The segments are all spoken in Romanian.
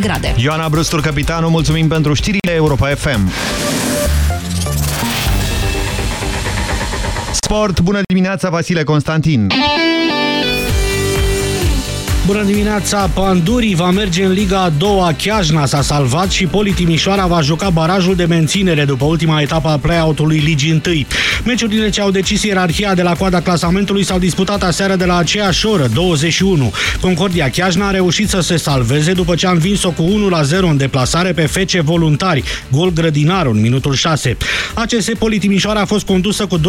de grade. Ioana Brustur, capitanul, mulțumim pentru știrile Europa FM. Sport, bună dimineața, Vasile Constantin! Bună dimineața! Pandurii va merge în Liga a doua, Chiajna s-a salvat și Poli Timișoara va juca barajul de menținere după ultima etapă a play-out-ului Ligii 1. Meciurile ce au decis ierarhia de la coada clasamentului s-au disputat aseară de la aceeași oră, 21. Concordia Chiajna a reușit să se salveze după ce a învins-o cu 1-0 în deplasare pe fece voluntari, gol grădinar în minutul 6. ACS Poli Timișoara a fost condusă cu 2-0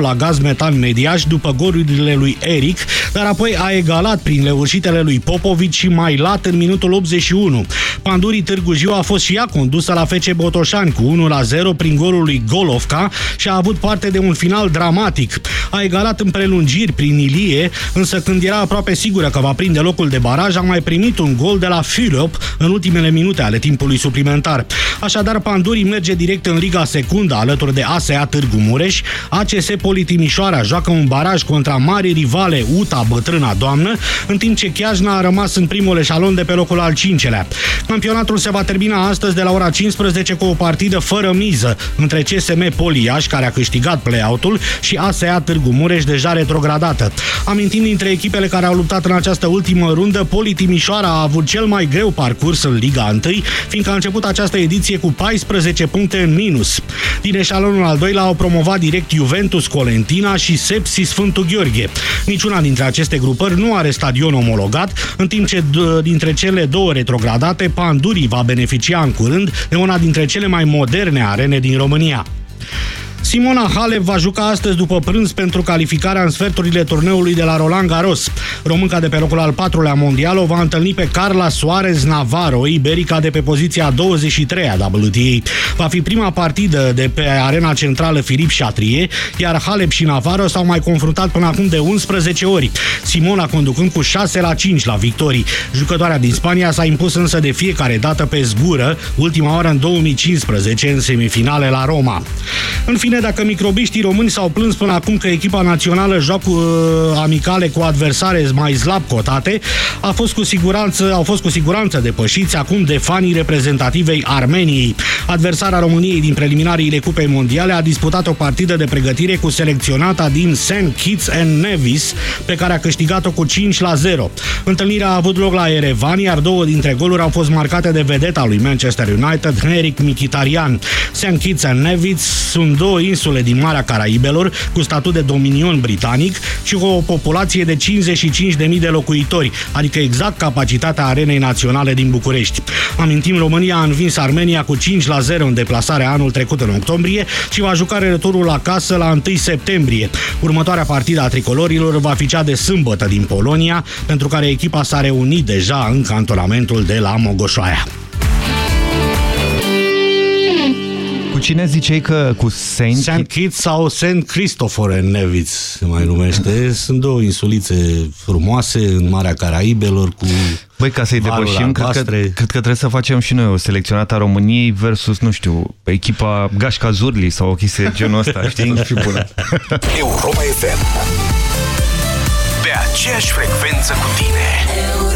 la gaz metan mediaș după golurile lui Eric, dar apoi a egalat prin reușitele lui Popovici și mai lat în minutul 81. Pandurii Târgu Jiu a fost și ea condusă la FC Botoșani cu 1-0 prin golul lui Golovca și a avut parte de un final dramatic. A egalat în prelungiri prin Ilie, însă când era aproape sigură că va prinde locul de baraj, a mai primit un gol de la Filop în ultimele minute ale timpului suplimentar. Așadar, Pandurii merge direct în Liga Secundă alături de ASEA Târgu Mureș. ACS Politimișoara joacă un baraj contra mari rivale UTA Bătrâna Doamnă, în timp ce Chiajna a rămas în primul eșalon de pe locul al cincelea. Campionatul se va termina astăzi de la ora 15 cu o partidă fără miză între CSM Poliaș, care a câștigat play-out-ul, și ASEA Târgu Mureș, deja retrogradată. Amintim dintre echipele care au luptat în această ultimă rundă, Poli Timișoara a avut cel mai greu parcurs în Liga 1, fiindcă a început această ediție cu 14 puncte în minus. Din eșalonul al doilea au promovat direct Juventus Colentina și Sepsi Sfântul Gheorghe. Niciuna dintre aceste grupări nu are stadion omologat, în timp ce dintre cele două retrogradate, Pandurii va beneficia în curând de una dintre cele mai moderne arene din România. Simona Halep va juca astăzi după prânz pentru calificarea în sferturile turneului de la Roland Garros. Românca de pe locul al patrulea mondial o va întâlni pe Carla Suarez Navarro, iberica de pe poziția 23 a WTA. Va fi prima partidă de pe arena centrală Filip Chatrier, iar Halep și Navarro s-au mai confruntat până acum de 11 ori. Simona conducând cu 6 la 5 la victorii. Jucătoarea din Spania s-a impus însă de fiecare dată pe zgură, ultima oară în 2015 în semifinale la Roma. În fine, dacă microbiștii români s-au plâns până acum că echipa națională joacă uh, amicale cu adversare mai slab cotate, a fost cu siguranță, au fost cu siguranță depășiți acum de fanii reprezentativei Armeniei. Adversara României din preliminariile Cupei Mondiale a disputat o partidă de pregătire cu selecționata din St. Kitts and Nevis, pe care a câștigat-o cu 5 la 0. Întâlnirea a avut loc la Erevan, iar două dintre goluri au fost marcate de vedeta lui Manchester United, Henrik Mkhitaryan. St. Kitts and Nevis sunt două insule din Marea Caraibelor cu statut de dominion britanic și cu o populație de 55.000 de locuitori, adică exact capacitatea arenei naționale din București. Amintim, România a învins Armenia cu 5 la 0 în deplasare anul trecut în octombrie și va juca returul acasă la 1 septembrie. Următoarea partidă a tricolorilor va fi cea de sâmbătă din Polonia, pentru care echipa s-a reunit deja în cantonamentul de la Mogoșoaia. Cine ziceai că cu Saint, Saint Kitts sau Saint Christopher în Nevis se mai numește. Sunt două insulițe frumoase în Marea Caraibelor cu Băi, ca să-i depășim, cred că, cred că trebuie să facem și noi o selecționată a României versus, nu știu, echipa Gașca Zurli sau o chestie de genul ăsta, știi? fi bună. Europa FM Pe aceeași frecvență cu tine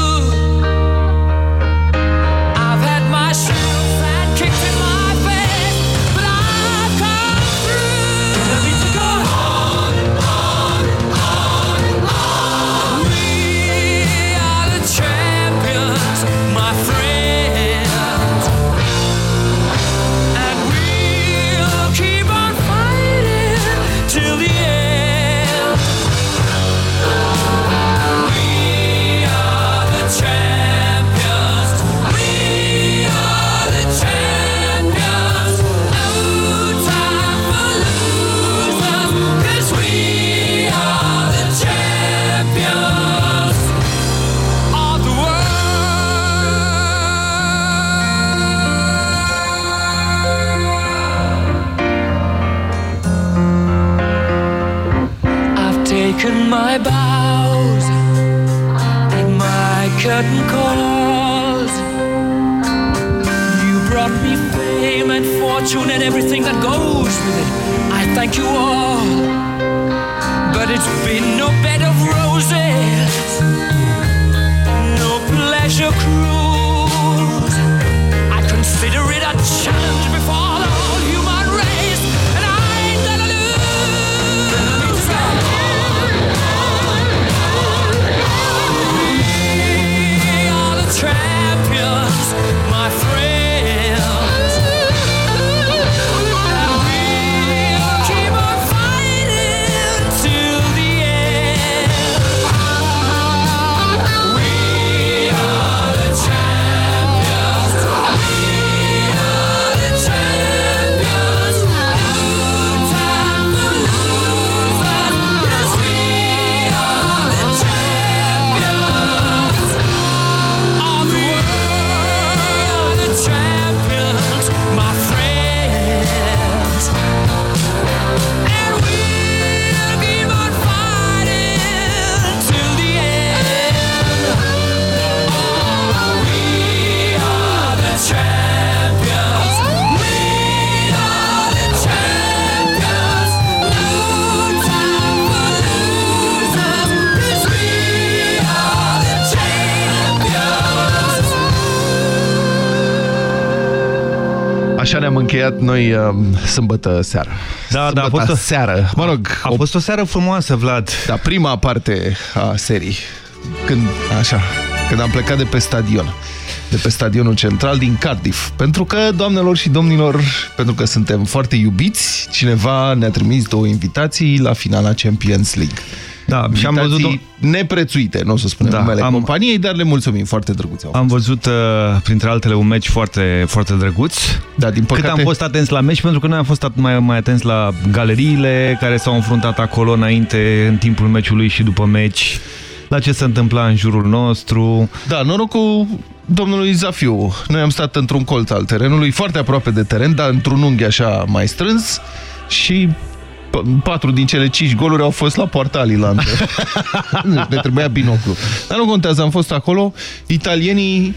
My bows and my curtain calls. You brought me fame and fortune and everything that goes with it. I thank you all, but it's been no bed of roses, no pleasure cruise. I consider it a challenge ne-am încheiat noi uh, sâmbătă seară. Da, da, a Sâmbătă fost o- seară. Mă rog, A o, fost o seară frumoasă, Vlad. da, prima parte a serii. Când, așa, când am plecat de pe stadion. De pe stadionul central din Cardiff. Pentru că, doamnelor și domnilor, pentru că suntem foarte iubiți, cineva ne-a trimis două invitații la finala Champions League. Da, și am văzut, Invitații neprețuite, nu o să spunem Da, numele am- companiei, dar le mulțumim, foarte drăguțe. au am văzut uh, printre altele un meci foarte, foarte drăguț. Da, din Cât păcate... am fost atenți la meci, pentru că noi am fost at- mai, mai atenți la galeriile care s-au înfruntat acolo înainte, în timpul meciului și după meci, la ce se întâmpla în jurul nostru. Da, norocul domnului Zafiu. Noi am stat într-un colț al terenului, foarte aproape de teren, dar într-un unghi așa mai strâns și p- patru din cele cinci goluri au fost la poarta Alilantă. ne trebuia binoclu. Dar nu contează, am fost acolo. Italienii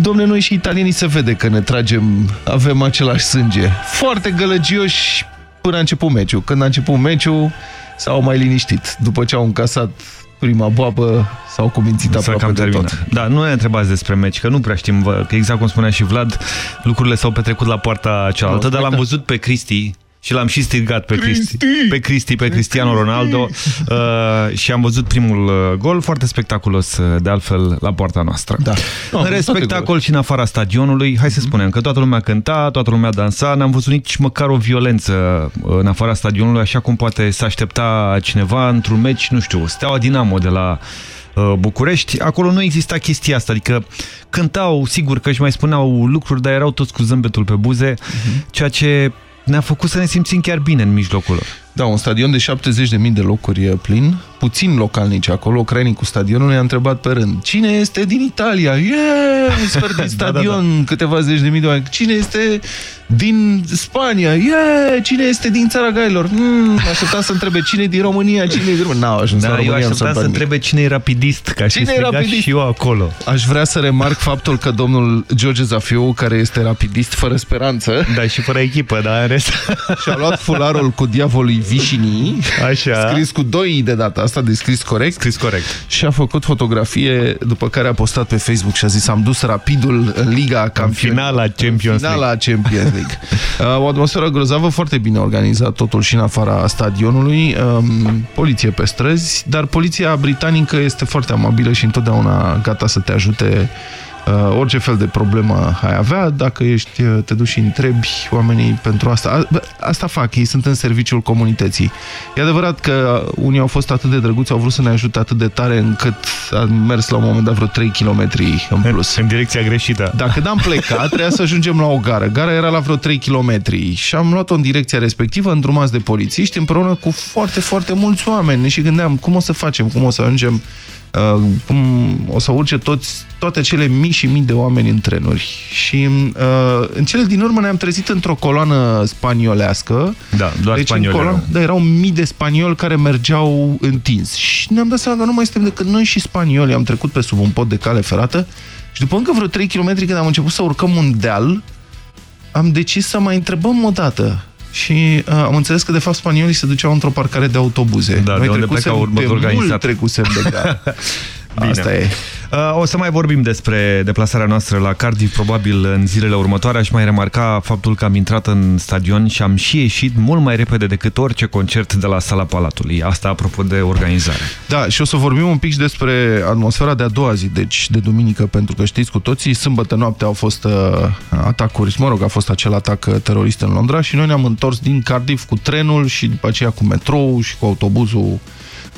Domne, noi și italienii se vede că ne tragem, avem același sânge. Foarte gălăgioși până a început meciul. Când a început meciul, s-au mai liniștit. După ce au încasat prima boabă, s-au cumințit S-a aproape cam de terminat. tot. Da, nu ne întrebați despre meci, că nu prea știm, vă- că exact cum spunea și Vlad, lucrurile s-au petrecut la poarta cealaltă, Nu, dar l-am uite. văzut pe Cristi și l-am și strigat pe Cristi, pe Cristi, pe Cristiano Ronaldo. Uh, și am văzut primul uh, gol, foarte spectaculos uh, de altfel la poarta noastră. Da. Nu, am în văzut toate spectacol goluri. și în afara stadionului, hai să spunem că toată lumea cânta, toată lumea dansa, n-am văzut nici măcar o violență uh, în afara stadionului, așa cum poate să aștepta cineva într-un meci, nu știu, Steaua Dinamo de la uh, București, acolo nu exista chestia asta, adică cântau, sigur că își mai spuneau lucruri, dar erau toți cu zâmbetul pe buze, ceea ce ne-a făcut să ne simțim chiar bine în mijlocul lor. Da, un stadion de 70.000 de locuri e plin, puțin localnici acolo, ucrainii cu stadionul ne-a întrebat pe rând, cine este din Italia? Yeah! Un sfert din Da, da, stadion, câteva zeci de mii de oameni. Cine este din Spania? Yeah! Cine este din țara gailor? Mm, așteptam să întrebe cine e din România, cine e din România. N-au ajuns la Da, eu România, nu așteptam s-a să permis. întrebe cine e rapidist, ca și Cine e strigat rapidist? și eu acolo. Aș vrea să remarc faptul că domnul George Zafiu, care este rapidist fără speranță, Da, și fără echipă, dar în rest... și-a luat fularul cu diavolului Vișinii, Așa. scris cu doi i de data asta, descris corect, Scris corect. și a făcut fotografie, după care a postat pe Facebook și a zis am dus rapidul în Liga Campionilor. finala Champions League. Finala Champions League. Uh, O atmosferă grozavă, foarte bine organizat totul și în afara stadionului, um, poliție pe străzi, dar poliția britanică este foarte amabilă și întotdeauna gata să te ajute Uh, orice fel de problemă ai avea, dacă ești, uh, te duci și întrebi oamenii pentru asta. A, bă, asta fac, ei sunt în serviciul comunității. E adevărat că unii au fost atât de drăguți, au vrut să ne ajute atât de tare încât am mers la un moment dat vreo 3 km în plus. În direcția greșită. Dacă când am plecat, trebuia să ajungem la o gară. Gara era la vreo 3 km și am luat-o în direcția respectivă, îndrumați de polițiști, împreună cu foarte, foarte mulți oameni. Și gândeam, cum o să facem, cum o să ajungem uh, cum o să urce toți, toate cele mii și mii de oameni în trenuri. Și uh, în cele din urmă ne-am trezit într-o coloană spaniolească. Da, doar deci spanioli coloană, erau. Da, erau mii de spanioli care mergeau întins. Și ne-am dat seama că nu mai suntem decât noi și spanioli. Am trecut pe sub un pod de cale ferată și după încă vreo 3 km când am început să urcăm un deal, am decis să mai întrebăm o dată. Și uh, am înțeles că, de fapt, spaniolii se duceau într-o parcare de autobuze. Da, de Noi unde trecusem plecau următor de organizat. mult trecusem de gard. Bine. Asta e. Uh, O să mai vorbim despre deplasarea noastră la Cardiff, probabil în zilele următoare. Aș mai remarca faptul că am intrat în stadion și am și ieșit mult mai repede decât orice concert de la Sala Palatului. Asta apropo de organizare. Da, și o să vorbim un pic și despre atmosfera de a doua zi, deci de duminică, pentru că știți cu toții, sâmbătă noaptea au fost uh, atacuri, mă rog, a fost acel atac uh, terorist în Londra și noi ne-am întors din Cardiff cu trenul și după aceea cu metrou și cu autobuzul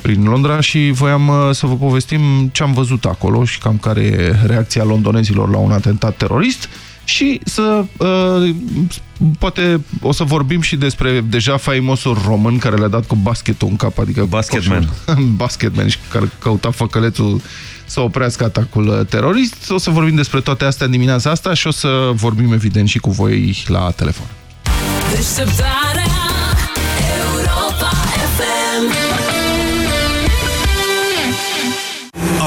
prin Londra și voiam uh, să vă povestim ce am văzut acolo și cam care e reacția londonezilor la un atentat terorist și să, uh, poate o să vorbim și despre deja faimosul român care le-a dat cu basketul în cap, adică Basketman. basketman și care căuta făcălețul să oprească atacul uh, terorist. O să vorbim despre toate astea în dimineața asta și o să vorbim evident și cu voi la telefon. Deșteptarea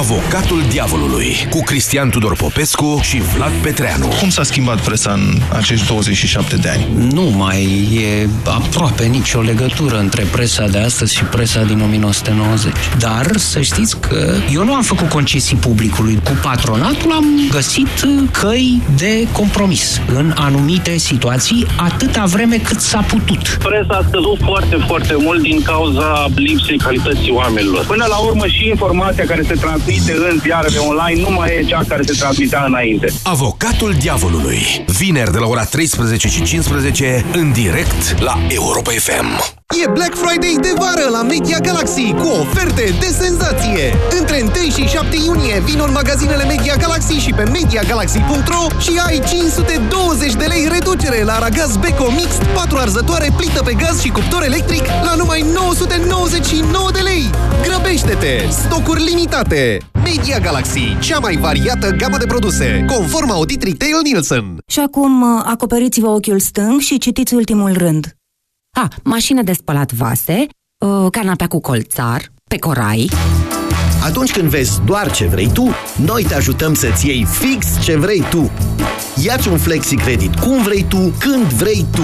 Avocatul diavolului cu Cristian Tudor Popescu și Vlad Petreanu. Cum s-a schimbat presa în acești 27 de ani? Nu mai e aproape nicio legătură între presa de astăzi și presa din 1990. Dar să știți că eu nu am făcut concesii publicului. Cu patronatul am găsit uh, căi de compromis în anumite situații atâta vreme cât s-a putut. Presa a scăzut foarte, foarte mult din cauza lipsei calității oamenilor. Până la urmă și informația care se transmite în ziarele online nu mai e cea care se transmitea înainte. Avocatul diavolului. Vineri de la ora 13 și 15 în direct la Europa FM. E Black Friday de vară la Media Galaxy cu oferte de senzație! Între 1 și 7 iunie vin în magazinele Media Galaxy și pe MediaGalaxy.ro și ai 520 de lei reducere la aragaz Beko Mixed, 4 arzătoare, plită pe gaz și cuptor electric la numai 999 de lei! Grăbește-te! Stocuri limitate! Media Galaxy, cea mai variată gamă de produse, conform audit Retail Nielsen. Și acum uh, acoperiți-vă ochiul stâng și citiți ultimul rând. A, mașină de spălat vase, uh, canapea cu colțar, pe corai. Atunci când vezi doar ce vrei tu, noi te ajutăm să-ți iei fix ce vrei tu. Iați un flexi credit cum vrei tu, când vrei tu.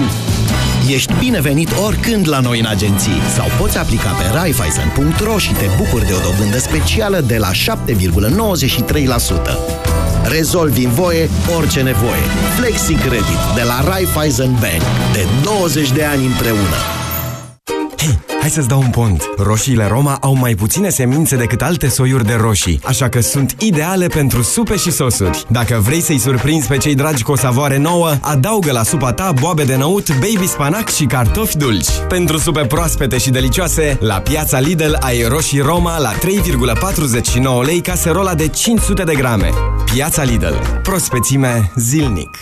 Ești binevenit oricând la noi în agenții sau poți aplica pe raiffeisen.ro și te bucuri de o dobândă specială de la 7,93%. Rezolvi în voie orice nevoie. Flexi Credit de la Raiffeisen Bank. De 20 de ani împreună. Hei, hai să-ți dau un pont. Roșiile Roma au mai puține semințe decât alte soiuri de roșii, așa că sunt ideale pentru supe și sosuri. Dacă vrei să-i surprinzi pe cei dragi cu o savoare nouă, adaugă la supa ta boabe de năut, baby spanac și cartofi dulci. Pentru supe proaspete și delicioase, la piața Lidl ai roșii Roma la 3,49 lei caserola de 500 de grame. Piața Lidl. Prospețime zilnic.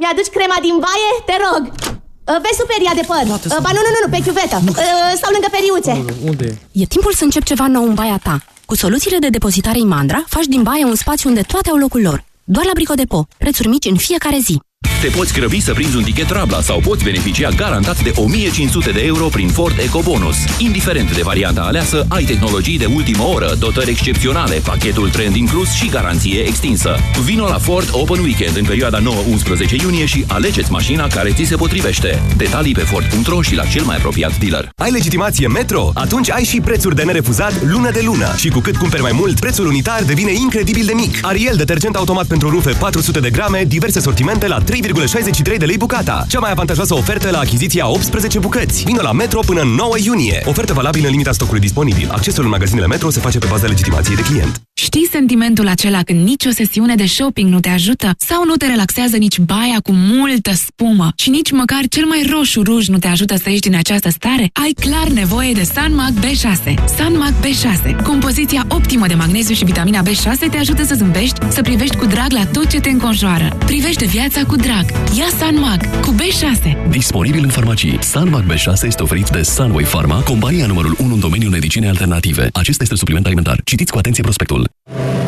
Mi-aduci crema din baie? Te rog! Uh, Vezi superia de păr. Uh, Ba nu, nu, nu, nu, pe chiuvetă. Uh, Stau lângă periuțe. Unde e? E timpul să încep ceva nou în baia ta. Cu soluțiile de depozitare Imandra, faci din baie un spațiu unde toate au locul lor. Doar la Bricodepo. Prețuri mici în fiecare zi. Te poți grăbi să prinzi un tichet Rabla sau poți beneficia garantat de 1500 de euro prin Ford EcoBonus. Indiferent de varianta aleasă, ai tehnologii de ultimă oră, dotări excepționale, pachetul trend inclus și garanție extinsă. Vino la Ford Open Weekend în perioada 9-11 iunie și alegeți mașina care ți se potrivește. Detalii pe Ford.ro și la cel mai apropiat dealer. Ai legitimație Metro? Atunci ai și prețuri de nerefuzat lună de lună. Și cu cât cumperi mai mult, prețul unitar devine incredibil de mic. Ariel, detergent automat pentru rufe 400 de grame, diverse sortimente la 3,63 de lei bucata. Cea mai avantajoasă ofertă la achiziția 18 bucăți. Vino la Metro până în 9 iunie. Ofertă valabilă în limita stocului disponibil. Accesul în magazinele Metro se face pe bază legitimației de client. Știi sentimentul acela când nicio sesiune de shopping nu te ajută? Sau nu te relaxează nici baia cu multă spumă? Și nici măcar cel mai roșu ruj nu te ajută să ieși din această stare? Ai clar nevoie de Sanmac B6. Sanmac B6. Compoziția optimă de magneziu și vitamina B6 te ajută să zâmbești, să privești cu drag la tot ce te înconjoară. Privește viața cu drag. Ia Sanmac cu B6. Disponibil în farmacii. Sanmac B6 este oferit de Sunway Pharma, compania numărul 1 în domeniul medicinei alternative. Acesta este supliment alimentar. Citiți cu atenție prospectul.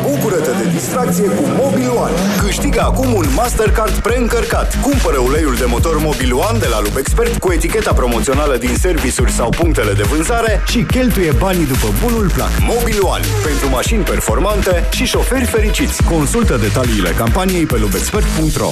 Bucură-te de distracție cu Mobil One. Câștigă acum un Mastercard preîncărcat. Cumpără uleiul de motor Mobil One de la Lubexpert cu eticheta promoțională din servisuri sau punctele de vânzare și cheltuie banii după bunul plac. Mobil One. Pentru mașini performante și șoferi fericiți. Consultă detaliile campaniei pe lubexpert.ro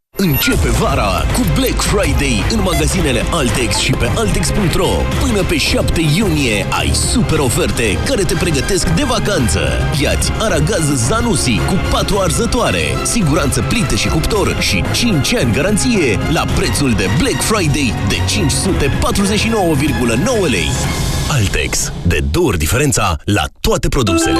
Începe vara cu Black Friday în magazinele Altex și pe Altex.ro. Până pe 7 iunie ai super oferte care te pregătesc de vacanță. Iați aragaz Zanussi cu 4 arzătoare, siguranță plită și cuptor și 5 ani garanție la prețul de Black Friday de 549,9 lei. Altex. De două ori diferența la toate produsele.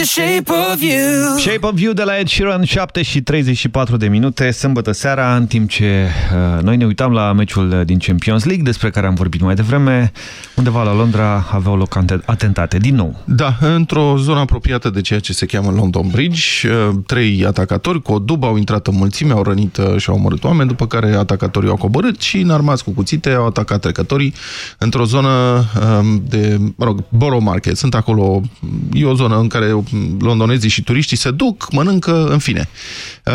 The shape of you. Shape of You de la Ed Sheeran, 7 și 34 de minute, sâmbătă seara, în timp ce uh, noi ne uitam la meciul din Champions League, despre care am vorbit mai devreme, undeva la Londra aveau loc atentate, din nou. Da, într-o zonă apropiată de ceea ce se cheamă London Bridge, uh, trei atacatori cu o dubă au intrat în mulțime, au rănit uh, și au omorât oameni, după care atacatorii au coborât și înarmați cu cuțite au atacat trecătorii într-o zonă um, de, mă rog, Borough Market. Sunt acolo, e o zonă în care londonezii și turiștii se duc, mănâncă, în fine.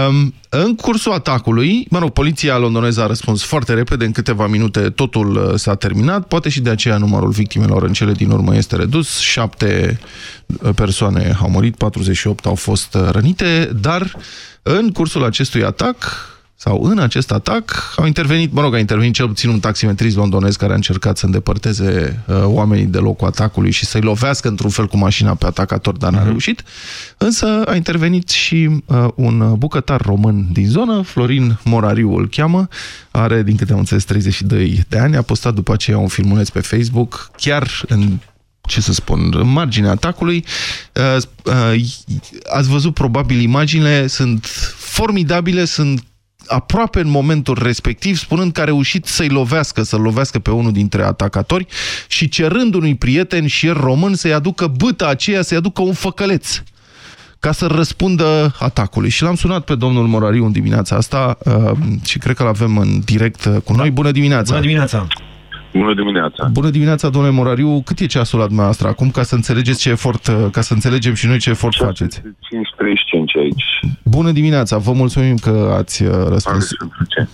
Um, în cursul atacului, mă rog, poliția londoneză a răspuns foarte repede, în câteva minute totul uh, s-a terminat, poate și de aceea numărul victimelor în cele din urmă este redus, șapte uh, persoane au murit, 48 au fost uh, rănite, dar în cursul acestui atac sau în acest atac au intervenit, mă rog, a intervenit cel puțin un taximetrist londonez care a încercat să îndepărteze uh, oamenii de locul atacului și să-i lovească într-un fel cu mașina pe atacator, dar n-a uh -huh. reușit. Însă a intervenit și uh, un bucătar român din zonă, Florin Morariu îl cheamă, are, din câte am înțeles, 32 de ani, a postat după aceea un filmuleț pe Facebook, chiar în ce să spun, în marginea atacului. Uh, uh, ați văzut probabil imaginile, sunt formidabile, sunt aproape în momentul respectiv, spunând că a reușit să-i lovească, să-l lovească pe unul dintre atacatori și cerând unui prieten și el român să-i aducă băta aceea, să-i aducă un făcăleț ca să răspundă atacului. Și l-am sunat pe domnul Morariu în dimineața asta uh, și cred că l-avem în direct cu noi. Bună dimineața! Bună dimineața! Bună dimineața! Bună dimineața, domnule Morariu. Cât e ceasul la dumneavoastră acum, ca să înțelegeți ce efort, ca să înțelegem și noi ce efort faceți? 5.35 aici. Bună dimineața, vă mulțumim că ați uh, răspuns.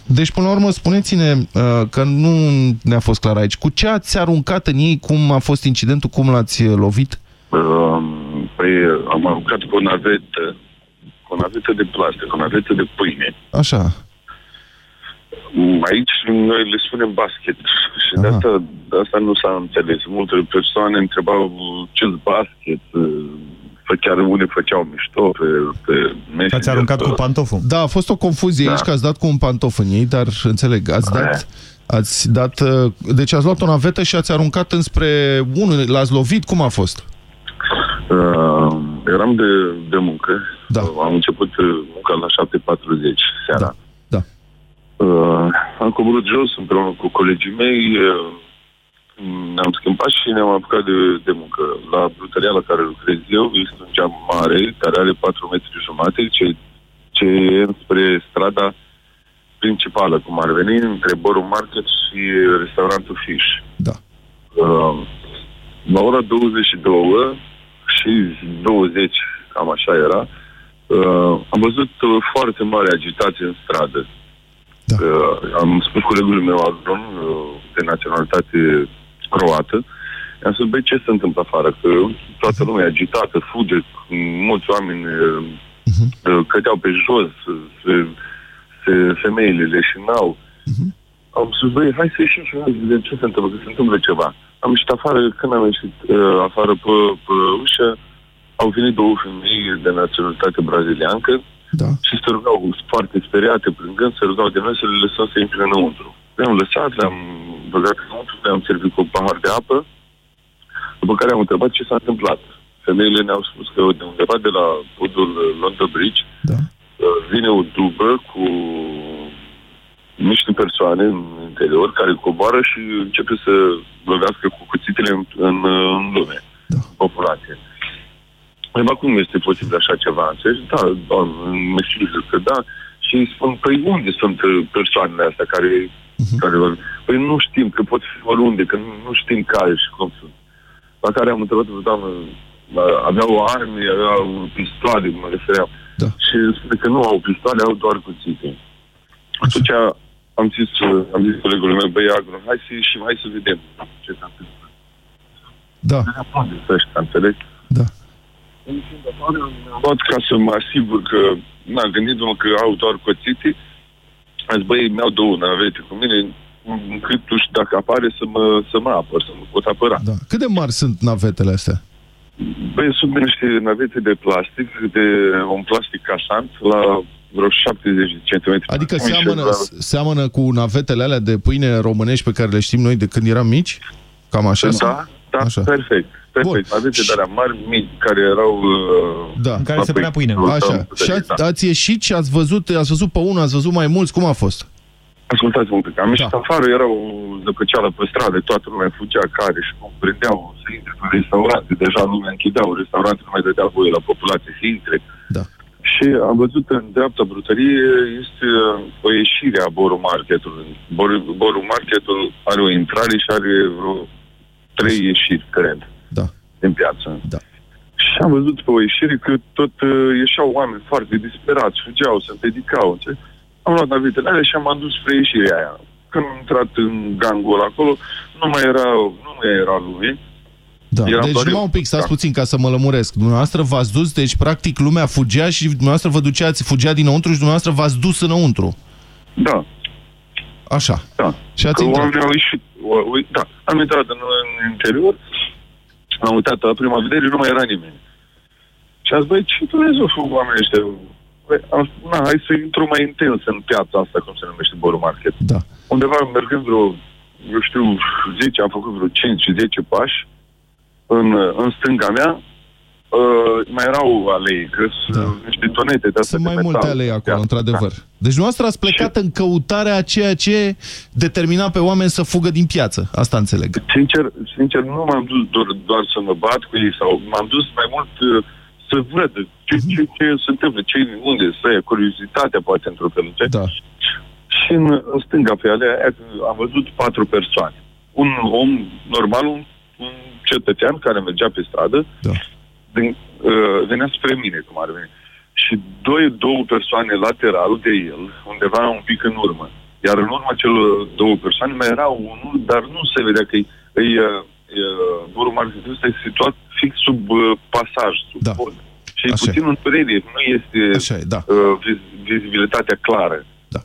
Deci, până la urmă, spuneți-ne uh, că nu ne-a fost clar aici. Cu ce ați aruncat în ei? Cum a fost incidentul? Cum l-ați uh, lovit? Uh, păi, am aruncat cu o navetă, cu o navetă de plastic, o navetă de pâine. Așa. Aici noi le spunem basket și de asta, de asta nu s-a înțeles. Multe persoane întrebau ce basket, chiar unii făceau mișto pe, pe Ați aruncat cu pantoful. Da, a fost o confuzie da. aici că ați dat cu un pantof în ei, dar înțeleg, ați Aia. dat... Ați dat, uh, deci ați luat o navetă și ați aruncat înspre unul, l-ați lovit, cum a fost? Uh, eram de, de muncă, da. am început munca la 7.40 seara. Da. Da. Uh, am coborât jos împreună cu colegii mei, uh, ne-am schimbat și ne-am apucat de, de muncă. La brutăria la care lucrez eu este un geam mare, care are 4 metri jumate, ce, ce e înspre strada principală, cum ar veni, între Boru Market și restaurantul Fish. Da. Uh, la ora 22 și 20, cam așa era, uh, am văzut uh, foarte mare agitație în stradă. Da. Uh, am spus colegului meu agron, uh, de naționalitate croată. I-am spus, băi, ce se întâmplă afară? Că toată lumea e agitată, fuge, mulți oameni uh-huh. cădeau pe jos, se, se, femeile leșinau. Uh-huh. Am spus, băi, hai să ieșim și noi de ce se întâmplă, că se întâmplă ceva. Am ieșit afară, când am ieșit uh, afară pe, pe ușă, au venit două femei de naționalitate braziliancă da. și se rugau foarte speriate, plângând, se rugau de noi să le lăsăm să intre înăuntru. Le-am lăsat, le-am băgat înăuntru, le-am servit cu un pahar de apă, după care am întrebat ce s-a întâmplat. Femeile ne-au spus că de undeva de la podul London Bridge da. vine o dubă cu niște persoane în interior care coboară și începe să băgască cu cuțitele în, în, în lume, da. în populație. Păi, cum este posibil așa ceva? Înțelegi? Da, doamne, mă că da. Și spun, păi unde sunt persoanele astea care Uh-huh. Care, păi nu știm, că pot fi oriunde, că nu, nu știm care și cum sunt. La care am întrebat o doamnă, aveau arme, aveau pistoale, mă refeream. Da. Și spune că nu au pistoale, au doar cuțite. Atunci am zis, am zis colegului meu, băi, agro, hai să ieșim, hai să vedem ce s-a întâmplat. Da. Ăștia, înțeleg? Da. Am luat ca să mă asigur că, na, gândindu-mă că au doar cuțite, Am zis, băi, mi-au două navete cu mine, încât tu știi, dacă apare să mă, să mă apăr, să mă pot apăra. Da. Cât de mari sunt navetele astea? Băi, sunt niște navete de plastic, de un plastic casant, la vreo 70 de centimetri. Adică Și seamănă, la- seamănă cu navetele alea de pâine românești pe care le știm noi de când eram mici? Cam așa? Da, sau? da, Așa. perfect. Perfect. Navete de alea mari, mici, care erau... Uh, Da. la pâine. Așa. Și ați, Da. ați ieșit și ați văzut, ați văzut pe unul, ați văzut mai mulți, cum a fost? Ascultați-mă un pic. Am ieșit afară, era o zăpăceală pe stradă, toată lumea fugea care și cum prindeau să intre pe restaurante. Deja lumea închideau, restaurante nu mai dădea voie la populație să intre. Da. Și am văzut în dreapta brutărie este uh, o ieșire a Boru Marketului. Boru, Boru Marketul are o intrare și are vreo trei ieșiri, cred, da. din piață. Da. Și am văzut pe o ieșire că tot uh, ieșeau oameni foarte disperați, fugeau, se împiedicau. ce? Am luat navitele alea și am dus spre ieșirea aia. Când am intrat în gangul ăla acolo, nu mai era, nu mai era lume. Da. Eram deci doar numai eu. un pic, stați Da. puțin ca să mă lămuresc. Dumneavoastră v-ați dus, deci practic lumea fugea și dumneavoastră vă duceați, fugea dinăuntru și dumneavoastră v-ați dus înăuntru. Da. Așa. Da. Și ați că intrat. oamenii au ieșit. o- o- Da, am intrat în, în interior, am uitat la prima vedere, nu mai era nimeni. Și am zis, băi, ce Dumnezeu fug oamenii ăștia? Băi, am spus, na, hai să intru mai intens în piața asta, cum se numește Boru Market. Da. Undeva mergând vreo, eu știu, 10, am făcut vreo 5-10 pași în, în stânga mea, uh, mai erau alei, că sunt niște tonete de astea Sunt de mai metal. multe alei acolo, într-adevăr. Deci dumneavoastră ați plecat în căutarea a ceea ce determina pe oameni să fugă din piață. Asta înțeleg. Sincer, sincer, nu m-am dus doar, doar să mă bat cu ei sau m-am dus mai mult uh, să văd ce, ce, ce se întâmplă, ce, unde să ia curiozitatea poate într-o fel. ce? Da. Și în, în stânga pe alea aia, am văzut patru persoane. Un om normal, un, un cetățean care mergea pe stradă, da. Din, uh, venea spre mine, cum ar veni. Și doi, două persoane lateral de el, undeva un pic în urmă. Iar în urma celor două persoane mai era unul, dar nu se vedea că e, e, e Boru Marketul ăsta e situat fix sub uh, pasaj, sub da. pod. Și e Așa puțin în părere, nu este Așa e, da. uh, viz- vizibilitatea clară. Da.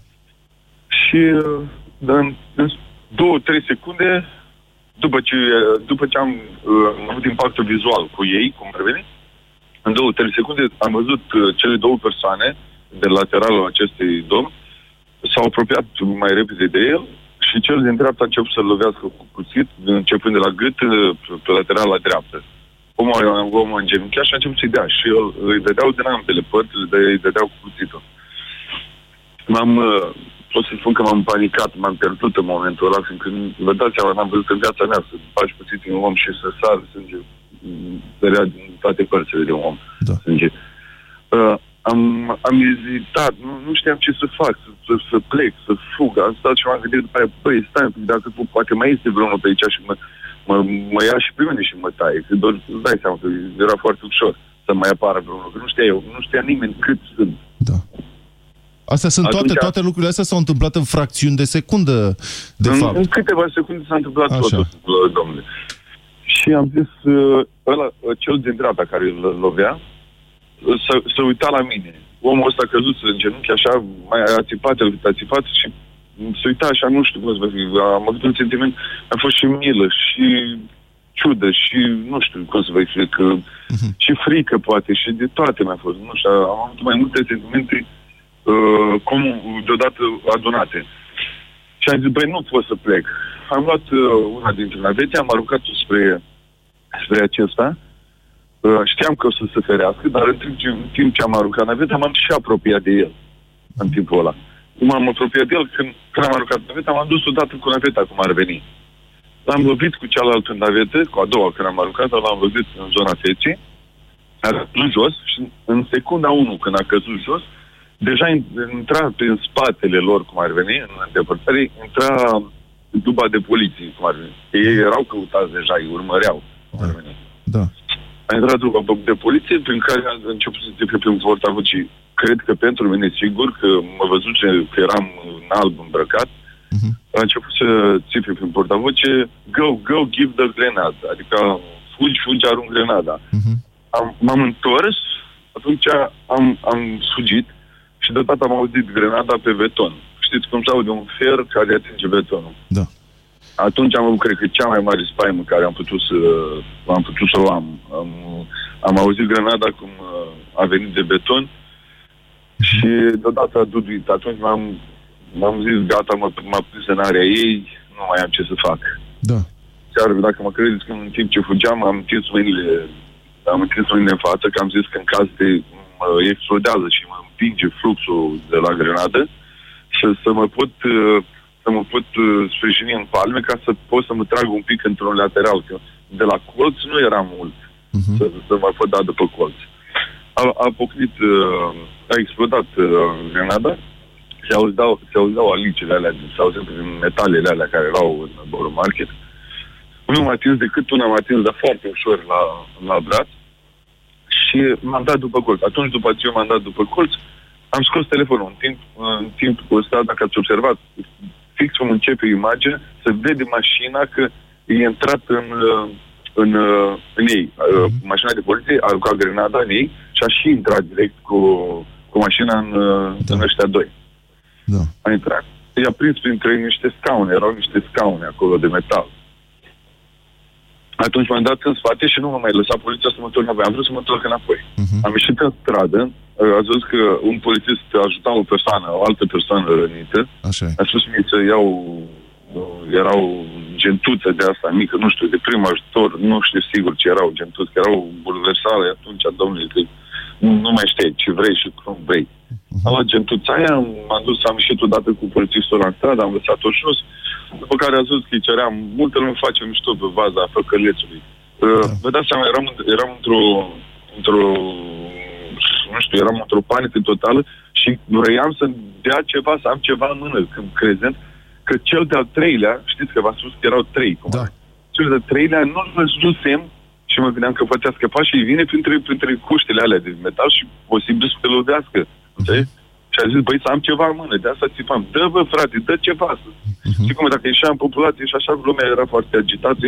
Și uh, în, în două, trei secunde, după ce, uh, după ce am uh, avut impactul vizual cu ei, cum ar veni, în două, trei secunde am văzut uh, cele două persoane de lateralul acestui domn s-au apropiat mai repede de el și cel din dreapta a început să-l lovească cu cuțit, începând de la gât uh, pe, pe lateral la dreaptă. Omul, omul în genunchi și a început să-i dea și el îi dădeau din ambele părți, îi dă- îi dădeau cu cuțitul. M-am, uh, pot să spun că m-am panicat, m-am pierdut în momentul ăla, fiindcă vă dați seama, n-am văzut în viața mea să faci cuțit în om și să sar sânge, mm, dărea din toate părțile de un om. Da. Sânge. Uh, am, am ezitat, nu, nu știam ce să fac, să, să, să plec, să fug. Am stat și m-am gândit după aia, băi, stai, un pic, dacă po- poate mai este vreunul pe aici și mă, mă, mă ia și pe mine și mă taie. Că doar îți dai seama că era foarte ușor să mai apară vreunul. Că nu știa eu, nu știa nimeni cât sunt. Astea sunt toate, Atunci- toate lucrurile astea s-au întâmplat în fracțiuni de secundă, de în, fapt. în câteva secunde s-a întâmplat Așa. totul, uh, domnule. Și am zis, uh, ăla, uh, cel din dreapta care îl lovea, uh, să, să uita la mine. Omul ăsta a căzut în genunchi, așa, mai a țipat, el a țipat și se uita așa, nu știu cum să vă zic, am avut un sentiment, a fost și milă și ciudă și nu știu cum să vă explic, că, și frică poate și de toate mi-a fost, nu știu, am avut mai multe sentimente uh, cum, deodată adunate. Și am zis, băi, nu pot să plec. Am luat uh, una dintre navete, am aruncat-o spre, spre acesta. Uh, știam că o să se ferească, dar în timp, ce, în timp ce am aruncat naveta, m-am și apropiat de el în timpul ăla. Cum am apropiat de el, când, când am aruncat naveta, m-am dus odată cu naveta, cum ar veni. L-am lovit cu cealaltă navetă, cu a doua când am aruncat-o, l-am lovit în zona feței, a căzut jos și în secunda 1, când a căzut jos, deja in- intra prin spatele lor, cum ar veni, în îndepărtare, intra duba de poliție, cum ar veni. Ei erau căutați deja, îi urmăreau, cum ar veni. Da. A intrat duba de poliție, prin care a început să zică prin portavoce. Cred că pentru mine, sigur, că mă văzuse că eram în alb îmbrăcat, a început să țipe prin portavoce, go, go, give the grenade, adică fugi, fugi, arunc grenada. Am, m-am întors, atunci am, am fugit și deodată am auzit grenada pe beton. știți cum se aude un fer care atinge betonul. Da. Atunci am avut, cred că, cea mai mare spaimă care am putut să, am putut să o am. Am, am auzit grenada cum uh, a venit de beton și deodată a duduit. Atunci m-am, m-am zis, gata, mă, m-a prins în area ei, nu mai am ce să fac. Da. Chiar dacă mă credeți că în timp ce fugeam, am întins mâinile, am întins mâinile în față, că am zis că în caz de mă explodează și mă împinge fluxul de la grenadă, și să mă pot uh, să mă pot uh, sprijini în palme ca să pot să mă trag un pic într-un lateral, că de la colț nu era mult uh-huh. să, să mă pot da după colț. A, a pocnit, uh, a explodat grenada, se auzeau, se auzeau alicele alea, se auzeau prin metalele alea care erau în Boro Market. Nu m-a atins decât una, m-a atins, dar foarte ușor la, la braț și m-am dat după colț. Atunci, după ce m-am dat după colț, am scos telefonul. În timp, în timp ăsta, dacă ați observat, fix cum începe imaginea, se vede mașina că e intrat în, în, în ei. Mm-hmm. Mașina de poliție a aruncat grenada în ei și a și intrat direct cu, cu mașina în, da. în ăștia doi. Da. A intrat. I-a prins printre niște scaune, erau niște scaune acolo de metal. Atunci m-am dat în spate și nu m-a mai lăsat poliția să mă întorc înapoi. Am vrut să mă întorc înapoi. Uh-huh. Am ieșit în stradă, ați văzut că un polițist ajuta o persoană, o altă persoană rănită. Așa A spus mie să iau, erau gentuțe de asta mică, nu știu, de prim ajutor, nu știu sigur ce erau gentuțe, că erau bulversale atunci, domnule, că nu, nu mai știi ce vrei și cum vrei. Uh-huh. Am luat gentuța aia, m-am dus, am ieșit odată cu polițistul la stradă, am lăsat-o jos, după care a zis că îi ceream, multă lume face mișto pe baza făcălețului. Da. Vă dați seama, eram, eram într-o, într-o, nu știu, eram într-o panică totală și vroiam să dea ceva, să am ceva în mână, când crezând că cel de-al treilea, știți că v-am spus că erau trei, cum da. cel de-al treilea nu-l văzusem și mă gândeam că poate a scăpat și vine printre, printre cuștile alea de metal și posibil să te lovească. Uh-huh. Și a zis, băi, să am ceva în mână, de asta țipam. Dă, bă, frate, dă ceva. Uh-huh. Și cum, dacă ieșeam în populație și așa, lumea era foarte agitată,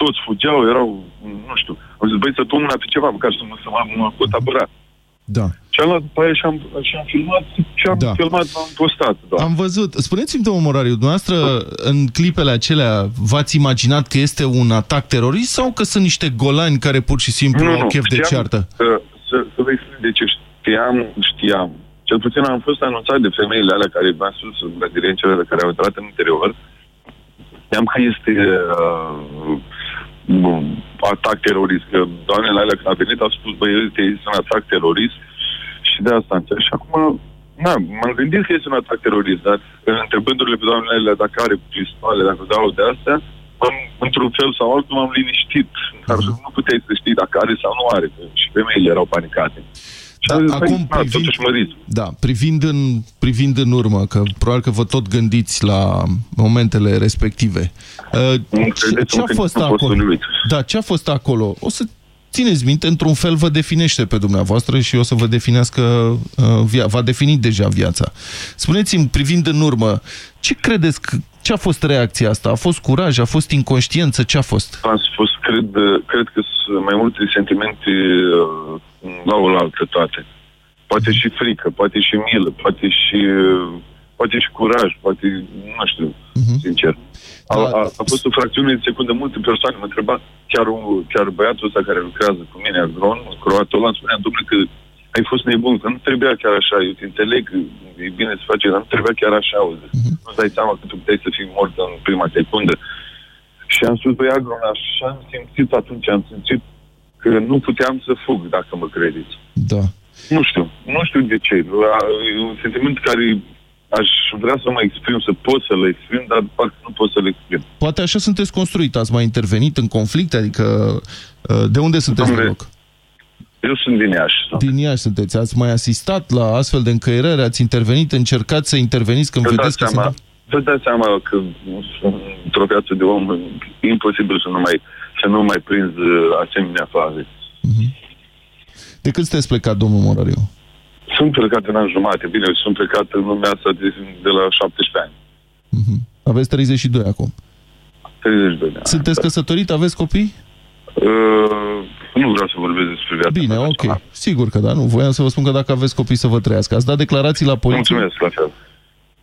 toți fugeau, erau, nu știu. Am zis, băi, să pun mâna pe ceva, măcar să mă, să mă, mă pot apăra. Da. Și am luat după aia și am, și am filmat și am da. filmat, am postat. Da. Am văzut. Spuneți-mi, domnul Morariu, dumneavoastră, în clipele acelea, v-ați imaginat că este un atac terorist sau că sunt niște golani care pur și simplu Nu, au nu, chef de știam, ceartă? Să, să, să vă explic de ce știam, știam. Cel puțin am fost anunțat de femeile alea care v-am spus, brasilencele care au intrat în interior. Știam că este uh, bun, atac terorist. Că doamnele alea când a venit au spus, băi, uite, este un atac terorist și de asta înțeleg. Și acum, na, m-am gândit că este un atac terorist, dar întrebându-le pe doamnele alea dacă are pistoale, dacă dau de astea, am, într-un fel sau altul m-am liniștit. Dar uh-huh. nu puteai să știi dacă are sau nu are. că Și femeile erau panicate. Și Da, am zis, acum băi, na, privind- totuși mă risc. Da, privind în, privind în urmă, că probabil că vă tot gândiți la momentele respective. Uh, ce, credeți ce a că fost am fost acolo? uluit. Da, ce a fost acolo? O să țineți minte, într-un fel vă definește pe dumneavoastră și o să vă definească, uh, via, va defini deja viața. Spuneți-mi, privind în urmă, ce credeți că, ce a fost reacția asta? A fost curaj? A fost inconștiență? Ce a fost? Am spus, cred, cred că sunt mai multe sentimente uh, la oaltă toate. Poate și frică, poate și milă, poate și, uh, poate și curaj, poate, nu știu, sincer. A, a, a fost o fracțiune de secundă, multe persoane mă întreba, chiar, un, chiar băiatul ăsta care lucrează cu mine, agron, croatul ăla, îmi spunea, domnule, că ai fost nebun, că nu trebuia chiar așa, eu te înțeleg, e bine să faci, dar nu trebuia chiar așa, auzi. Nu-ți dai seama că tu puteai să fii mort în prima secundă. Și am spus, băi, Agron, așa am simțit atunci, am simțit că nu puteam să fug, dacă mă credeți. Da. Nu știu, nu știu de ce. E un sentiment care aș vrea să mă exprim, să pot să le exprim, dar parcă nu pot să le exprim. Poate așa sunteți construit, ați mai intervenit în conflict, adică uh, de unde sunteți Domnule, de loc? Eu sunt din Iași. Din Iași sunteți. Ați mai asistat la astfel de încăierări? Ați intervenit? Încercați să interveniți când Vă vedeți dați că seama, sunt... vă dați seama că într-o viață de om e imposibil să nu mai, să nu mai prinzi uh, asemenea faze. De când sunteți plecat, domnul Morariu? Sunt plecat în an jumate. Bine, sunt plecat în lumea asta de, de la 17 ani. Aveți 32 acum. 32 de ani. Sunteți căsătorit? Aveți copii? Uh, nu vreau să vorbesc despre viața Bine, mea ok. personală. Sigur că da. Nu, voiam să vă spun că dacă aveți copii să vă trăiască. Ați dat declarații la poliție? Mulțumesc, la fel.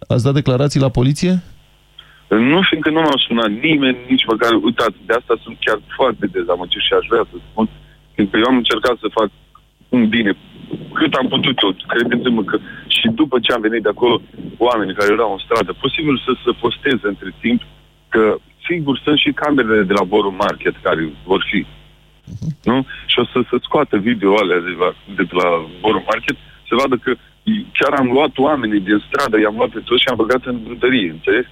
Ați dat declarații la poliție? Nu, fiindcă nu m-a sunat nimeni, nici măcar, uitați, de asta sunt chiar foarte dezamăgit și aș vrea să spun, fiindcă eu am încercat să fac un bine, cât am putut eu, credeți-mă că și după ce am venit de acolo, oamenii care erau în stradă, posibil să se posteze între timp, că sigur sunt și camerele de la Boru Market care vor fi, nu? Și o să se scoată video alea de la, de la Boru Market, să vadă că chiar am luat oamenii din stradă, i-am luat pe toți și am băgat în brutărie, înțeles?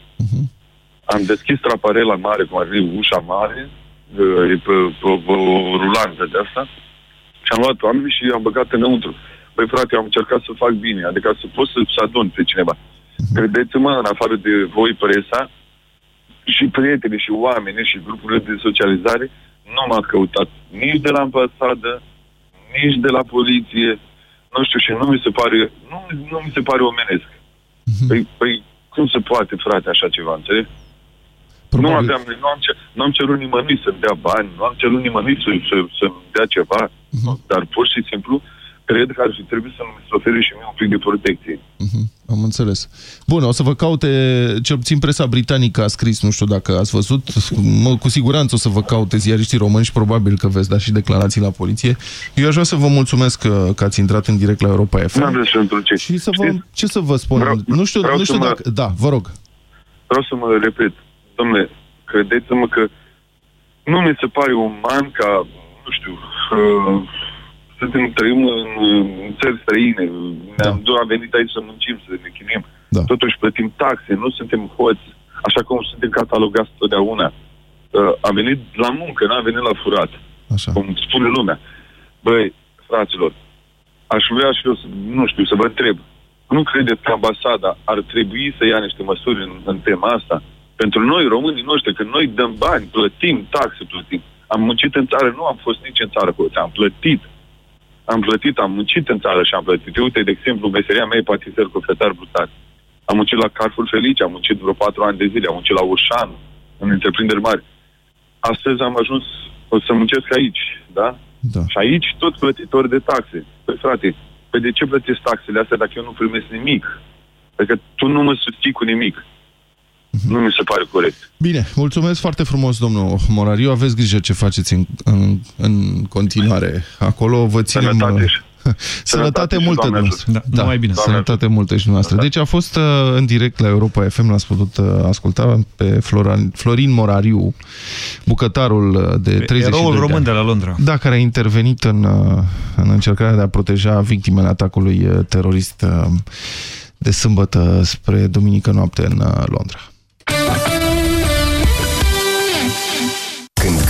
Am deschis traparela mare, cum ar fi ușa mare, e pe, pe, pe o rulantă de asta, și am luat oamenii și i-am băgat înăuntru. Băi, frate, eu am încercat să fac bine, adică să pot să-ți adun pe cineva. Credeți-mă, în afară de voi, presa, și prietenii și oamenii și grupurile de socializare, nu m-a căutat nici de la ambasadă, nici de la poliție, nu știu, și nu mi se pare, nu, nu mi se pare omenesc. Păi, păi, cum se poate, frate, așa ceva, înțelegi? Nu aveam, nu am, cer, nu am cerut nimănui să-mi dea bani, nu am cerut nimănui să, să, să-mi dea ceva, Mhm. dar pur și simplu cred că ar fi trebuit să mi se ofere și mie un pic de protecție. Am înțeles. Bun, o să vă caute, cel puțin presa britanică a scris, nu știu dacă ați văzut, mă, cu siguranță o să vă caute ziariștii români și probabil că veți da și declarații la poliție. Eu aș vrea să vă mulțumesc că, că ați intrat în direct la Europa FM. Nu am să ce. Și să vă, ce să vă spun? Vreau- nu știu, vreau nu știu să mă- dacă... Da, vă rog. Vreau să mă repet, domnule, credeți-mă că nu mi se pare uman ca, nu știu, uh, suntem, trăim în, în țări străine, ne-am da. am venit aici să muncim, să ne chinim, da. totuși plătim taxe, nu suntem hoți, așa cum suntem catalogați totdeauna. Uh, am venit la muncă, n-am venit la furat, așa. cum spune lumea. Băi, fraților, aș vrea și eu să, nu știu, să vă întreb, nu credeți că ambasada ar trebui să ia niște măsuri în, în tema asta? Pentru noi, românii noștri, când noi dăm bani, plătim taxe, plătim. Am muncit în țară, nu am fost nici în țară cu am plătit. Am plătit, am muncit în țară și am plătit. Uite, de exemplu, meseria mea e patiser cu fetar brutar. Am muncit la Carrefour Felice, am muncit vreo patru ani de zile, am muncit la Ușan, în întreprinderi mari. Astăzi am ajuns o să muncesc aici, da? da. Și aici tot plătitori de taxe. Păi frate, păi de ce plătesc taxele astea dacă eu nu primesc nimic? Adică tu nu mă susții cu nimic. Nu mi se pare corect. Bine, mulțumesc foarte frumos, domnul Morariu. Aveți grijă ce faceți în, în, în continuare. Acolo vă ținem... Sănătate și- Sănătate Sănătate și multă Doamne dumneavoastră. ajută. Da, mai bine. Sănătate multă și dumneavoastră. Deci a fost uh, în direct la Europa FM, l-ați putut uh, asculta pe Floran, Florin Morariu, bucătarul uh, de 32 Eroul de român ani. de la Londra. Da, care a intervenit în, uh, în încercarea de a proteja victimele atacului uh, terorist uh, de sâmbătă spre duminică noapte în uh, Londra. Bye.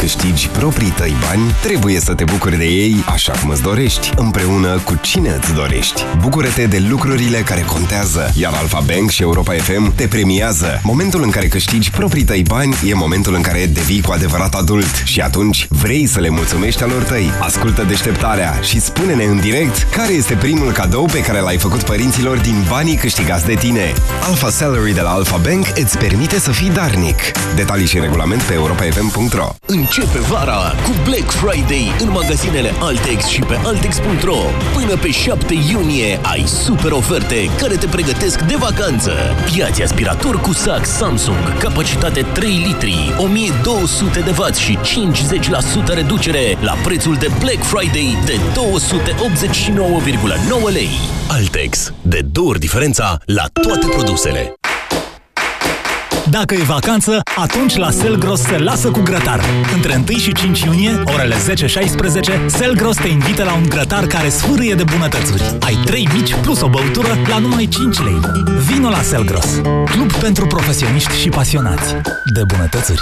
Câștigi proprii tăi bani, trebuie să te bucuri de ei așa cum îți dorești, împreună cu cine îți dorești. Bucură-te de lucrurile care contează, iar Alfa Bank și Europa FM te premiază. Momentul în care câștigi proprii tăi bani e momentul în care devii cu adevărat adult și atunci vrei să le mulțumești alor tăi. Ascultă deșteptarea și spune-ne în direct care este primul cadou pe care l-ai făcut părinților din banii câștigați de tine. Alpha Salary de la Alpha Bank îți permite să fii darnic. Detalii și regulament pe europafm.ro Începe vara cu Black Friday în magazinele Altex și pe Altex.ro. Până pe 7 iunie ai super oferte care te pregătesc de vacanță. Iați aspirator cu sac Samsung, capacitate 3 litri, 1200 de W și 50% reducere la prețul de Black Friday de 289,9 lei. Altex. De două ori diferența la toate produsele. Dacă e vacanță, atunci la Selgros se lasă cu grătar. Între 1 și 5 iunie, orele 10-16, Selgros te invită la un grătar care sfârâie de bunătățuri. Ai 3 mici plus o băutură la numai 5 lei. Vino la Selgros, club pentru profesioniști și pasionați de bunătățuri.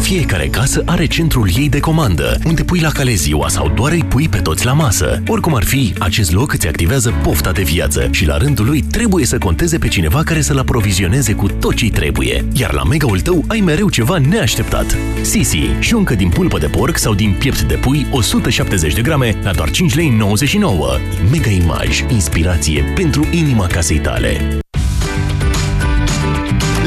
Fiecare casă are centrul ei de comandă, unde pui la cale ziua sau doar îi pui pe toți la masă. Oricum ar fi, acest loc îți activează pofta de viață și la rândul lui trebuie să conteze pe cineva care să-l aprovizioneze cu tot ce trebuie. Iar la mega-ul tău ai mereu ceva neașteptat. Sisi, șuncă din pulpă de porc sau din piept de pui 170 de grame la doar 5 lei 99. Mega Image, inspirație pentru inima casei tale.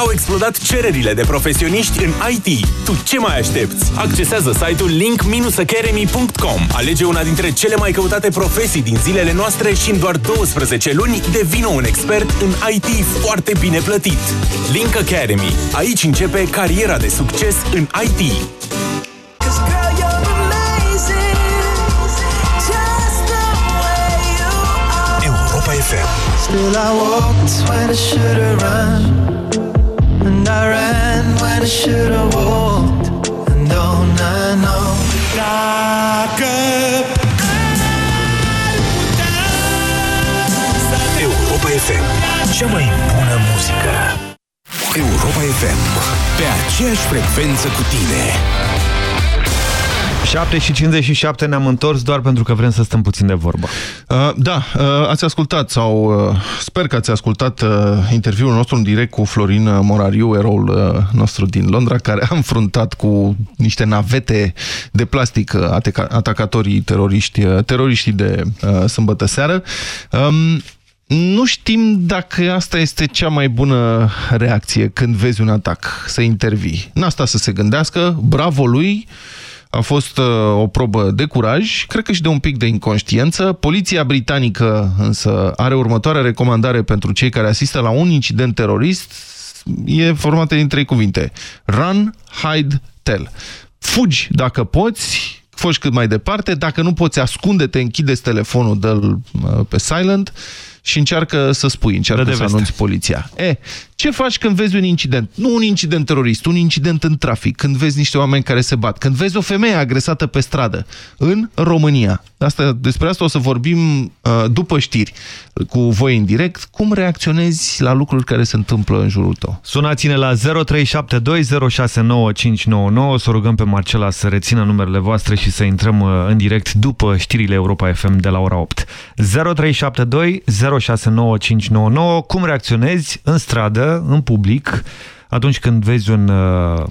Au explodat cererile de profesioniști în IT. Tu ce mai aștepți? Accesează site-ul link-academy.com. Alege una dintre cele mai căutate profesii din zilele noastre și în doar 12 luni devină un expert în IT foarte bine plătit. Link Academy. Aici începe cariera de succes în IT. Europa FM. Still I walked when I should have run And I ran when I should have walked And don't I know Dacă Europa FM. Cea mai bună muzică. Europa FM. Pe aceeași frecvență cu tine. 7 și 57 ne-am întors doar pentru că vrem să stăm puțin de vorbă. Uh, da, uh, ați ascultat sau uh, sper că ați ascultat uh, interviul nostru în direct cu Florin Morariu, eroul uh, nostru din Londra, care a înfruntat cu niște navete de plastic uh, ataca atacatorii teroriști, uh, teroriștii de uh, sâmbătă seară. Um, nu știm dacă asta este cea mai bună reacție când vezi un atac, să intervii. N-asta să se gândească, bravo lui, a fost uh, o probă de curaj, cred că și de un pic de inconștiență. Poliția britanică însă are următoarea recomandare pentru cei care asistă la un incident terorist. E formată din trei cuvinte. Run, hide, tell. Fugi dacă poți, fugi cât mai departe, dacă nu poți ascunde-te, închideți telefonul, dă-l uh, pe silent și încearcă să spui, încearcă Dă de să veste. anunți poliția. E, ce faci când vezi un incident? Nu un incident terorist, un incident în trafic, când vezi niște oameni care se bat, când vezi o femeie agresată pe stradă în România. Asta, despre asta o să vorbim uh, după știri cu voi în direct. Cum reacționezi la lucruri care se întâmplă în jurul tău? Sunați-ne la 0372069599 să o rugăm pe Marcela să rețină numerele voastre și să intrăm uh, în direct după știrile Europa FM de la ora 8. 0372069599 Cum reacționezi în stradă, în public, atunci când vezi un, uh,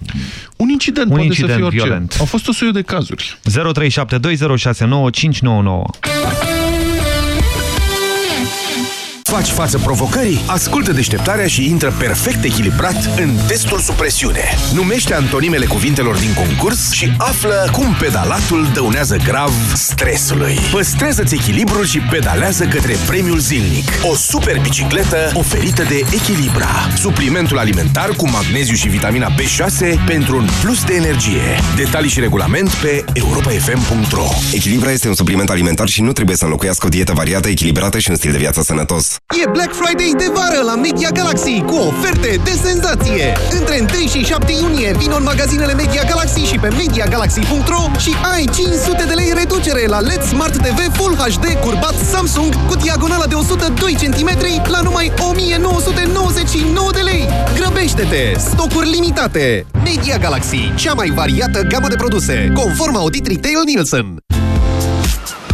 un incident, un poate incident să fie orice. violent? Au fost o suiu de cazuri. 0372069599 Faci față provocării? Ascultă deșteptarea și intră perfect echilibrat în testul sub presiune. Numește antonimele cuvintelor din concurs și află cum pedalatul dăunează grav stresului. Păstrează-ți echilibrul și pedalează către premiul zilnic. O super bicicletă oferită de Echilibra. Suplimentul alimentar cu magneziu și vitamina B6 pentru un plus de energie. Detalii și regulament pe europafm.ro Echilibra este un supliment alimentar și nu trebuie să înlocuiască o dietă variată, echilibrată și un stil de viață sănătos. E Black Friday de vară la Media Galaxy cu oferte de senzație! Între 1 și 7 iunie vin în magazinele Media Galaxy și pe MediaGalaxy.ro și ai 500 de lei reducere la LED Smart TV Full HD curbat Samsung cu diagonala de 102 cm la numai 1999 de lei! Grăbește-te! Stocuri limitate! Media Galaxy, cea mai variată gamă de produse, conform Audit Retail Nielsen.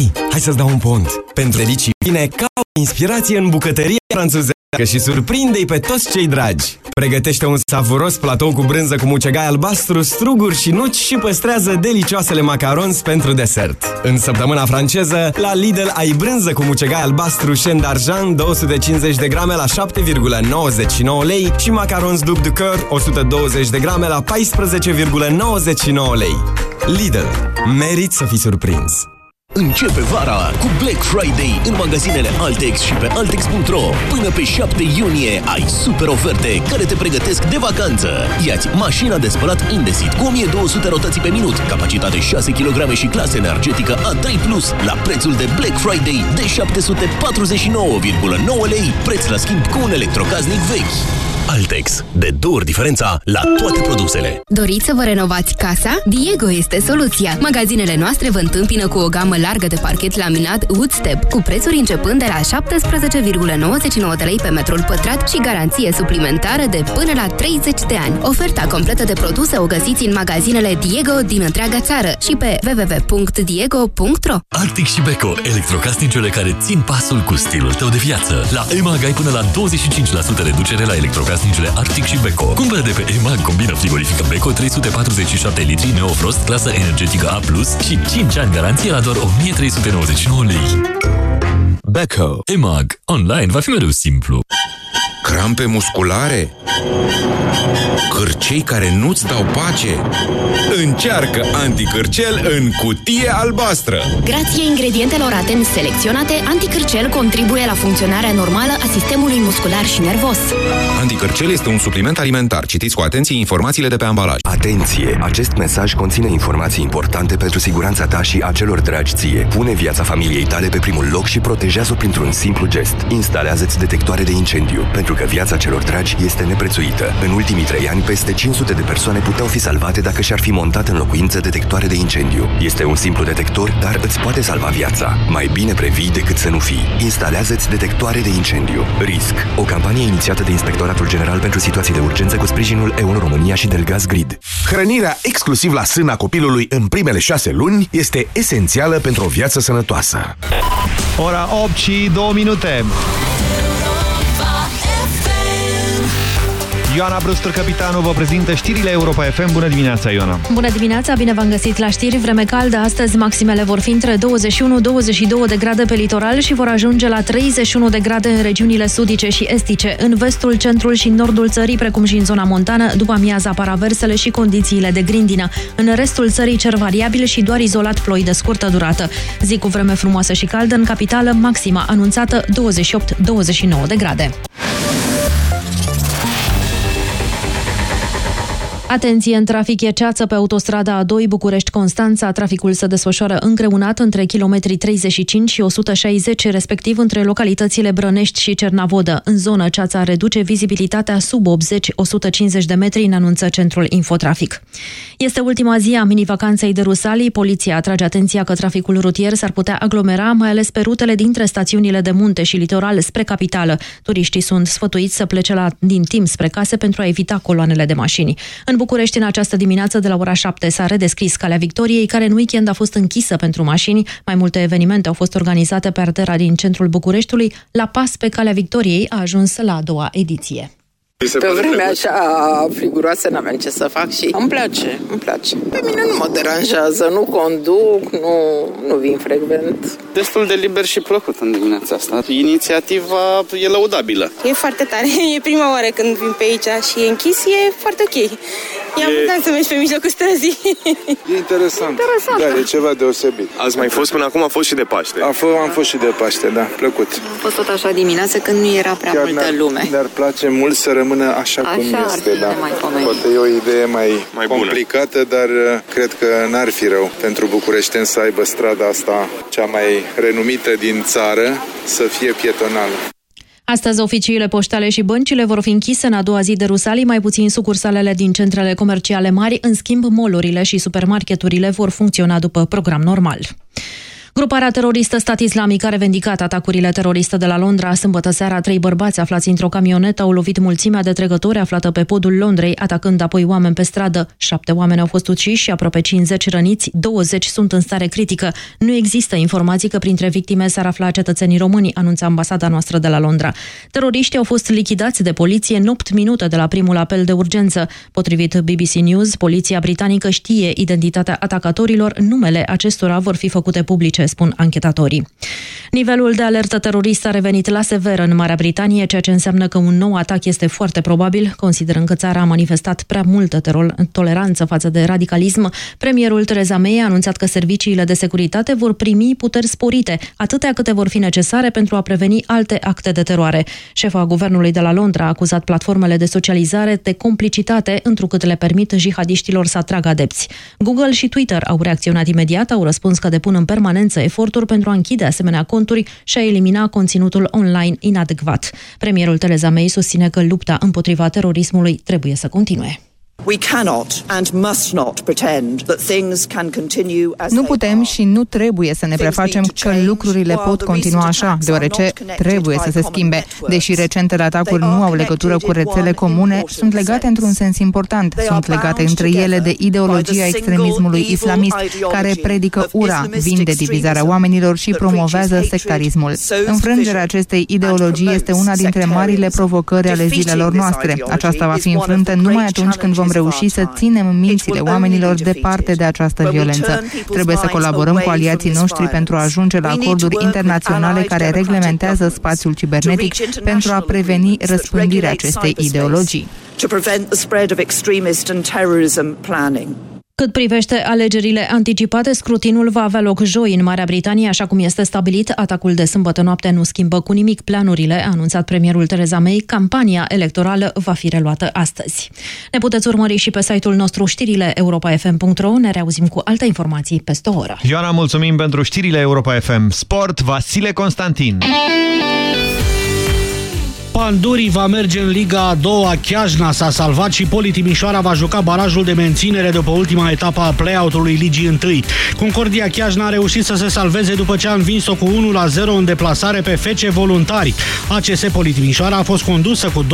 Hei, hai să-ți dau un pont. Pentru delicii bine, ca o inspirație în bucătăria franțuzească și surprinde-i pe toți cei dragi. Pregătește un savuros platou cu brânză cu mucegai albastru, struguri și nuci și păstrează delicioasele macarons pentru desert. În săptămâna franceză, la Lidl ai brânză cu mucegai albastru Chen d'Argent 250 de grame la 7,99 lei și macarons Duc de Coeur 120 de grame la 14,99 lei. Lidl. Merit să fii surprins! Începe vara cu Black Friday în magazinele Altex și pe Altex.ro. Până pe 7 iunie ai super oferte care te pregătesc de vacanță. Iați mașina de spălat Indesit cu 1200 rotații pe minut, capacitate 6 kg și clasă energetică A3+, la prețul de Black Friday de 749,9 lei, preț la schimb cu un electrocaznic vechi. Altex. De două ori diferența la toate produsele. Doriți să vă renovați casa? Diego este soluția. Magazinele noastre vă întâmpină cu o gamă largă de parchet laminat Woodstep, cu prețuri începând de la 17,99 de lei pe metrul pătrat și garanție suplimentară de până la 30 de ani. Oferta completă de produse o găsiți în magazinele Diego din întreaga țară și pe www.diego.ro Arctic și Beko, electrocasnicele care țin pasul cu stilul tău de viață. La EMAG ai până la 25% reducere la electrocasnicele Arctic și Beko. Cumpără de pe EMAG combina frigorifică Beko 347 litri Neofrost, clasă energetică A+, și 5 ani garanție la doar 1399 lei. Beko. EMAG. Online va fi mereu simplu. Crampe musculare? Cârcei care nu-ți dau pace? Încearcă anticârcel în cutie albastră! Grație ingredientelor atent selecționate, anticârcel contribuie la funcționarea normală a sistemului muscular și nervos. Anticârcel este un supliment alimentar. Citiți cu atenție informațiile de pe ambalaj. Atenție! Acest mesaj conține informații importante pentru siguranța ta și a celor dragi ție. Pune viața familiei tale pe primul loc și protejează-o printr-un simplu gest. Instalează-ți detectoare de incendiu, pentru că viața celor dragi este neprețuită. În ultimii trei ani, peste 500 de persoane puteau fi salvate dacă și-ar fi montat în locuință detectoare de incendiu. Este un simplu detector, dar îți poate salva viața. Mai bine previi decât să nu fii. Instalează-ți detectoare de incendiu. RISC. O campanie inițiată de Inspectoratul General pentru Situații de Urgență cu sprijinul EU România și Delgaz Grid. Hrănirea exclusiv la sâna copilului în primele șase luni este esențială pentru o viață sănătoasă. Ora 8 și 2 minute. Ioana Brustur, capitanul, vă prezintă știrile Europa FM. Bună dimineața, Ioana! Bună dimineața, bine v-am găsit la știri. Vreme caldă, astăzi maximele vor fi între 21-22 de grade pe litoral și vor ajunge la 31 de grade în regiunile sudice și estice. În vestul, centrul și nordul țării, precum și în zona montană, după amiaza paraversele și condițiile de grindină. În restul țării cer variabil și doar izolat ploi de scurtă durată. Zi cu vreme frumoasă și caldă, în capitală maxima anunțată 28-29 de grade. Atenție, în trafic e ceață pe autostrada A2 București-Constanța. Traficul se desfășoară îngreunat între kilometrii 35 și 160, respectiv între localitățile Brănești și Cernavodă. În zonă, ceața reduce vizibilitatea sub 80-150 de metri, în anunță centrul Infotrafic. Este ultima zi a mini-vacanței de Rusalii. Poliția atrage atenția că traficul rutier s-ar putea aglomera, mai ales pe rutele dintre stațiunile de munte și litoral spre capitală. Turiștii sunt sfătuiți să plece la, din timp spre case pentru a evita coloanele de mașini. În București, în această dimineață, de la ora 7, s-a redescris Calea Victoriei, care în weekend a fost închisă pentru mașini. Mai multe evenimente au fost organizate pe artera din centrul Bucureștiului. La pas pe Calea Victoriei a ajuns la a doua ediție. Pe vremea așa friguroasă n-aveam ce să fac și îmi place, îmi place. Pe mine nu mă deranjează, nu conduc, nu, nu vin frecvent. Destul de liber și plăcut în dimineața asta. Inițiativa e lăudabilă. E foarte tare. E prima oară când vin pe aici și e închis, e foarte ok. I-am E- putea să mergi pe mijlocul străzii. E interesant. Interesant, Da, da. e ceva deosebit. Ați mai fost până acum, a fost și de Paște. A fost, am fost și de Paște, da, plăcut. A fost tot așa dimineață când nu era prea multă ne-ar, lume. ne-ar place mult să rămână așa, Așa cum ar este, fi da. nemaipomenit. Poate e o idee mai, Mai bună. complicată, dar uh, cred că n-ar fi rău pentru bucureșteni să aibă strada asta cea mai renumită din țară să fie pietonală. Astăzi, oficiile poștale și băncile vor fi închise în a doua zi de Rusalii, mai puțin sucursalele din centrele comerciale mari, în schimb, molurile și supermarketurile vor funcționa după program normal. Gruparea teroristă stat islamic a revendicat atacurile teroriste de la Londra. Sâmbătă seara, trei bărbați aflați într-o camionetă au lovit mulțimea de trecători aflată pe podul Londrei, atacând apoi oameni pe stradă. Șapte oameni au fost uciși și aproape 50 răniți, 20 sunt în stare critică. Nu există informații că printre victime s-ar afla cetățenii români, anunța ambasada noastră de la Londra. Teroriștii au fost lichidați de poliție în 8 minute de la primul apel de urgență. Potrivit BBC News, poliția britanică știe identitatea atacatorilor, numele acestora vor fi făcute publice, spun anchetatorii. Nivelul de alertă teroristă a revenit la sever în Marea Britanie, ceea ce înseamnă că un nou atac este foarte probabil, considerând că țara a manifestat prea multă terol- toleranță față de radicalism. Premierul Theresa May a anunțat că serviciile de securitate vor primi puteri sporite, atâtea câte vor fi necesare pentru a preveni alte acte de teroare. Șefa guvernului de la Londra a acuzat platformele de socializare de complicitate, întrucât le permit jihadiștilor să atragă adepți. Google și Twitter au reacționat imediat, au răspuns că depun în permanență eforturi pentru a închide asemenea conturi și a elimina conținutul online inadecvat. Premierul Theresa May susține că lupta împotriva terorismului trebuie să continue. We cannot and must not pretend that things can continue as Nu putem și nu trebuie să ne prefacem că lucrurile pot continua așa, deoarece trebuie să se schimbe. Deși recentele atacuri nu au legătură cu rețele comune, sunt legate într-un sens important. Sunt legate între ele de ideologia extremismului islamist, care predică ura, vinde divizarea oamenilor și promovează sectarismul. Înfrângerea acestei ideologii este una dintre marile provocări ale zilelor noastre. Aceasta va fi înfrântă numai atunci când vom reuși să ținem mințile oamenilor departe de această violență. Trebuie să colaborăm cu aliații noștri pentru a ajunge la acorduri internaționale care reglementează spațiul cibernetic pentru a preveni răspândirea acestei ideologii. to prevent the spread of extremist and terrorism planning. Cât privește alegerile anticipate, scrutinul va avea loc joi în Marea Britanie, așa cum este stabilit. Atacul de sâmbătă noapte nu schimbă cu nimic planurile, a anunțat premierul Theresa May. Campania electorală va fi reluată astăzi. Ne puteți urmări și pe site-ul nostru știrile europa.fm.ro. Ne reauzim cu alte informații peste o oră. Ioana, mulțumim pentru știrile Europa FM. Sport, Vasile Constantin. Pandurii va merge în Liga a doua, Chiajna s-a salvat și Poli Timișoara va juca barajul de menținere după ultima etapă a play-out-ului Ligii 1. Concordia Chiajna a reușit să se salveze după ce a învins-o cu 1-0 în deplasare pe FC Voluntari. ACS Poli Timișoara a fost condusă cu 2-0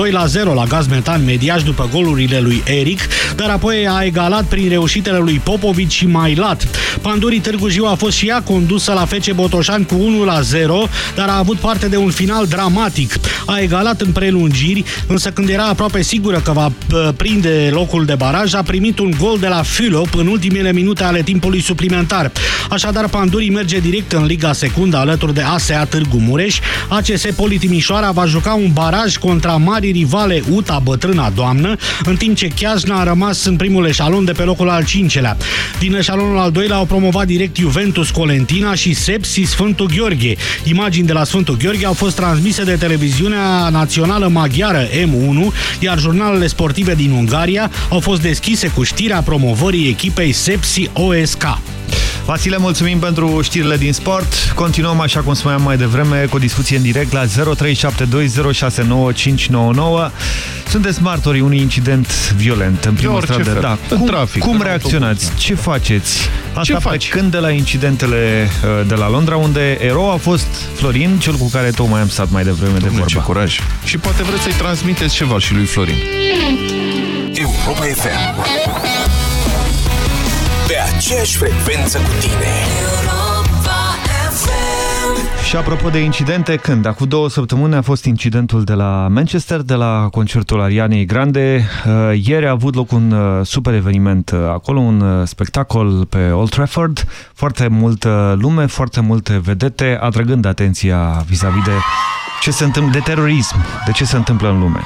la Gaz Metan Mediaș după golurile lui Eric, dar apoi a egalat prin reușitele lui Popovici și Mailat. Pandurii Târgu Jiu a fost și ea condusă la FC Botoșani cu 1-0, dar a avut parte de un final dramatic. A egalat în prelungiri, însă când era aproape sigură că va uh, prinde locul de baraj, a primit un gol de la Filop în ultimele minute ale timpului suplimentar. Așadar, Pandurii merge direct în Liga Secundă alături de ASEA Târgu Mureș. ACS Poli Timișoara va juca un baraj contra mari rivale UTA Bătrâna Doamnă, în timp ce Chiajna a rămas în primul eșalon de pe locul al cincelea. Din eșalonul al doilea au promovat direct Juventus Colentina și Sepsi Sfântul Gheorghe. Imagini de la Sfântul Gheorghe au fost transmise de televiziunea națională maghiară M1, iar jurnalele sportive din Ungaria au fost deschise cu știrea promovării echipei Sepsi OSK. Vasile, mulțumim pentru știrile din sport. Continuăm, așa cum spuneam mai devreme, cu o discuție în direct la 0372069599. Sunteți martorii unui incident violent în primul orice stradă. fel. Da. În Cum, trafic, cum în reacționați? Ce faceți? Asta Ce faci? când de la incidentele uh, de la Londra, unde erou a fost Florin, cel cu care tocmai am stat mai devreme de Dom'le, vorba. ce curaj. Și poate vreți să-i transmiteți ceva și lui Florin. Europa Europa FM. Pe aceeași frecvență cu tine. Și apropo de incidente, când? Acum două săptămâni a fost incidentul de la Manchester, de la concertul Arianei Grande. Uh, ieri a avut loc un uh, super eveniment uh, acolo, un spectacol pe Old Trafford. Foarte multă lume, foarte multe vedete, atrăgând atenția vis-a-vis -vis de ce se întâmplă, de terorism, de ce se întâmplă în lume.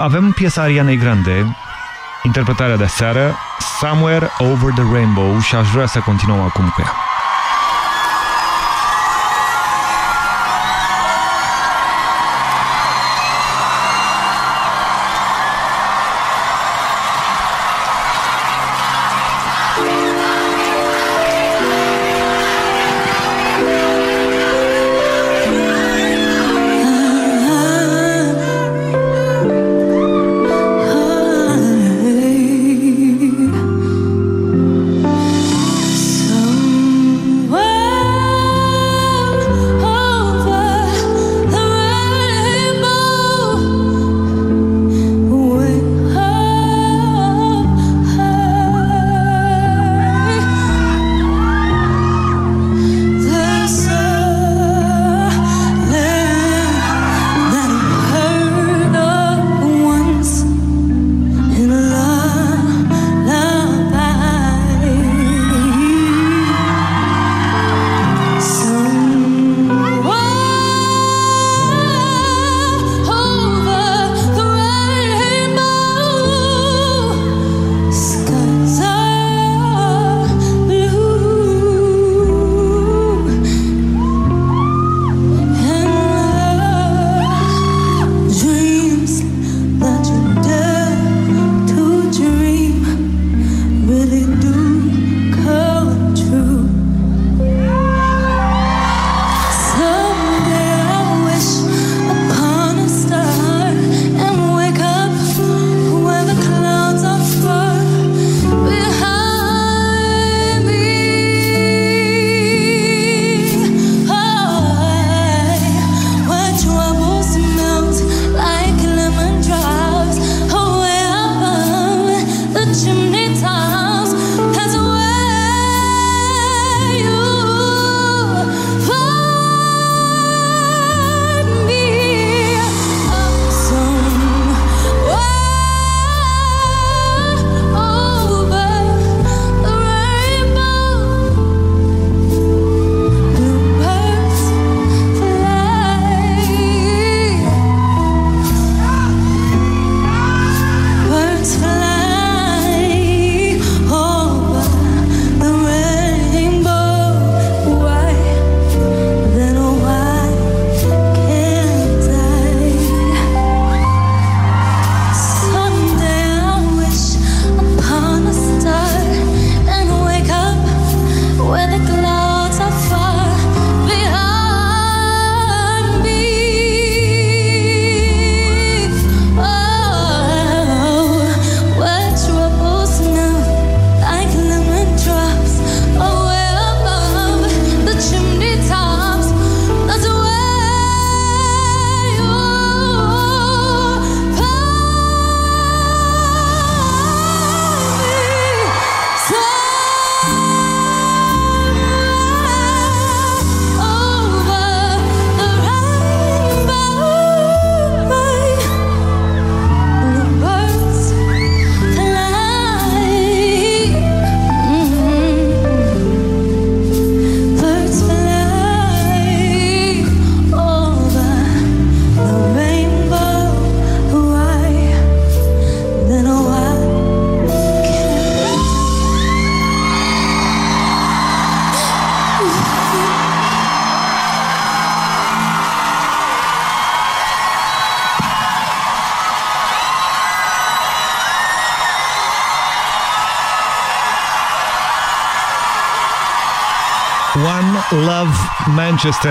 Avem piesa Arianei Grande, interpretarea de seară, Somewhere Over the Rainbow și aș vrea să continuăm acum cu ea.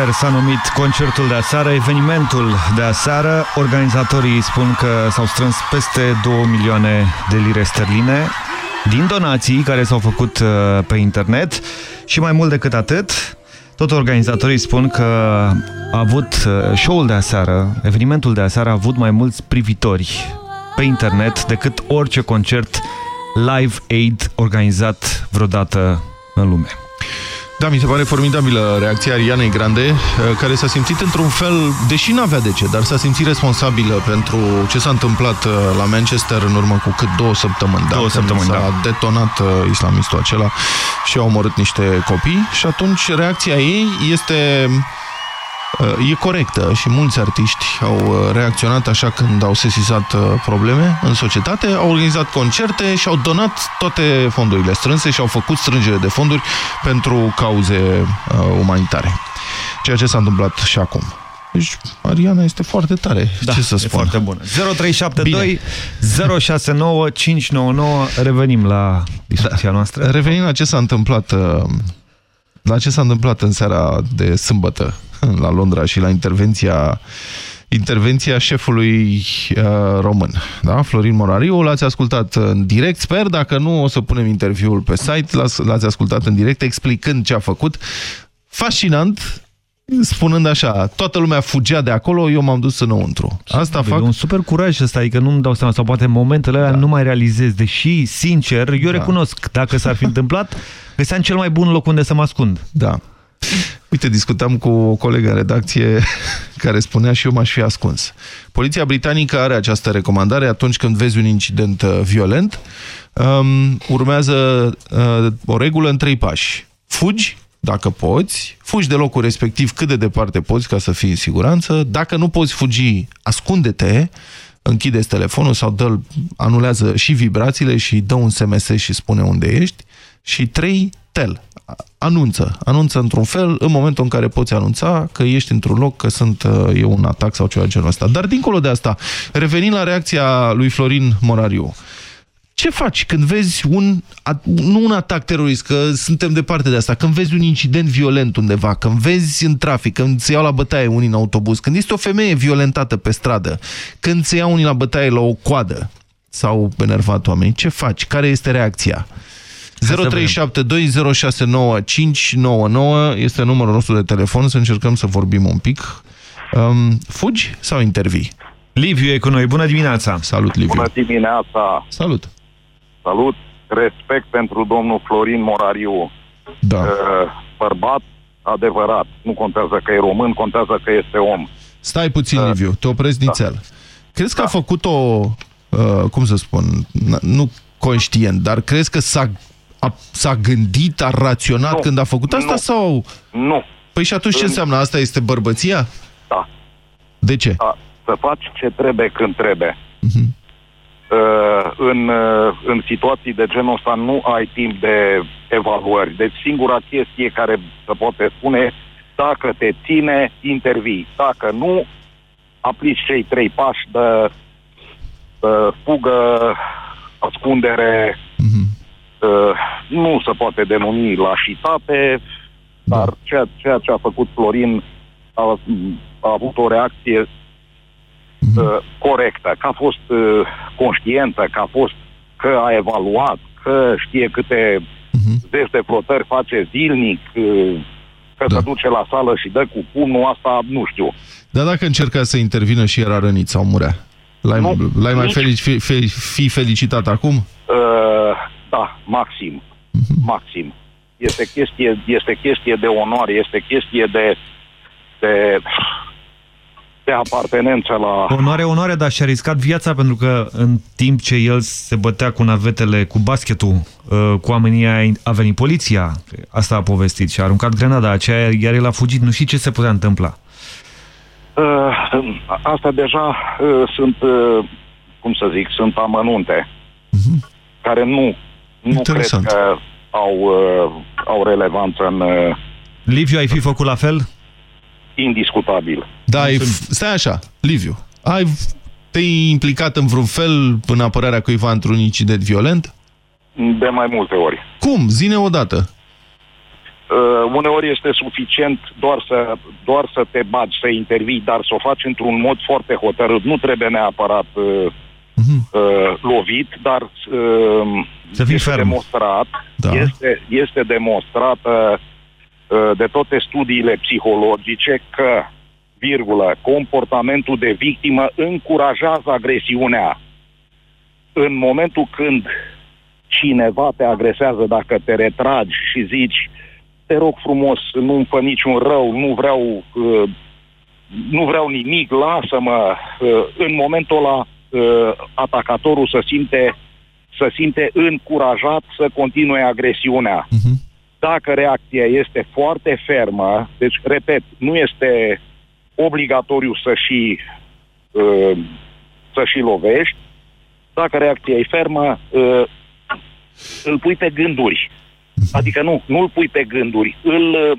Manchester s-a numit concertul de aseară, evenimentul de aseară. Organizatorii spun că s-au strâns peste 2 milioane de lire sterline din donații care s-au făcut uh, pe internet și mai mult decât atât, tot organizatorii spun că a avut uh, show-ul de aseară, evenimentul de aseară a avut mai mulți privitori pe internet decât orice concert Live Aid organizat vreodată în lume. Da, mi se pare formidabilă reacția Arianei Grande, eh, care s-a simțit într-un fel, deși nu avea de ce, dar s-a simțit responsabilă pentru ce s-a întâmplat eh, la Manchester în urmă cu cât două săptămâni. Două da, săptămâni, S-a da. detonat uh, islamistul acela și a omorât niște copii și atunci reacția ei este uh, e corectă și mulți artiști au uh, reacționat așa când au sesizat uh, probleme în societate, au organizat concerte și au donat toate fondurile strânse și au făcut strângere de fonduri pentru cauze uh, umanitare. Ceea ce s-a întâmplat și acum. Deci, Ariana este foarte tare. Da, Ce să e spun? foarte bună. 0372 069 599. Revenim la discuția noastră. Revenim la ce s-a întâmplat uh, la ce s-a întâmplat în seara de sâmbătă la Londra și la intervenția intervenția șefului uh, român, da? Florin Morariu, l-ați ascultat în direct, sper, dacă nu o să punem interviul pe site, l-ați ascultat în direct explicând ce a făcut. Fascinant, spunând așa, toată lumea fugea de acolo, eu m-am dus înăuntru. Asta fac... E un super curaj ăsta, adică nu-mi dau seama, sau poate în momentele alea da. nu mai realizez, deși, sincer, eu da. recunosc, dacă s-ar fi întâmplat, găseam cel mai bun loc unde să mă ascund. Da. Uite, discutam cu o colegă în redacție care spunea și eu m-aș fi ascuns. Poliția britanică are această recomandare atunci când vezi un incident uh, violent, um, urmează uh, o regulă în trei pași. Fugi, dacă poți, fugi de locul respectiv cât de departe poți ca să fii în siguranță. Dacă nu poți fugi, ascunde-te, închideți telefonul sau dă anulează și vibrațiile și dă un SMS și spune unde ești. Și trei, tel. Anunță. Anunță într-un fel în momentul în care poți anunța că ești într-un loc, că sunt, e un atac sau ceva genul ăsta. Dar dincolo de asta, revenind la reacția lui Florin Morariu, ce faci când vezi un, nu un atac terorist, că suntem departe de asta, când vezi un incident violent undeva, când vezi în trafic, când se iau la bătaie unii în autobuz, când este o femeie violentată pe stradă, când se iau unii la bătaie la o coadă, sau enervat oamenii, ce faci? Care este reacția? 0372069599 este numărul nostru de telefon, să încercăm să vorbim un pic. Um, fugi sau intervii? Liviu e cu noi, bună dimineața! Salut, Liviu! Bună dimineața! Salut! Salut! Respect pentru domnul Florin Morariu. Da. Uh, bărbat adevărat. Nu contează că e român, contează că este om. Stai puțin, uh, Liviu, te opresc nițel. Da. Crezi că da. a făcut-o, uh, cum să spun, nu conștient, dar crezi că s-a s-a gândit, a raționat nu, când a făcut asta nu, sau... Nu. Păi și atunci ce înseamnă? Asta este bărbăția? Da. De ce? Da. Să faci ce trebuie când trebuie. Uh -huh. uh, în, uh, în situații de genul ăsta nu ai timp de evaluări. Deci singura chestie care se poate spune dacă te ține, intervii. Dacă nu, aplici cei trei pași de, de fugă, ascundere, uh -huh. Uh, nu se poate denumi lașitate, da. dar ceea, ceea ce a făcut Florin a, a avut o reacție uh-huh. uh, corectă, că a fost uh, conștientă, că a fost că a evaluat, că știe câte uh-huh. zeci de flotări face zilnic, uh, că da. se duce la sală și dă cu pumnul, asta nu știu. Dar dacă încerca să intervină și era rănit sau murea? L-ai mai felici, fi, fi, fi felicitat acum? Uh, da, maxim. Maxim. Este chestie, este chestie de onoare, este chestie de, de, de apartenență la... Onoare, onoare, dar și-a riscat viața pentru că în timp ce el se bătea cu navetele, cu basketul, uh, cu oamenii a venit poliția. Asta a povestit și a aruncat grenada aceea, iar el a fugit. Nu știi ce se putea întâmpla. Uh, asta deja uh, sunt, uh, cum să zic, sunt amănunte uh -huh. care nu nu Interesant. cred că au, uh, au relevanță în... Uh, Liviu, ai fi făcut la fel? Indiscutabil. Da, ai, stai așa, Liviu, ai te-ai implicat în vreun fel în apărarea cuiva într-un incident violent? De mai multe ori. Cum? Zine odată. Uh, uneori este suficient doar să, doar să te bagi, să intervii, dar să o faci într-un mod foarte hotărât. Nu trebuie neapărat uh, uh-huh. uh, lovit, dar uh, să fii este ferm. demonstrat, Da. este, este demonstrat uh, uh, de toate studiile psihologice că, virgulă, comportamentul de victimă încurajează agresiunea. în momentul când cineva te agresează, dacă te retragi și zici te rog frumos, nu-mi fă niciun rău, nu vreau, uh, nu vreau nimic, lasă-mă. Uh, în momentul ăla, uh, atacatorul să simte, să simte încurajat să continue agresiunea. Mhm. Dacă reacția este foarte fermă, deci, repet, nu este obligatoriu să și, uh, să și lovești, dacă reacția e fermă, uh, îl pui pe gânduri. Adică nu, nu îl pui pe gânduri, îl, uh,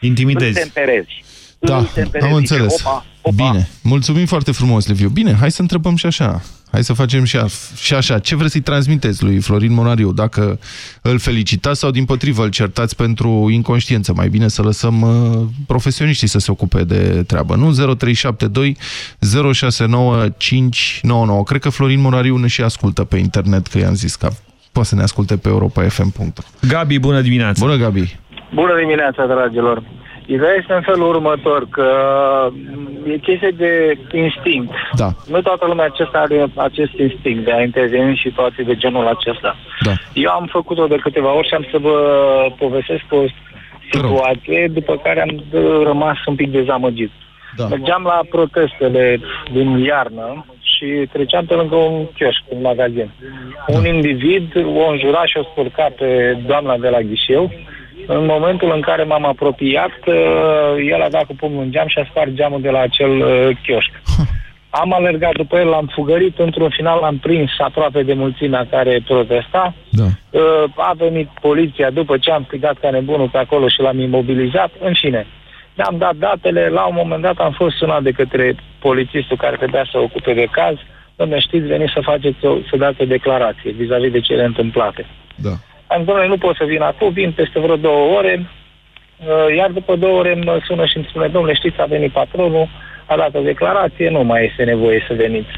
Intimidezi. îl temperezi. Da, Îl temperezi, am zice, înțeles. Opa, opa. Bine, mulțumim foarte frumos, Liviu. Bine, hai să întrebăm și așa. Hai să facem și, a, și așa. Ce vreți să-i transmiteți lui Florin Monariu? Dacă îl felicitați sau din potrivă îl certați pentru inconștiență? Mai bine să lăsăm uh, profesioniștii să se ocupe de treabă. Nu 0372 069 599. Cred că Florin Monariu ne și ascultă pe internet, că i-am zis că poate să ne asculte pe europa.fm.ro Gabi, bună dimineața! Bună, Gabi! Bună dimineața, dragilor! Ideea este în felul următor, că e chestie de instinct. Da. Nu toată lumea acesta are acest instinct de a interveni în situații de genul acesta. Da. Eu am făcut-o de câteva ori și am să vă povestesc o situație după care am d- rămas un pic dezamăgit. Da. Mergeam la protestele din iarnă și treceam pe lângă un chioșc, un magazin. Un individ o înjura și o spurca pe doamna de la ghișeu. În momentul în care m-am apropiat, uh, el a dat cu pumnul în geam și a spart geamul de la acel uh, chioșc. Am alergat după el, l-am fugărit, într-un final l-am prins aproape de mulțimea care protesta. Da. Uh, A venit poliția după ce am strigat ca nebunul pe acolo și l-am imobilizat. În fine, ne-am dat datele, la un moment dat am fost sunat de către polițistul care trebuia să ocupe de caz. Dom'le, știți, veniți să faceți o, să dați o declarație vis-a-vis de cele întâmplate. Da. Am zis, "Domnule, nu pot să vin acum, vin peste vreo două ore, Uh, iar după două ore mă sună și îmi spune, domnule, știți, a venit patronul, a dat o declarație, nu mai este nevoie să veniți.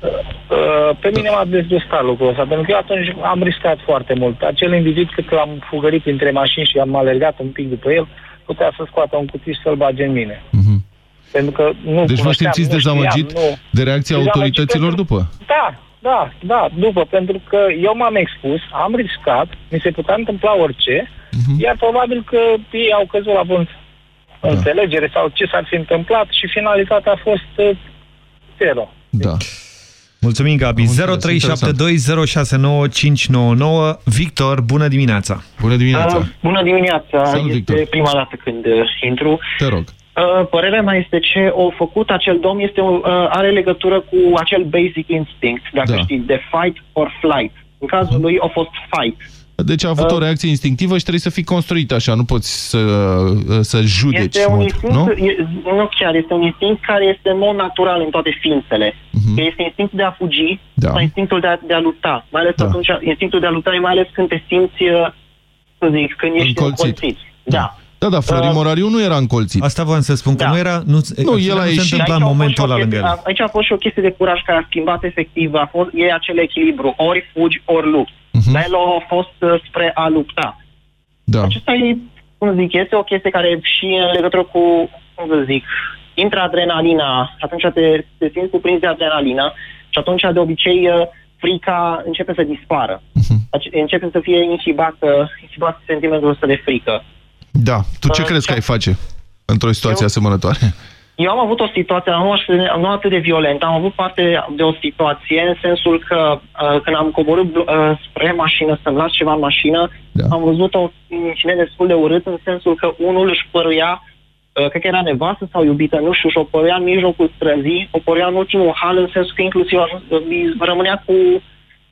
Uh, Pe mine m-a dezgustat lucrul ăsta, pentru că eu atunci am riscat foarte mult. Acel individ, cât l-am fugărit între mașini și am alergat un pic după el, putea să scoată un cuțit și să-l bage în mine. Pentru că nu Deci vă cunoșteam, simțiți nu știam, dezamăgit nu. de reacția Dezamăgit autorităților pentru- după? Da, da, da, după, pentru că eu m-am expus, am riscat, mi se putea întâmpla orice, Mhm. iar probabil că ei au căzut la bun Da. înțelegere sau ce s-ar fi întâmplat și finalitatea a fost uh, zero. Da. Mulțumim, Gabi. 0372069599. Victor, bună dimineața! Bună Uh, bună dimineața! Salut, este Victor. prima dată când uh, intru. Te rog. Uh, părerea mea este ce a făcut acel domn este, uh, are legătură cu acel basic instinct, dacă Da. Mhm. știți, de fight or flight. În cazul lui a fost fight. Deci a avut o reacție instinctivă și trebuie să fii construit așa, nu poți să, să judeci. Este un mult, instinct, nu? e, nu chiar, este un instinct care este în mod natural în toate ființele. Mhm. Că este instinctul de a fugi Da. sau instinctul de a, de a lupta. Mai ales atunci, instinctul de a lupta e mai ales când te simți, uh, să zic, când ești Încolțit. încolțit. Da. Da, da, Florin Uh, Morariu nu era încolțit. Asta voiam să spun, că Da. nu era... Nu, Nu, el a nu se ieșit. întâmpla Aici în a fost momentul și o ăla lângă chestie- el. Aici a fost și o chestie de curaj care a schimbat efectiv, a fost, e acel echilibru, ori fugi, ori lupți. Mhm. Dar el a fost uh, spre a lupta. Da. Acesta e, cum zic, este o chestie care și în legătură cu, cum să zic, intră adrenalina, și atunci te, te simți cuprins de adrenalină și atunci de obicei uh, frica începe să dispară. Mhm. Ace- Începe să fie inhibat, uh, inhibat sentimentul ăsta de frică. Da. Tu ce Uh, crezi că ai face într-o situație asemănătoare? Eu am avut o situație, nu, aș, nu atât de violentă, am avut parte de o situație în sensul că uh, când am coborât uh, spre mașină să-mi las ceva în mașină, da. am văzut o incident destul de urât în sensul că unul își păruia, uh, cred că era nevastă sau iubită, nu știu, și o păruia în mijlocul străzii, o păruia în ultimul hal în sensul că inclusiv uh, rămânea cu,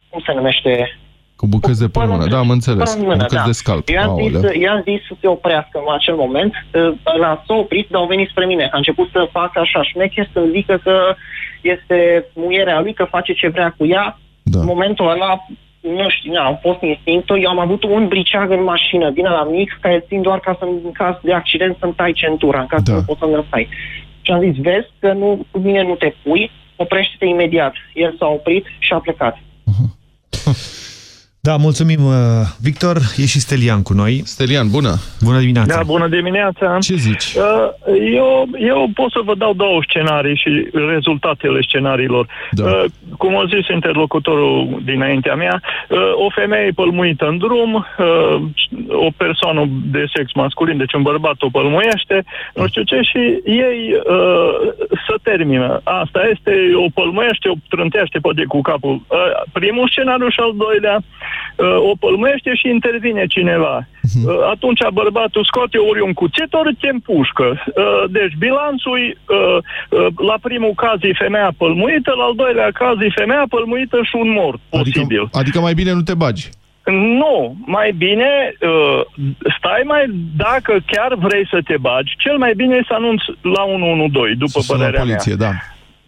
cum se numește, Cu bucăți de pămână. Da, am înțeles. Până în mână, bucăți da. de scalp. Eu am, zis, Aoleu. eu am zis să se oprească în acel moment. Uh, L-a s-a oprit, dar au venit spre mine. A început să facă așa șmecher, să zică că este muierea lui, că face ce vrea cu ea. Da. În momentul ăla, nu știu, na, am fost instinctul. Eu am avut un briceag în mașină din la mic, care țin doar ca să, în caz de accident, să-mi tai centura, în caz da. să nu poți să-mi răstai. Și am zis, vezi că nu, cu mine nu te pui, oprește-te imediat. El s-a oprit și a plecat. Da, mulțumim, uh, Victor. E și Stelian cu noi. Stelian, bună! Bună dimineața! Da, bună dimineața! Ce zici? Uh, eu, eu pot să vă dau două scenarii și rezultatele scenariilor. Da. Uh, cum a zis interlocutorul dinaintea mea, o femeie pălmuită în drum, o persoană de sex masculin, deci un bărbat o pălmuiește, nu știu ce, și ei să termină. Asta este, o pălmuiește, o trântește poate cu capul. Primul scenariu și al doilea, o pălmuiește și intervine cineva. Mhm. Atunci bărbatul scoate ori un cuțit, ori te împușcă. Deci bilanțul la primul caz e femeia pălmuită, la al doilea caz e femeia pălmuită și un mort, posibil. Adică, adică mai bine nu te bagi. Nu, mai bine uh, stai mai, dacă chiar vrei să te bagi, cel mai bine e să anunți la 112, după Să părerea la poliție, mea. da.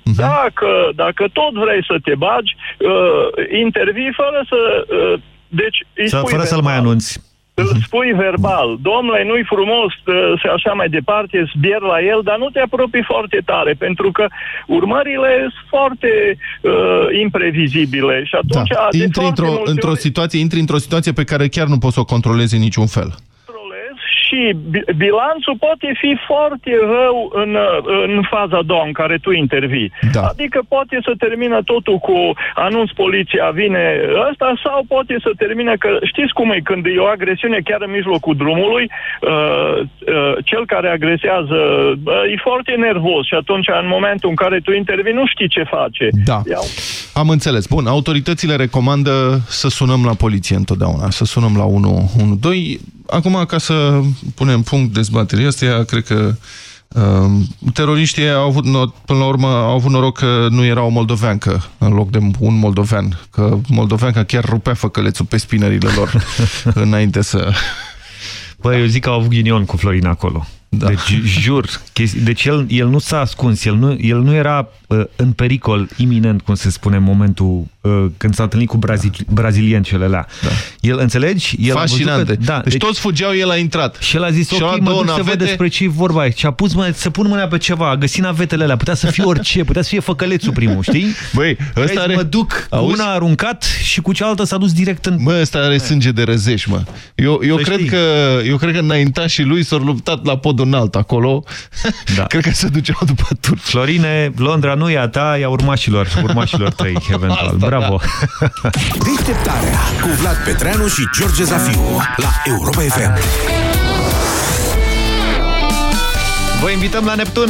Dacă, dacă tot vrei să te bagi, uh, intervii fără să... Uh, deci, îi Să, spui fără să-l mai verbal. anunți. Îl spui verbal, domnule, nu-i frumos uh, și așa mai departe, zbier la el, dar nu te apropii foarte tare, pentru că urmările sunt foarte uh, imprevizibile și atunci... Da. de Intri foarte într-o, multe într-o ori- situație, intri într-o situație pe care chiar nu poți să o controlezi în niciun fel. Și bi- bilanțul poate fi foarte rău în, uh, în faza a doua în care tu intervii. Da. Adică poate să termină totul cu anunț poliția vine ăsta sau poate să termină că știți cum e când e o agresiune chiar în mijlocul drumului, uh, uh, cel care agresează uh, e foarte nervos și atunci în momentul în care tu intervii nu știi ce face. Da. Iau. Am înțeles. Bun, autoritățile recomandă să sunăm la poliție întotdeauna, să sunăm la 112. Acum, ca să punem punct dezbaterii astea, cred că um, teroriștii au avut, no- până la urmă, au avut noroc că nu era o moldoveancă în loc de un moldovean, că moldoveanca chiar rupea făcălețul pe spinările lor înainte să... Băi, eu zic că au avut ghinion cu Florin acolo. Da. Deci, jur, chesti... deci el, el nu s-a ascuns, el nu, el nu era uh, în pericol iminent, cum se spune în momentul uh, când s-a întâlnit cu brazil, braziliențele alea. Da. El, înțelegi? El a văzut Fascinante. Că, da, deci, toți fugeau, el a intrat. Și el a zis, Și-a ok, luat mă două duc să văd navete. despre ce e vorba aici. Și a pus mă, să pun mâna pe ceva, a găsit navetele alea, putea să fie orice, putea să fie făcălețul primul, știi? Băi, ăsta Vezi, are... mă duc, cu Auzi? una a aruncat și cu cealaltă s-a dus direct în... Mă, ăsta are sânge de răzeș, mă. Eu, eu, Să cred știi. că, eu cred că înaintașii lui s-au luptat la podul înalt acolo. Da. cred că se duceau după turci. Florine, Londra nu e a ta, e a urmașilor, urmașilor tăi, eventual. Asta, Bravo! Deșteptarea cu Vlad Petreanu și George Zafiu la Europa FM. Vă invităm la Neptun!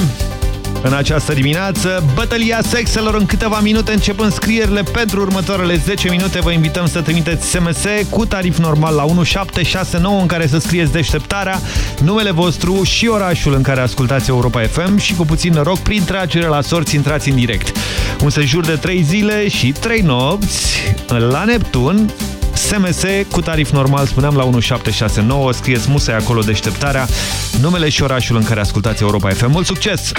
În această dimineață, bătălia sexelor în câteva minute încep înscrierile pentru următoarele 10 minute. Vă invităm să trimiteți SMS cu tarif normal la 1769 în care să scrieți deșteptarea, numele vostru și orașul în care ascultați Europa FM și cu puțin noroc prin tragere la sorți intrați în direct. Un sejur de 3 zile și 3 nopți la Neptun SMS cu tarif normal, spuneam la 1769, scrieți musai acolo deșteptarea, numele și orașul în care ascultați Europa FM. Mult succes!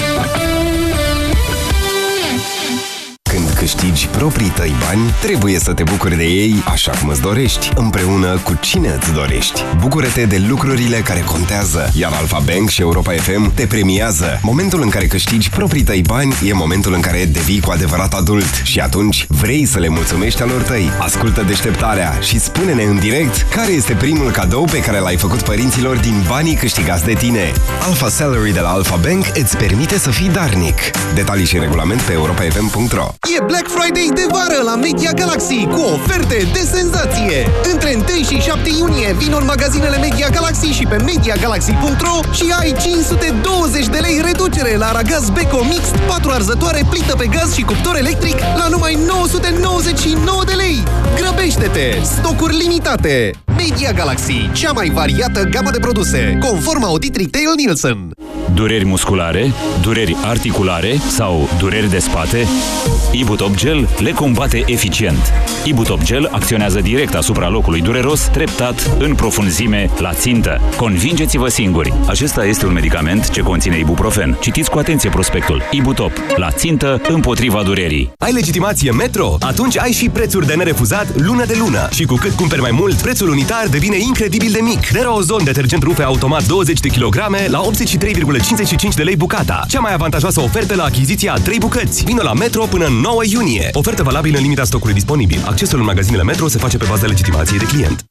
Când câștigi proprii tăi bani, trebuie să te bucuri de ei așa cum îți dorești, împreună cu cine îți dorești. Bucură-te de lucrurile care contează, iar Alfa Bank și Europa FM te premiază. Momentul în care câștigi proprii tăi bani e momentul în care devii cu adevărat adult și atunci vrei să le mulțumești alor tăi. Ascultă deșteptarea și spune-ne în direct care este primul cadou pe care l-ai făcut părinților din banii câștigați de tine. Alpha Salary de la Alpha Bank îți permite să fii darnic. Detalii și regulament pe europafm.ro E Black Friday de vară la Media Galaxy cu oferte de senzație! Între 1 și 7 iunie vin în magazinele Media Galaxy și pe MediaGalaxy.ro și ai 520 de lei reducere la aragaz Beko Mixed, 4 arzătoare, plită pe gaz și cuptor electric la numai 999 de lei! Grăbește-te! Stocuri limitate! Media Galaxy, cea mai variată gamă de produse, conform audit Retail Nielsen. Dureri musculare, dureri articulare sau dureri de spate? Ibutop Gel le combate eficient. Ibutop Gel acționează direct asupra locului dureros, treptat, în profunzime, la țintă. Convingeți-vă singuri! Acesta este un medicament ce conține ibuprofen. Citiți cu atenție prospectul. Ibutop. La țintă, împotriva durerii. Ai legitimație Metro? Atunci ai și prețuri de nerefuzat lună de lună. Și cu cât cumperi mai mult, prețul unitar devine incredibil de mic. Derozon detergent rufe automat 20 de kg la 83,5 55 de lei bucata. Cea mai avantajoasă ofertă la achiziția a 3 bucăți. Vino la Metro până în 9 iunie. Ofertă valabilă în limita stocului disponibil. Accesul în magazinele Metro se face pe bază legitimației de client.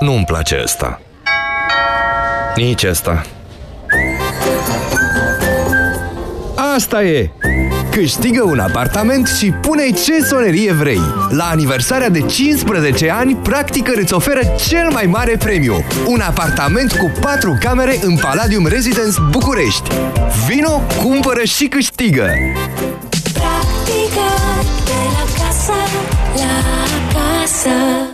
Nu-mi place ăsta. Nici ăsta. Asta e! Câștigă un apartament și pune ce sonerie vrei. La aniversarea de 15 ani, practică îți oferă cel mai mare premiu. Un apartament cu 4 camere în Palladium Residence București. Vino, cumpără și câștigă! Practică de la casă la casă.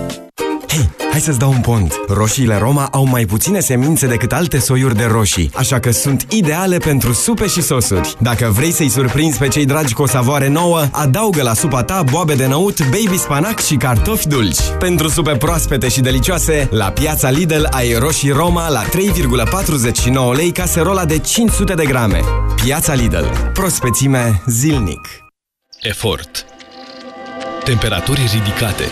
Hei, hai să-ți dau un pont. Roșiile Roma au mai puține semințe decât alte soiuri de roșii, așa că sunt ideale pentru supe și sosuri. Dacă vrei să-i surprinzi pe cei dragi cu o savoare nouă, adaugă la supa ta boabe de năut, baby spanac și cartofi dulci. Pentru supe proaspete și delicioase, la piața Lidl ai roșii Roma la 3,49 lei caserola de 500 de grame. Piața Lidl. Prospețime zilnic. Efort. Temperaturi ridicate.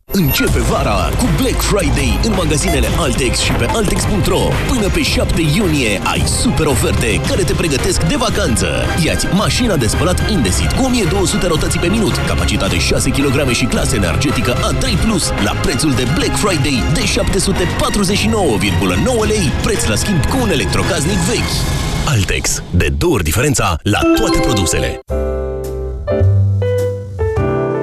Începe vara cu Black Friday în magazinele Altex și pe Altex.ro. Până pe 7 iunie ai super oferte care te pregătesc de vacanță. Iați mașina de spălat Indesit cu 1200 rotații pe minut, capacitate 6 kg și clasă energetică A3+, la prețul de Black Friday de 749,9 lei, preț la schimb cu un electrocaznic vechi. Altex. De două ori diferența la toate produsele.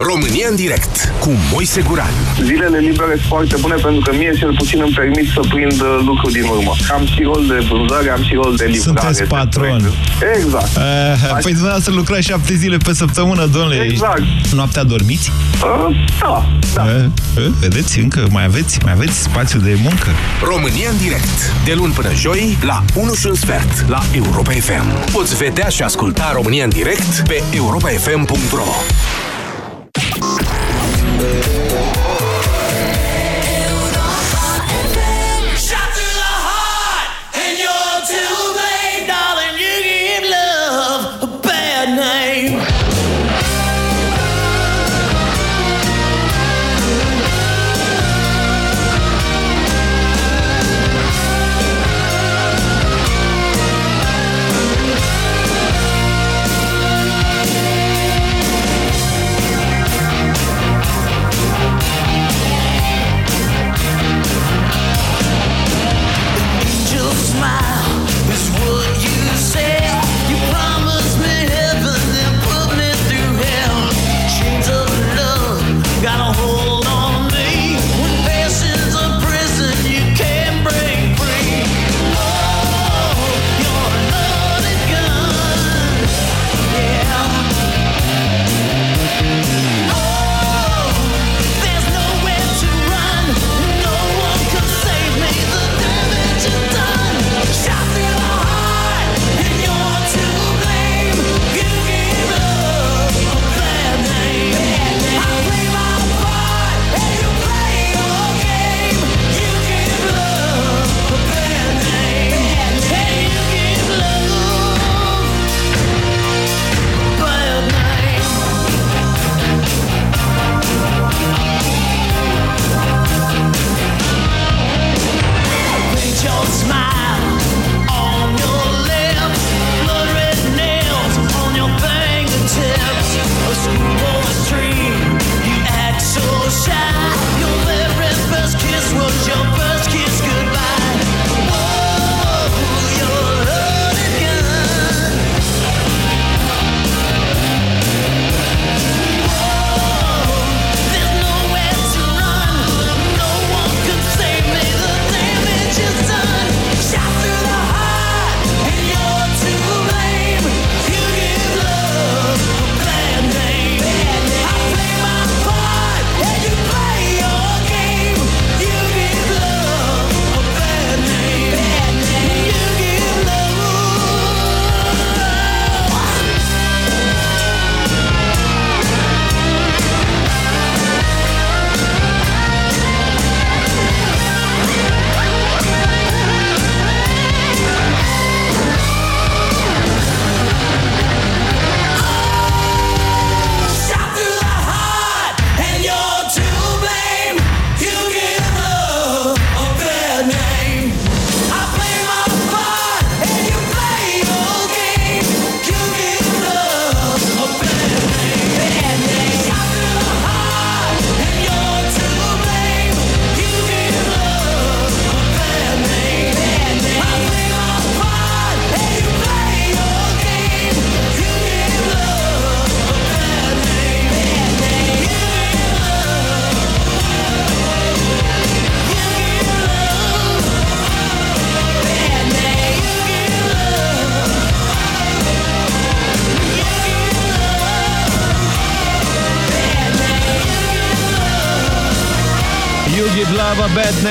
România în direct cu Moise Guran. Zilele libere sunt foarte bune pentru că mie cel puțin îmi permit să prind uh, lucruri din urmă. Am și rol de vânzare, am și rol de livrare. Sunteți de patron. proiect. Exact. Uh, păi dumneavoastră lucrați șapte zile pe săptămână, domnule. Exact. Noaptea dormiți? Uh, da, da. Uh, uh, vedeți, încă mai aveți, mai aveți spațiu de muncă. România în direct. De luni până joi la 1 și un sfert la Europa FM. Poți vedea și asculta România în direct pe europafm.ro You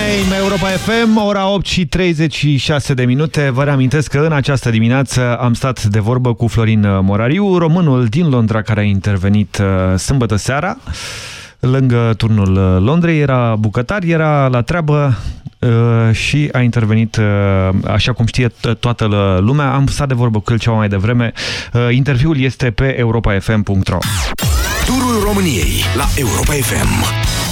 a Bad Name, Europa FM, ora 8 și 36 de minute. Vă reamintesc că în această dimineață am stat de vorbă cu Florin Morariu, românul din Londra care a intervenit uh, sâmbătă seara lângă turnul uh, Londrei, era bucătar, era la treabă uh, și a intervenit, așa cum știe toată lumea. Am stat de vorbă cu el ceva mai devreme. Interviul este pe europafm.ro Turul României la Europa FM.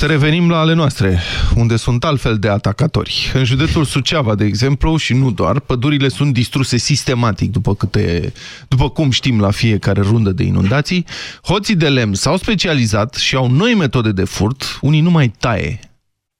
Să revenim la ale noastre, unde sunt altfel de atacatori. În județul Suceava, de exemplu, și nu doar, pădurile sunt distruse sistematic, după, câte, după cum știm la fiecare rundă de inundații. Hoții de lemn s-au specializat și au noi metode de furt. Unii nu mai taie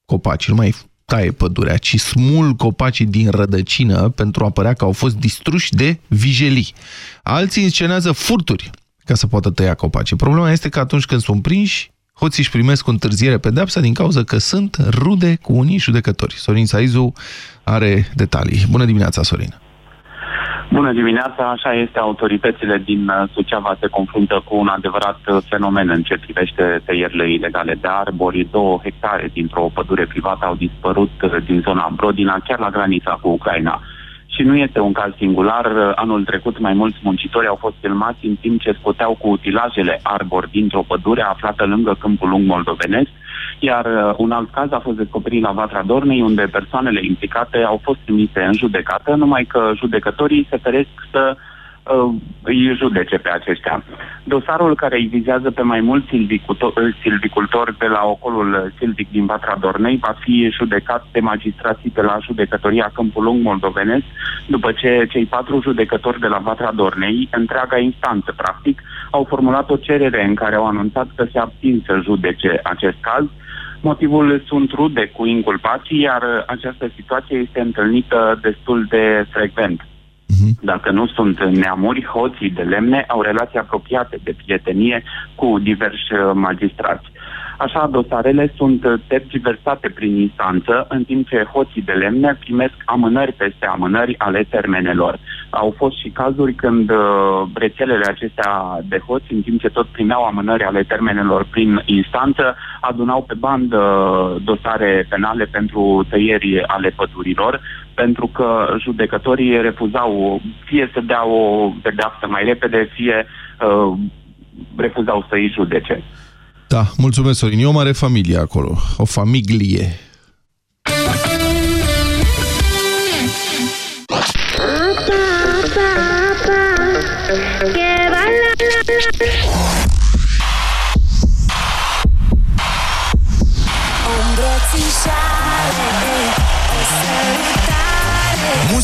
copaci, nu mai taie pădurea, ci smul copacii din rădăcină pentru a părea că au fost distruși de vijelii. Alții inscenează furturi ca să poată tăia copacii. Problema este că atunci când sunt prinși, Hoții își primesc cu întârziere pedepsa din cauza că sunt rude cu unii judecători. Sorin Saizu are detalii. Bună dimineața, Sorin! Bună dimineața, așa este, autoritățile din uh, Suceava se confruntă cu un adevărat uh, fenomen în ce privește tăierile ilegale de arbori. Două hectare dintr-o pădure privată au dispărut uh, din zona Brodina, chiar la granița cu Ucraina. Și nu este un caz singular. Anul trecut mai mulți muncitori au fost filmați în timp ce scoteau cu utilajele arbori dintr-o pădure aflată lângă câmpul lung moldovenesc, iar uh, un alt caz a fost descoperit la Vatra Dornei, unde persoanele implicate au fost trimise în judecată, numai că judecătorii se feresc să uh, uh, îi judece pe aceștia. Dosarul care îi vizează pe mai mulți silvicultori pe la ocolul silvic din Vatra Dornei va fi judecat de magistrații de la judecătoria Câmpul Lung Moldovenesc, după ce cei patru judecători de la Vatra Dornei, întreaga instanță, practic, au formulat o cerere în care au anunțat că se abțin să judece acest caz, Motivul sunt rude cu inculpații, iar această situație este întâlnită destul de frecvent. Uh-huh. Dacă nu sunt neamuri, hoții de lemne au relații apropiate de prietenie cu diversi uh, magistrați. Așa, dosarele sunt uh, tergiversate prin instanță, în timp ce hoții de lemne primesc amânări peste amânări ale termenelor. Au fost și cazuri când uh, rețelele acestea de hoți, în timp ce tot primeau amânări ale termenelor prin instanță, adunau pe bandă dosare penale pentru tăieri ale pădurilor, pentru că judecătorii refuzau fie să dea o pedeapsă mai repede, fie uh, refuzau să îi judece. Da, mulțumesc, Sorin. E o mare familie acolo, o familie.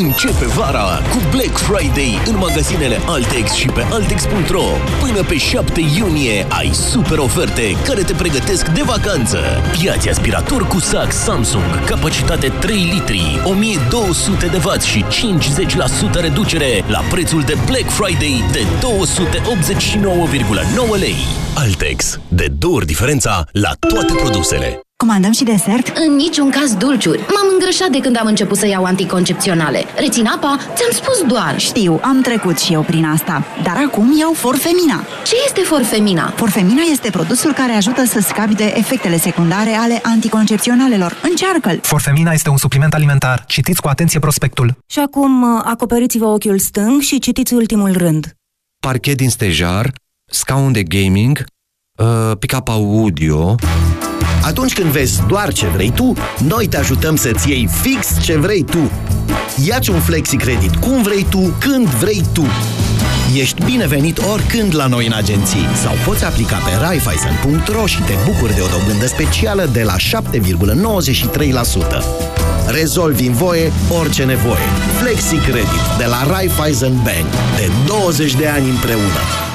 Începe vara cu Black Friday în magazinele Altex și pe Altex.ro. Până pe 7 iunie ai super oferte care te pregătesc de vacanță. Iați aspirator cu sac Samsung, capacitate 3 litri, 1200 de W și 50% reducere la prețul de Black Friday de 289,9 lei. Altex. De două ori diferența la toate produsele. Comandăm și desert? În niciun caz dulciuri. M-am îngrășat de când am început să iau anticoncepționale. Rețin apa? Ți-am spus doar. Știu, am trecut și eu prin asta. Dar acum iau Forfemina. Ce este Forfemina? Forfemina este produsul care ajută să scapi de efectele secundare ale anticoncepționalelor. Încearcă-l! Forfemina este un supliment alimentar. Citiți cu atenție prospectul. Și acum uh, acoperiți-vă ochiul stâng și citiți ultimul rând. Parchet din stejar, scaun de gaming, uh, pick-up audio... Atunci când vezi doar ce vrei tu, noi te ajutăm să-ți iei fix ce vrei tu. Iați un flexi credit cum vrei tu, când vrei tu. Ești binevenit oricând la noi în agenții sau poți aplica pe raiffeisen.ro și te bucuri de o dobândă specială de la 7,93%. Rezolvi în voie orice nevoie. Flexi Credit de la Raiffeisen Bank. De 20 de ani împreună.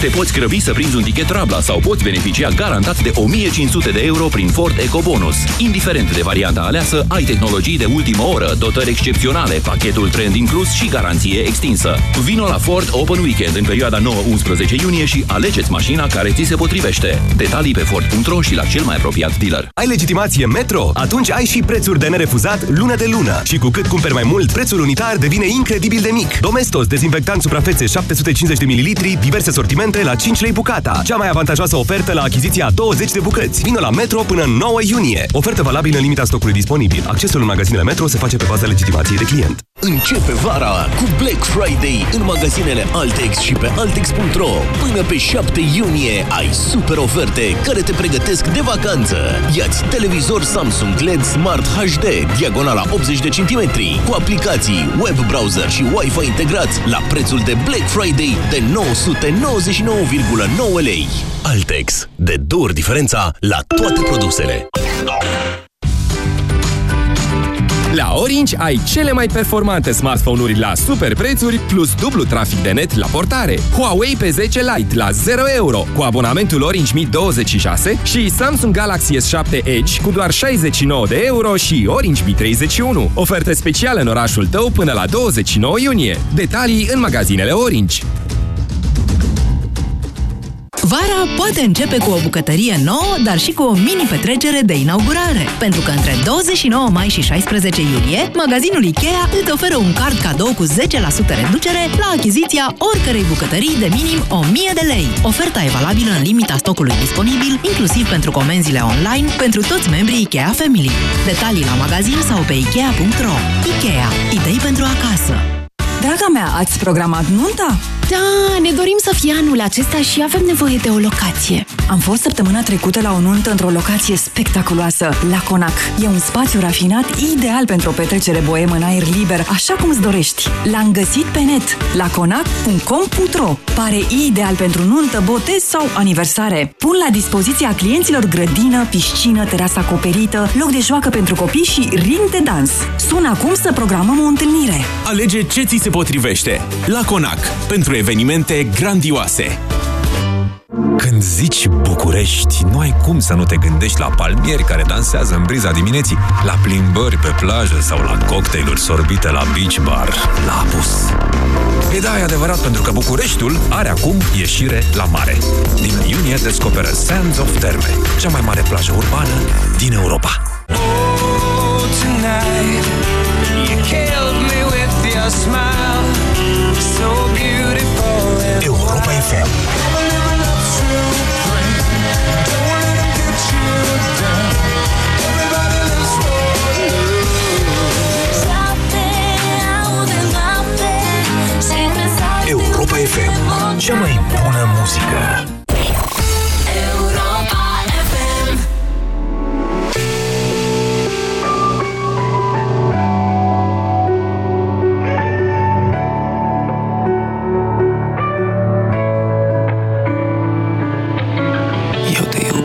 Te poți grăbi să prinzi un tichet Rabla sau poți beneficia garantat de 1500 de euro prin Ford EcoBonus. Indiferent de varianta aleasă, ai tehnologii de ultimă oră, dotări excepționale, pachetul trend inclus și garanție extinsă. Vino la Ford Open Weekend în perioada 9-11 iunie și alegeți mașina care ți se potrivește. Detalii pe Ford.ro și la cel mai apropiat dealer. Ai legitimație Metro? Atunci ai și prețuri de nerefuzat lună de lună. Și cu cât cumperi mai mult, prețul unitar devine incredibil de mic. Domestos, dezinfectant suprafețe 750 de ml, diverse sortimente la 5 lei bucata. Cea mai avantajoasă ofertă la achiziția a 20 de bucăți. Vino la Metro până 9 iunie. Ofertă valabilă în limita stocului disponibil. Accesul în magazinele Metro se face pe baza legitimației de client. Începe vara cu Black Friday în magazinele Altex și pe Altex.ro. Până pe 7 iunie ai super oferte care te pregătesc de vacanță. Iați televizor Samsung LED Smart HD, diagonala 80 de centimetri, cu aplicații, web browser și Wi-Fi integrați la prețul de Black Friday de 999,9 lei. Altex. De două ori diferența la toate produsele. La Orange ai cele mai performante smartphone-uri la super prețuri plus dublu trafic de net la portare. Huawei P10 Lite la 0 euro cu abonamentul Orange Mi 26 și Samsung Galaxy S7 Edge cu doar 69 de euro și Orange Mi 31. Oferte speciale în orașul tău până la 29 iunie. Detalii în magazinele Orange. Vara poate începe cu o bucătărie nouă, dar și cu o mini-petrecere de inaugurare. Pentru că între 29 mai și 16 iulie, magazinul IKEA îți oferă un card cadou cu 10% reducere la achiziția oricărei bucătării de minim 1000 de lei. Oferta e valabilă în limita stocului disponibil, inclusiv pentru comenzile online, pentru toți membrii IKEA Family. Detalii la magazin sau pe Ikea.ro. IKEA. Idei pentru acasă. Draga mea, ați programat nunta? Da, ne dorim să fie anul acesta și avem nevoie de o locație. Am fost săptămâna trecută la o nuntă într-o locație spectaculoasă, La Conac. E un spațiu rafinat ideal pentru o petrecere boemă în aer liber, așa cum îți dorești. L-am găsit pe net, laconac.com.ro Pare ideal pentru nuntă, botez sau aniversare. Pun la dispoziția clienților grădină, piscină, terasă acoperită, loc de joacă pentru copii și ring de dans. Sună acum să programăm o întâlnire. Alege ce ți se potrivește. La Conac. Pentru evenimente grandioase. Când zici București, nu ai cum să nu te gândești la palmieri care dansează în briza dimineții, la plimbări pe plajă sau la cocktailuri sorbite la beach bar, la apus. E da, e adevărat, pentru că Bucureștiul are acum ieșire la mare. Din iunie descoperă Sands of Terme, cea mai mare plajă urbană din Europa. tonight. Europa FM. Europa FM. Cea mai bună muzică.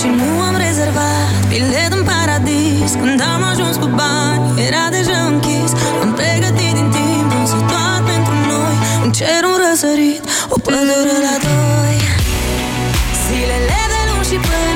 Și nu am rezervat bilet în paradis. Când am ajuns cu bani, era deja închis. Am pregătit din timp, însă doar pentru noi. Un cer, un răsărit, o pădure la doi. Zilele de luni și până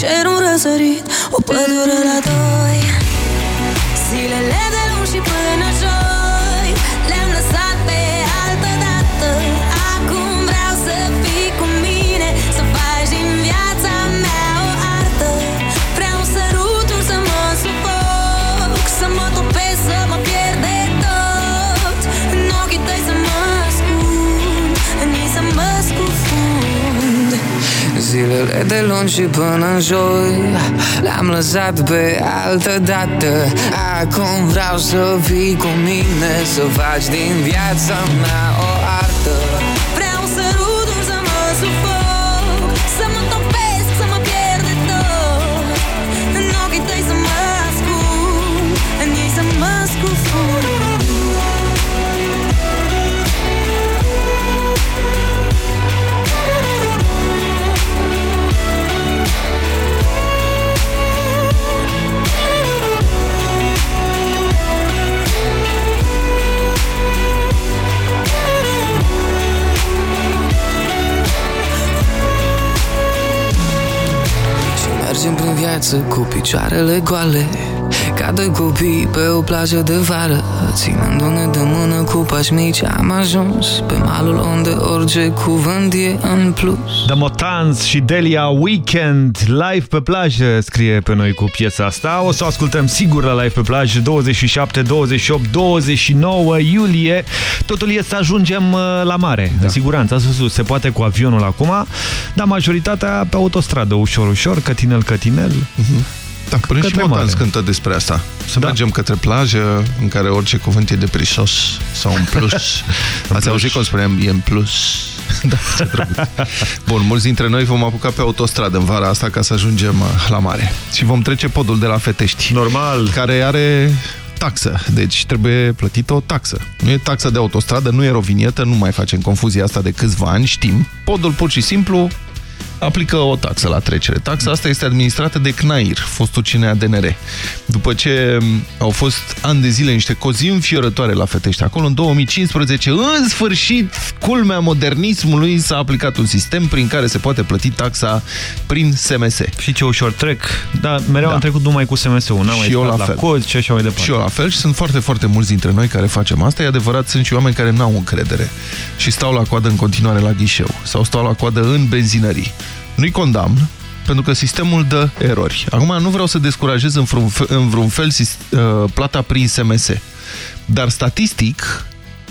noi Un cer, un răsărit, o pădure la doi. Zilele Zilele de luni și până în joi. Le-am lăsat pe altă dată. Acum vreau să fii cu mine Să faci din viața mea prin viață cu picioarele goale Ca doi copii pe o plajă de vară Ținându-ne de mână cu pași mici Am ajuns pe malul unde orice cuvânt e în plus The Motans și Delia Weekend live pe plajă scrie pe noi cu piesa asta. O să o ascultăm sigur la live pe plajă 27, 28, 29 iulie. Totul e să ajungem uh, la mare. Da. În siguranță, sus, sus, se poate cu avionul acum, dar majoritatea pe autostradă, ușor, ușor, cătinel, cătinel. Da, până și Către Motans mare. cântă despre asta. Să da. mergem către plajă, în care orice cuvânt e de prisos sau în plus. Ați auzit cum spuneam, e în plus. da, ce drăguț. Bun, mulți dintre noi vom apuca pe autostradă în vara asta ca să ajungem uh, la mare. Și vom trece podul de la Fetești. Normal. Care are taxă, deci trebuie plătită o taxă. Nu e taxa de autostradă, nu e rovinietă, nu mai facem confuzia asta de câțiva ani, știm. Podul pur și simplu aplică o taxă la trecere. Taxa asta este administrată de CNAIR, fostul CNA DNR. După ce m, au fost ani de zile niște cozi înfiorătoare la Fetești, acolo în 2015, în sfârșit, culmea modernismului, s-a aplicat un sistem prin care se poate plăti taxa prin SMS. Și ce ușor trec, dar mereu Da. am trecut numai cu SMS-ul, n-am mai Și eu stat la fel. cod și așa mai departe. Și eu la fel și sunt foarte, foarte mulți dintre noi care facem asta. E adevărat, sunt și oameni care n-au încredere și stau la coadă în continuare la ghișeu sau stau la coadă în benzinării. Nu-i condamn, pentru că sistemul dă erori. Acum nu vreau să descurajez în vreun fel, în vreun fel sis- uh, plata prin SMS, dar statistic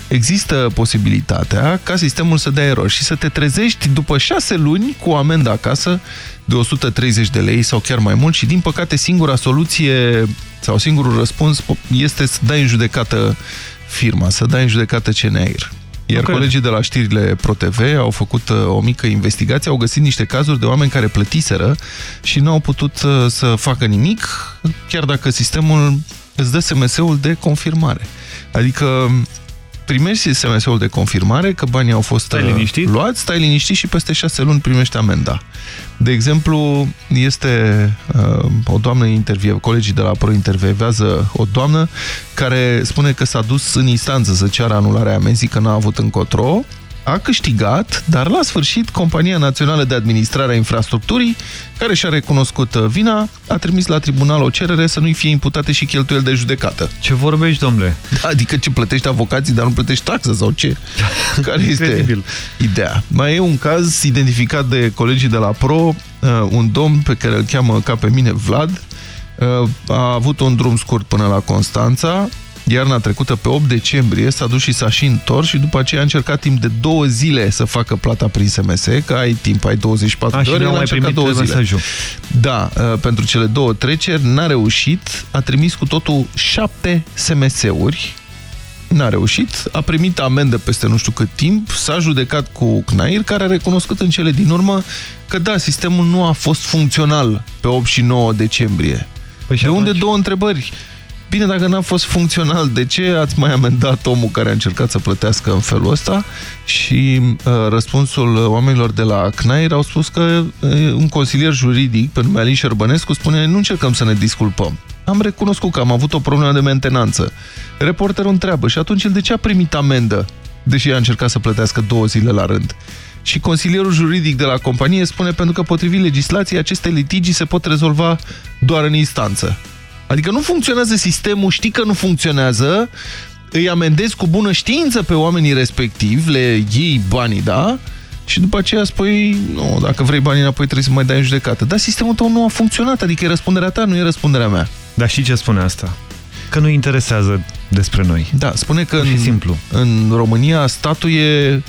există posibilitatea ca sistemul să dea erori și să te trezești după șase luni cu o amendă acasă de 130 de lei sau chiar mai mult și din păcate singura soluție sau singurul răspuns este să dai în judecată firma, să dai în judecată CNAIR. Iar Ok. colegii de la știrile ProTV au făcut uh, o mică investigație, au găsit niște cazuri de oameni care plătiseră și nu au putut uh, să facă nimic, chiar dacă sistemul îți dă SMS-ul de confirmare. Adică primești SMS-ul de confirmare că banii au fost Stai uh, liniștit. luați, stai liniștit și peste șase luni primești amenda. De exemplu, este uh, o doamnă intervie, colegii de la Pro intervievează o doamnă care spune că s-a dus în instanță să ceară anularea amenzii, că n-a avut încotro, a câștigat, dar la sfârșit Compania Națională de Administrare a Infrastructurii, care și-a recunoscut uh, vina, a trimis la tribunal o cerere să nu-i fie imputate și cheltuieli de judecată. Ce vorbești, domnule? Adică ce plătești avocații, dar nu plătești taxă sau ce? Care este Incredibil. ideea? Mai e un caz identificat de colegii de la PRO, uh, un domn pe care îl cheamă ca pe mine Vlad, uh, a avut un drum scurt până la Constanța, iarna trecută pe 8 decembrie s-a dus și s-a și întors și după aceea a încercat timp de două zile să facă plata prin SMS, că ai timp, ai 24 A, de și ore, nu el a a mai încercat primit două zile. mesajul. Da, uh, pentru cele două treceri n-a reușit, a trimis cu totul șapte SMS-uri, n-a reușit, a primit amendă peste nu știu cât timp, s-a judecat cu CNAIR, care a recunoscut în cele din urmă că da, sistemul nu a fost funcțional pe 8 și 9 decembrie. Păi și de unde atunci? două întrebări? Bine, dacă n-a fost funcțional, de ce ați mai amendat omul care a încercat să plătească în felul ăsta? Și uh, răspunsul oamenilor de la CNAIR au spus că uh, un consilier juridic, pe nume Alin Șerbănescu, spune nu încercăm să ne disculpăm. Am recunoscut că am avut o problemă de mentenanță. Reporterul întreabă și atunci el de ce a primit amendă, deși a încercat să plătească două zile la rând? Și consilierul juridic de la companie spune pentru că potrivit legislației aceste litigii se pot rezolva doar în instanță. Adică nu funcționează sistemul, știi că nu funcționează, îi amendezi cu bună știință pe oamenii respectivi, le iei banii, da? Și după aceea spui, nu, dacă vrei banii înapoi trebuie să mai dai în judecată. Dar sistemul tău nu a funcționat, adică e răspunderea ta, nu e răspunderea mea. Dar și ce spune asta? Că nu interesează despre noi. Da, spune că în, simplu. în România statul e uh,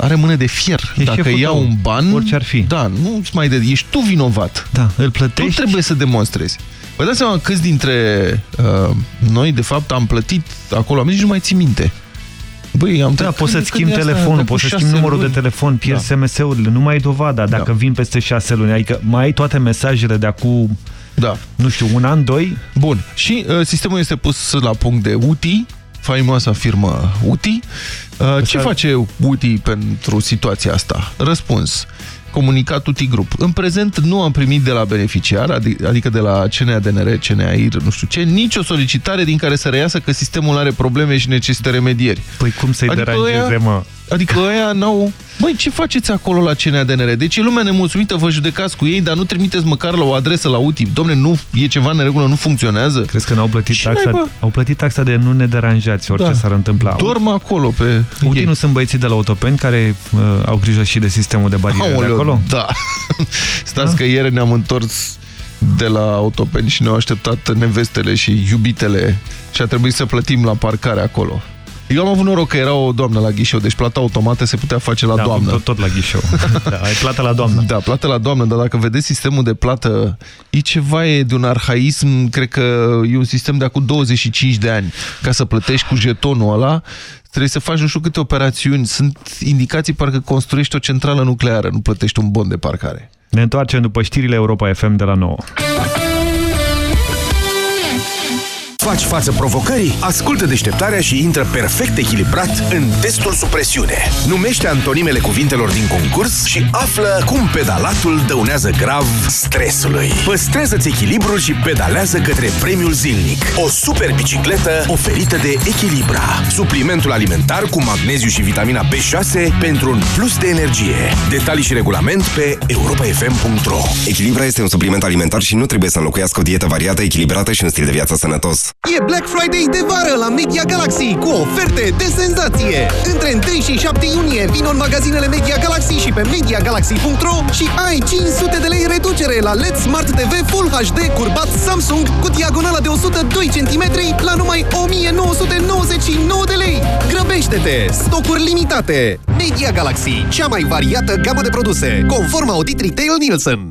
are mână de fier. E Dacă ia tău, un ban, orice ar fi. Da, nu mai de, ești tu vinovat. Da, îl plătești. Tu trebuie să demonstrezi. Vă dați seama câți dintre uh, noi, de fapt, am plătit acolo, am zis, nu mai țin minte. Băi, am da, poți să-ți schimbi telefonul, poți să schimbi numărul luni. de telefon, pierzi da. SMS-urile, nu mai ai dovada dacă da. vin peste șase luni. Adică mai ai toate mesajele de acum, da. nu știu, un an, doi. Bun. Și uh, sistemul este pus la punct de UTI, faimoasa firmă UTI. Uh, ce face UTI pentru situația asta? Răspuns comunicat UTI Group. În prezent nu am primit de la beneficiar, adică de la CNADNR, CNAIR, nu știu ce, nicio solicitare din care să reiasă că sistemul are probleme și necesită remedieri. Păi cum să-i adică deranjeze, mă? Adică ăia n-au... Băi, ce faceți acolo la CNADNR? Deci e lumea nemulțumită, vă judecați cu ei, dar nu trimiteți măcar la o adresă la UTI. Domne, nu e ceva în regulă, nu funcționează? Crezi că n-au plătit taxa? Au plătit taxa de nu ne deranjați, orice da. s-ar întâmpla. Dorm acolo pe UTI ei. nu sunt băieții de la Autopeni care uh, au grijă și de sistemul de bariere Aoleu, de acolo? Da. Stați da? că ieri ne-am întors de la Autopeni și ne-au așteptat nevestele și iubitele și a trebuit să plătim la parcare acolo. Eu am avut noroc că era o doamnă la ghișeu, deci plata automată se putea face la da, doamnă. Tot, tot la ghișeu. da, ai plată la doamnă. Da, plată la doamnă, dar dacă vedeți sistemul de plată, e ceva e de un arhaism, cred că e un sistem de acum 25 de ani. Ca să plătești cu jetonul ăla, trebuie să faci nu știu câte operațiuni. Sunt indicații parcă construiești o centrală nucleară, nu plătești un bon de parcare. Ne întoarcem după știrile Europa FM de la 9. Faci față provocării? Ascultă deșteptarea și intră perfect echilibrat în testul sub presiune. Numește antonimele cuvintelor din concurs și află cum pedalatul dăunează grav stresului. Păstrează-ți echilibrul și pedalează către premiul zilnic. O super bicicletă oferită de Echilibra. Suplimentul alimentar cu magneziu și vitamina B6 pentru un plus de energie. Detalii și regulament pe europafm.ro Echilibra este un supliment alimentar și nu trebuie să înlocuiască o dietă variată, echilibrată și un stil de viață sănătos. E Black Friday de vară la Media Galaxy cu oferte de senzație! Între 1 și 7 iunie vin în magazinele Media Galaxy și pe MediaGalaxy.ro și ai 500 de lei reducere la LED Smart TV Full HD curbat Samsung cu diagonala de 102 cm la numai 1999 de lei! Grăbește-te! Stocuri limitate! Media Galaxy, cea mai variată gamă de produse, conform audit Retail Nielsen.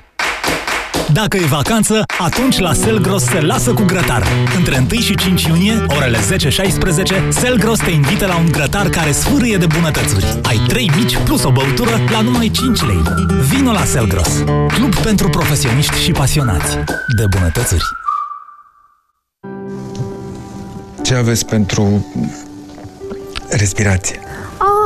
Dacă e vacanță, atunci la Selgros se lasă cu grătar. Între 1 și 5 iunie, orele 10-16, Selgros te invită la un grătar care sfârâie de bunătățuri. Ai 3 mici plus o băutură la numai 5 lei. Vino la Selgros, club pentru profesioniști și pasionați de bunătățuri. Ce aveți pentru respirație?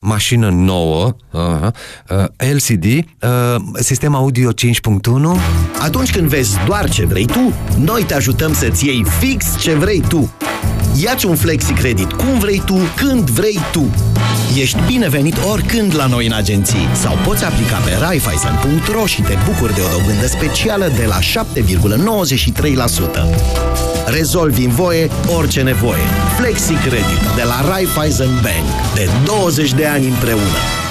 Mașină nouă, uh, uh, LCD, uh, sistem audio 5.1. Atunci când vezi doar ce vrei tu, noi te ajutăm să-ți iei fix ce vrei tu. Iați un flexi credit cum vrei tu, când vrei tu. Ești binevenit oricând la noi în agenții sau poți aplica pe raiffeisen.ro și te bucuri de o dobândă specială de la 7,93%. Rezolvi în voie orice nevoie. Flexi Credit de la Raiffeisen Bank. De 20 de ani împreună.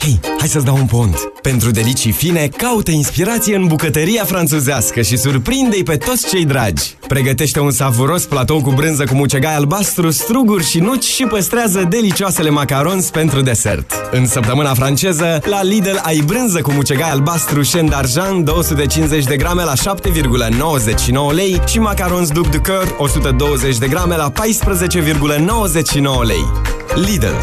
Hei, hai să-ți dau un pont! Pentru delicii fine, caută inspirație în bucătăria franțuzească și surprinde-i pe toți cei dragi. Pregătește un savuros platou cu brânză cu mucegai albastru, struguri și nuci și păstrează delicioasele macarons pentru desert. În săptămâna franceză, la Lidl ai brânză cu mucegai albastru Chen d'Argent 250 de grame la 7,99 lei și macarons Duc de Coeur 120 de grame la 14,99 lei. Lidl.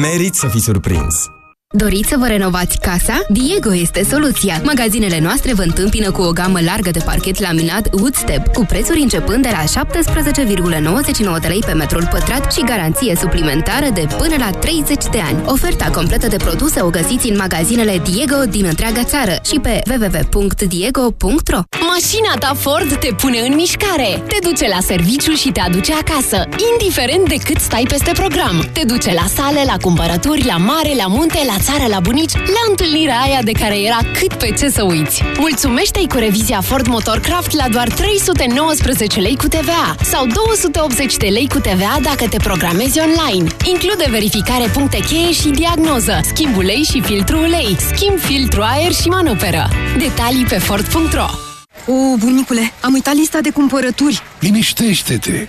Merit să fii surprins! Doriți să vă renovați casa? Diego este soluția. Magazinele noastre vă întâmpină cu o gamă largă de parchet laminat Woodstep, cu prețuri începând de la 17,99 de lei pe metrul pătrat și garanție suplimentară de până la 30 de ani. Oferta completă de produse o găsiți în magazinele Diego din întreaga țară și pe www.diego.ro Mașina ta Ford te pune în mișcare. Te duce la serviciu și te aduce acasă, indiferent de cât stai peste program. Te duce la sale, la cumpărături, la mare, la munte, la țară, la bunici, la întâlnirea aia de care era cât pe ce să uiți. Mulțumește-i cu revizia Ford Motorcraft la doar 319 lei cu TVA sau 280 de lei cu TVA dacă te programezi online. Include verificare puncte cheie și diagnoză, schimb ulei și filtru ulei, schimb filtru aer și manoperă. Detalii pe Ford.ro O, bunicule, am uitat lista de cumpărături. Liniștește-te!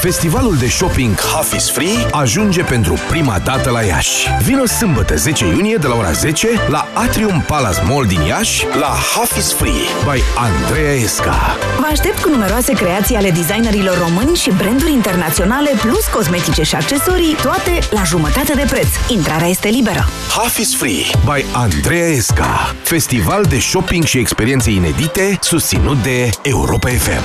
Festivalul de shopping Half is Free ajunge pentru prima dată la Iași. Vino sâmbătă 10 iunie de la ora 10 la Atrium Palace Mall din Iași la Half is Free by Andreea Esca. Vă aștept cu numeroase creații ale designerilor români și branduri internaționale, plus cosmetice și accesorii, toate la jumătate de preț. Intrarea este liberă. Half is Free by Andreea Esca. Festival de shopping și experiențe inedite susținut de Europa FM.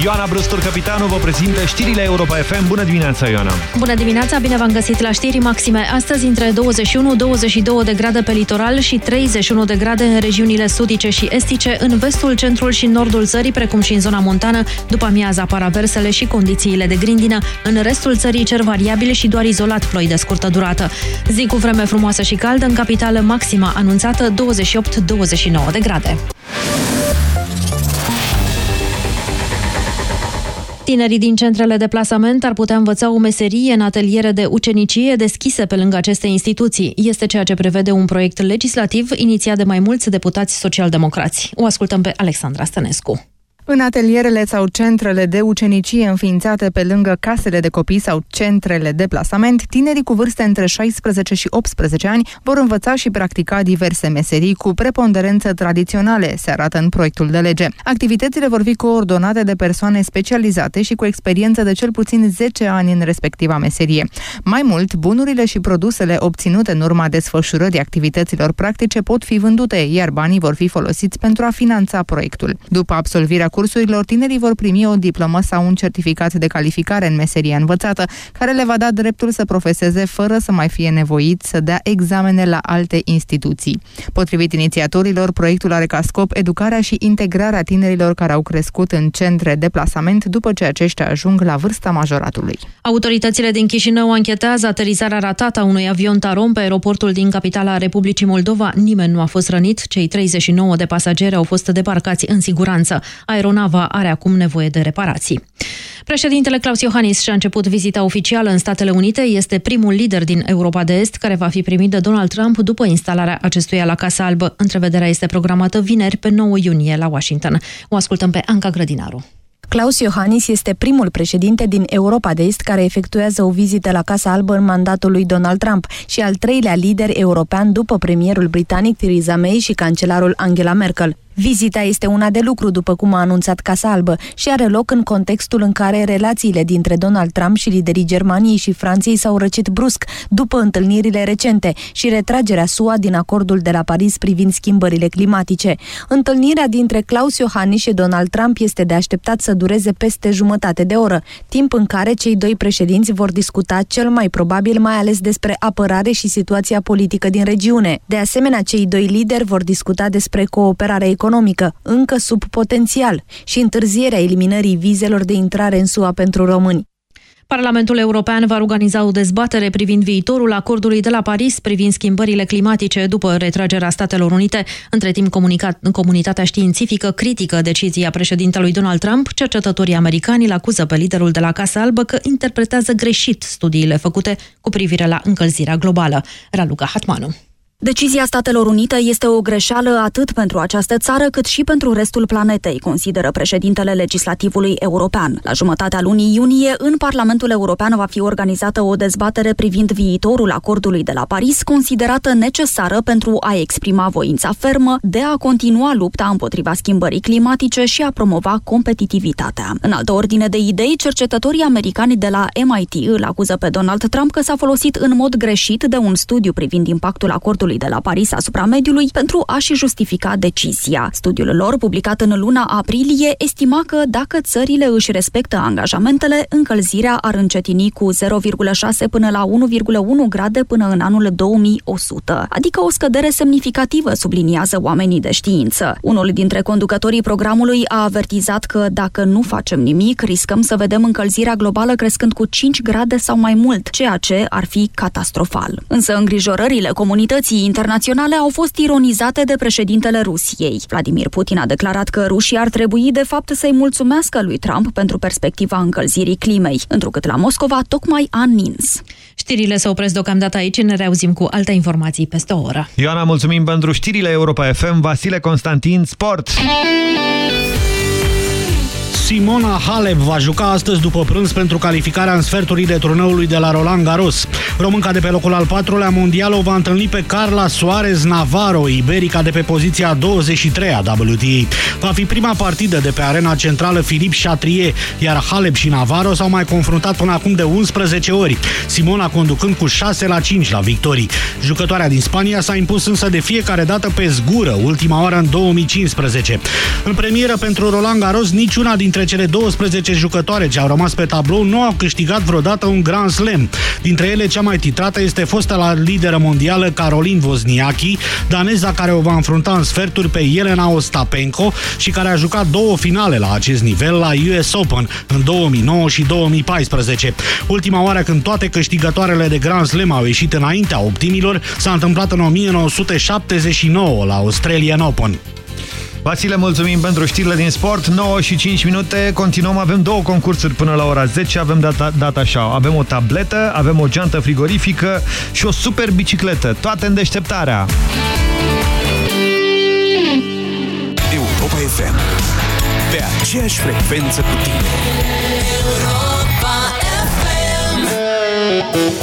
Ioana Brustur, capitanul, vă prezintă știrile Europa FM. Bună dimineața, Ioana! Bună dimineața, bine v-am găsit la știri maxime. Astăzi între 21-22 de grade pe litoral și 31 de grade în regiunile sudice și estice, în vestul, centrul și nordul țării, precum și în zona montană. După amiaza apar aversele și condițiile de grindină. În restul țării cer variabil și doar izolat ploi de scurtă durată. Zi cu vreme frumoasă și caldă, în capitală maxima anunțată 28-29 de grade. Tinerii din centrele de plasament ar putea învăța o meserie în ateliere de ucenicie deschise pe lângă aceste instituții. Este ceea ce prevede un proiect legislativ inițiat de mai mulți deputați socialdemocrați. O ascultăm pe Alexandra Stănescu. În atelierele sau centrele de ucenicie înființate pe lângă casele de copii sau centrele de plasament, tinerii cu vârste între 16 și 18 ani vor învăța și practica diverse meserii cu preponderență tradiționale, se arată în proiectul de lege. Activitățile vor fi coordonate de persoane specializate și cu experiență de cel puțin 10 ani în respectiva meserie. Mai mult, bunurile și produsele obținute în urma desfășurării activităților practice pot fi vândute, iar banii vor fi folosiți pentru a finanța proiectul. După absolvirea cursurilor, tinerii vor primi o diplomă sau un certificat de calificare în meseria învățată, care le va da dreptul să profeseze fără să mai fie nevoit să dea examene la alte instituții. Potrivit inițiatorilor, proiectul are ca scop educarea și integrarea tinerilor care au crescut în centre de plasament după ce aceștia ajung la vârsta majoratului. Autoritățile din Chișinău anchetează aterizarea ratată a unui avion Tarom pe aeroportul din capitala Republicii Moldova. Nimeni nu a fost rănit, cei 39 de pasageri au fost debarcați în siguranță. Aeronava are acum nevoie de reparații. Președintele Claus Iohannis și-a început vizita oficială în Statele Unite. Este primul lider din Europa de Est care va fi primit de Donald Trump după instalarea acestuia la Casa Albă. Întrevederea este programată vineri pe 9 iunie la Washington. O ascultăm pe Anca Grădinaru. Klaus Iohannis este primul președinte din Europa de Est care efectuează o vizită la Casa Albă în mandatul lui Donald Trump și al treilea lider european după premierul britanic Theresa May și cancelarul Angela Merkel. Vizita este una de lucru, după cum a anunțat Casa Albă, și are loc în contextul în care relațiile dintre Donald Trump și liderii Germaniei și Franței s-au răcit brusc după întâlnirile recente și retragerea SUA din acordul de la Paris privind schimbările climatice. Întâlnirea dintre Klaus Iohannis și Donald Trump este de așteptat să dureze peste jumătate de oră, timp în care cei doi președinți vor discuta cel mai probabil mai ales despre apărare și situația politică din regiune. De asemenea, cei doi lideri vor discuta despre cooperare economică, încă sub potențial, și întârzierea eliminării vizelor de intrare în SUA pentru români. Parlamentul European va organiza o dezbatere privind viitorul acordului de la Paris privind schimbările climatice după retragerea Statelor Unite. Între timp, comunitatea științifică critică decizia președintelui Donald Trump. Cercetătorii americani îl acuză pe liderul de la Casa Albă că interpretează greșit studiile făcute cu privire la încălzirea globală. Raluca Hatmanu. Decizia Statelor Unite este o greșeală atât pentru această țară cât și pentru restul planetei, consideră președintele legislativului european. La jumătatea lunii iunie, în Parlamentul European va fi organizată o dezbatere privind viitorul acordului de la Paris, considerată necesară pentru a exprima voința fermă de a continua lupta împotriva schimbării climatice și a promova competitivitatea. În altă ordine de idei, cercetătorii americani de la MIT îl acuză pe Donald Trump că s-a folosit în mod greșit de un studiu privind impactul acordului Acordului de la Paris asupra mediului pentru a-și justifica decizia. Studiul lor, publicat în luna aprilie, estima că dacă țările își respectă angajamentele, încălzirea ar încetini cu 0,6 până la 1,1 grade până în anul 2100, adică o scădere semnificativă, subliniază oamenii de știință. Unul dintre conducătorii programului a avertizat că dacă nu facem nimic, riscăm să vedem încălzirea globală crescând cu 5 grade sau mai mult, ceea ce ar fi catastrofal. Însă îngrijorările comunității internaționale au fost ironizate de președintele Rusiei. Vladimir Putin a declarat că rușii ar trebui de fapt să-i mulțumească lui Trump pentru perspectiva încălzirii climei, întrucât la Moscova tocmai a nins. Știrile se opresc deocamdată aici, ne reauzim cu alte informații peste o oră. Ioana, mulțumim pentru știrile Europa FM, Vasile Constantin, Sport! Simona Halep va juca astăzi după prânz pentru calificarea în sferturile turneului de la Roland Garros. Românca de pe locul al patrulea mondial o va întâlni pe Carla Suarez Navarro, iberica de pe poziția 23 a WTA. Va fi prima partidă de pe arena centrală Filip Chatrier, iar Halep și Navarro s-au mai confruntat până acum de 11 ori. Simona conducând cu 6 la 5 la victorii. Jucătoarea din Spania s-a impus însă de fiecare dată pe zgură, ultima oară în 2015. În premieră pentru Roland Garros, niciuna dintre dintre cele 12 jucătoare ce au rămas pe tablou nu au câștigat vreodată un Grand Slam. Dintre ele, cea mai titrată este fosta la lideră mondială Caroline Wozniacki, daneza care o va înfrunta în sferturi pe Elena Ostapenko și care a jucat două finale la acest nivel la US Open în 2009 și 2014. Ultima oară când toate câștigătoarele de Grand Slam au ieșit înaintea optimilor s-a întâmplat în 1979 la Australian Open. Vasile, mulțumim pentru știrile din sport. 9 și 5 minute. Continuăm, avem două concursuri până la ora 10. Avem data, data așa. Avem o tabletă, avem o geantă frigorifică și o super bicicletă. Toate în deșteptarea. Europa FM. Pe aceeași frecvență cu tine. Europa FM.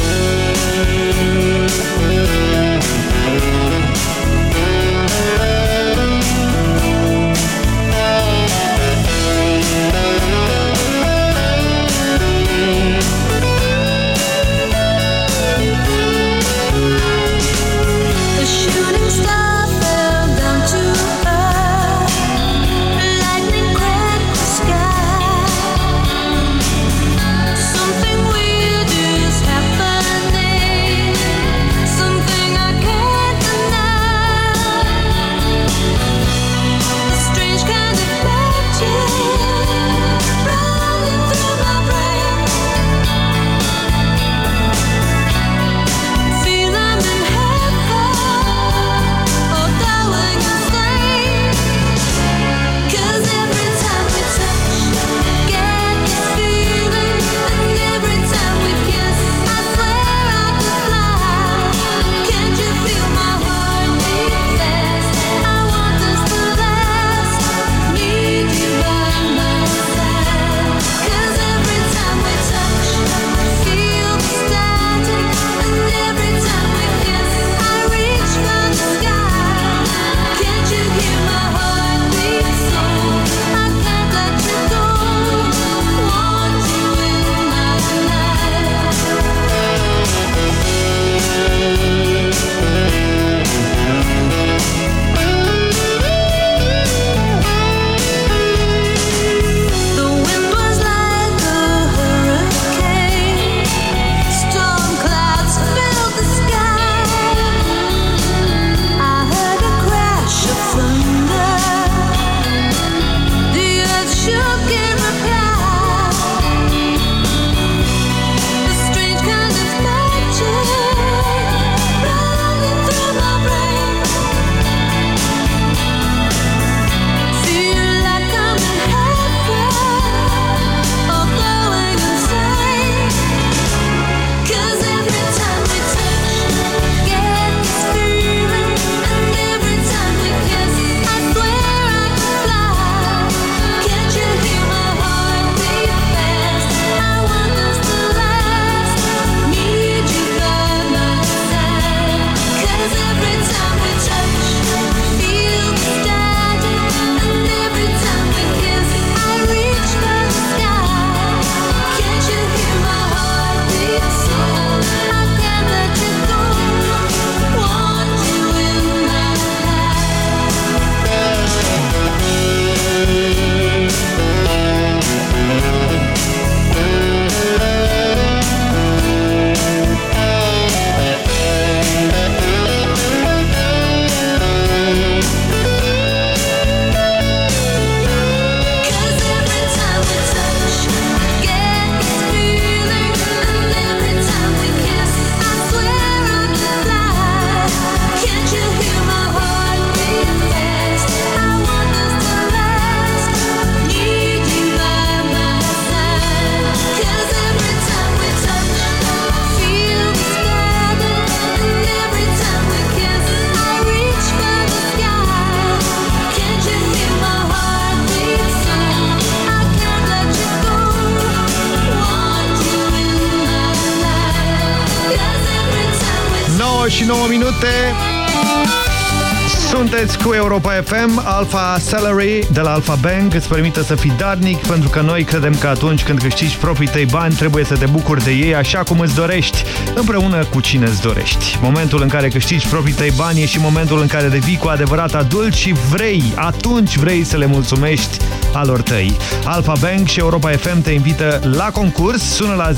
Europa FM, Alpha Salary de la Alpha Bank îți permite să fii darnic pentru că noi credem că atunci când câștigi proprii tăi bani trebuie să te bucuri de ei așa cum îți dorești, împreună cu cine îți dorești. Momentul în care câștigi proprii tăi bani e și momentul în care devii cu adevărat adult și vrei, atunci vrei să le mulțumești alor tăi. Alpha Bank și Europa FM te invită la concurs, sună la 0372069599,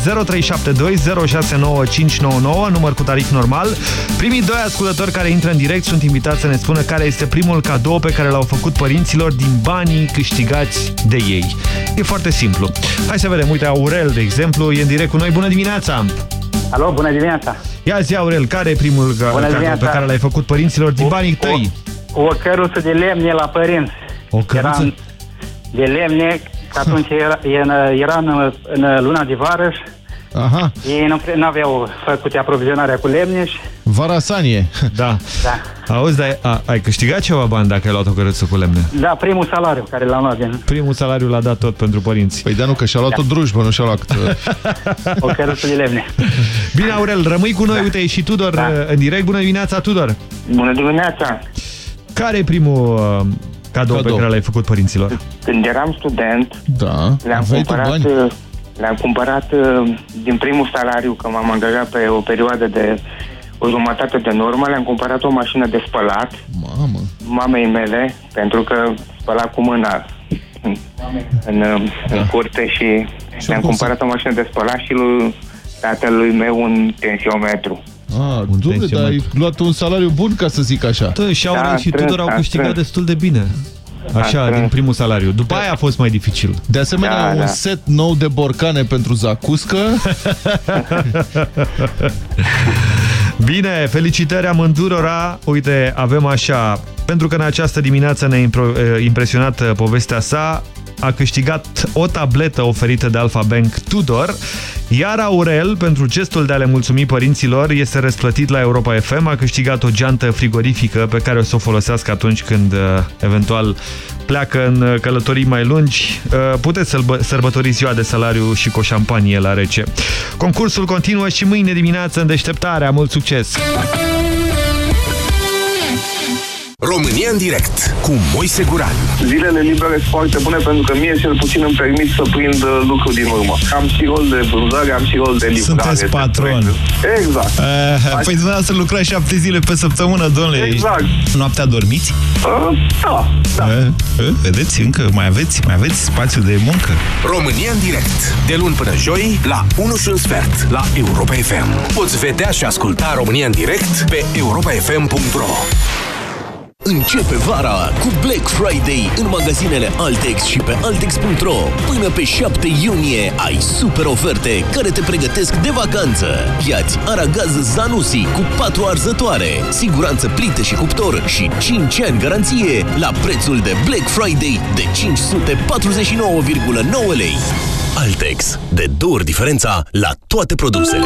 număr cu tarif normal. Primii doi ascultători care intră în direct sunt invitați să ne spună care este primul cadou pe care l-au făcut părinților din banii câștigați de ei. E foarte simplu. Hai să vedem. Uite, Aurel, de exemplu, e în direct cu noi. Bună dimineața! Alo, bună dimineața! Ia zi, Aurel, care e primul cadou pe care l-ai făcut părinților din banii tăi? O, o căruță de lemne la părinți. O căruță? Era de lemne, că atunci era, era în, în luna de varăș Aha. Ei nu aveau făcut aprovizionarea cu lemne și... Varasanie. Da. da. Auzi, dar a, ai câștigat ceva bani dacă ai luat o cărăță cu lemne? Da, primul salariu care l-am luat din... Primul salariu l-a dat tot pentru părinți. Păi da, nu, că și-a luat da. o drujbă, nu și-a luat... o cărăță de lemne. Bine, Aurel, rămâi cu noi. Da. Uite, e și Tudor da. în direct. Bună dimineața, Tudor! Bună dimineața! Care e primul uh, cadou, cadou pe care l-ai făcut părinților? Când eram student, da. le-am cumpărat... Bani? Le-am cumpărat uh, din primul salariu, că m-am angajat pe o perioadă de o jumătate de normă, le-am cumpărat o mașină de spălat Mamă. mamei mele, pentru că spăla cu mâna în, în, da. în curte și, și le-am cumpărat o mașină de spălat și lui tatălui meu un tensiometru. Ah, dumne, dar ai luat un salariu bun, ca să zic așa. Da, și Aurel da, și Tudor au câștigat strâns. destul de bine. Așa, din primul salariu. După aia a fost mai dificil. De asemenea, da, un da. set nou de borcane pentru zacuscă. Bine, felicitări amândurora. Uite, avem așa, pentru că în această dimineață ne-a eh, impresionat eh, povestea sa, a câștigat o tabletă oferită de Alfa Bank Tudor, iar Aurel, pentru gestul de a le mulțumi părinților, este răsplătit la Europa FM, a câștigat o geantă frigorifică pe care o să o folosească atunci când uh, eventual pleacă în uh, călătorii mai lungi. Uh, puteți să sărbători ziua de salariu și cu o șampanie la rece. Concursul continuă și mâine dimineață în deșteptarea. Mult succes! România în direct cu Moise Guran. Zilele libere sunt foarte bune pentru că mie cel puțin îmi permit să prind uh, lucruri din urmă. Am și rol de vânzare, am și rol de livrare. Sunteți patron. Exact. Uh, păi dumneavoastră lucrați șapte zile pe săptămână, domnule. Exact. Noaptea dormiți? Uh, da, da. Uh, uh, vedeți, încă mai aveți, mai aveți spațiu de muncă. România în direct. De luni până joi, la 1 și un sfert, la Europa FM. Poți vedea și asculta România în direct pe europafm.ro Începe vara cu Black Friday în magazinele Altex și pe Altex.ro. Până pe 7 iunie ai super oferte care te pregătesc de vacanță. Iați aragaz Zanusi cu 4 arzătoare, siguranță plită și cuptor și 5 ani garanție la prețul de Black Friday de 549,9 lei. Altex. De două ori diferența la toate produsele.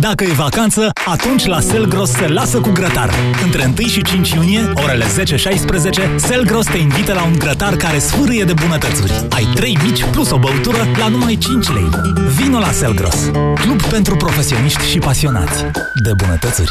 Dacă e vacanță, atunci la Selgros se lasă cu grătar. Între 1 și 5 iunie, orele 10-16, Selgros te invită la un grătar care sfârâie de bunătățuri. Ai 3 mici plus o băutură la numai 5 lei. Vino la Selgros, club pentru profesioniști și pasionați de bunătățuri.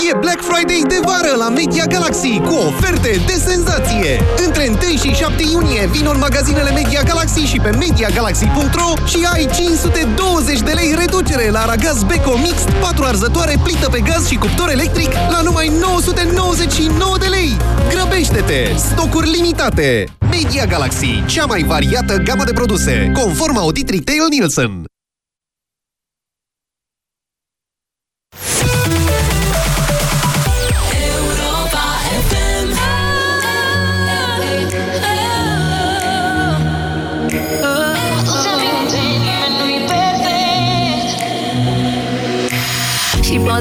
E Black Friday de vară la Media Galaxy cu oferte de senzație! Între 1 și 7 iunie vin în magazinele Media Galaxy și pe MediaGalaxy.ro și ai 520 de lei reducere la aragaz Beko Mix, 4 arzătoare, plită pe gaz și cuptor electric la numai 999 de lei! Grăbește-te! Stocuri limitate! Media Galaxy, cea mai variată gamă de produse, conform Audit Retail Nielsen.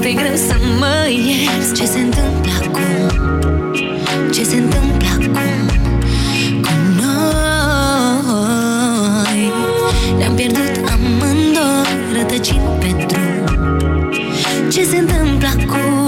Poate e greu să mă ierți Ce se întâmplă acum? Ce se întâmplă acum Cu noi? Ne-am pierdut amândoi Rătăcind pe drum. Ce se întâmplă acum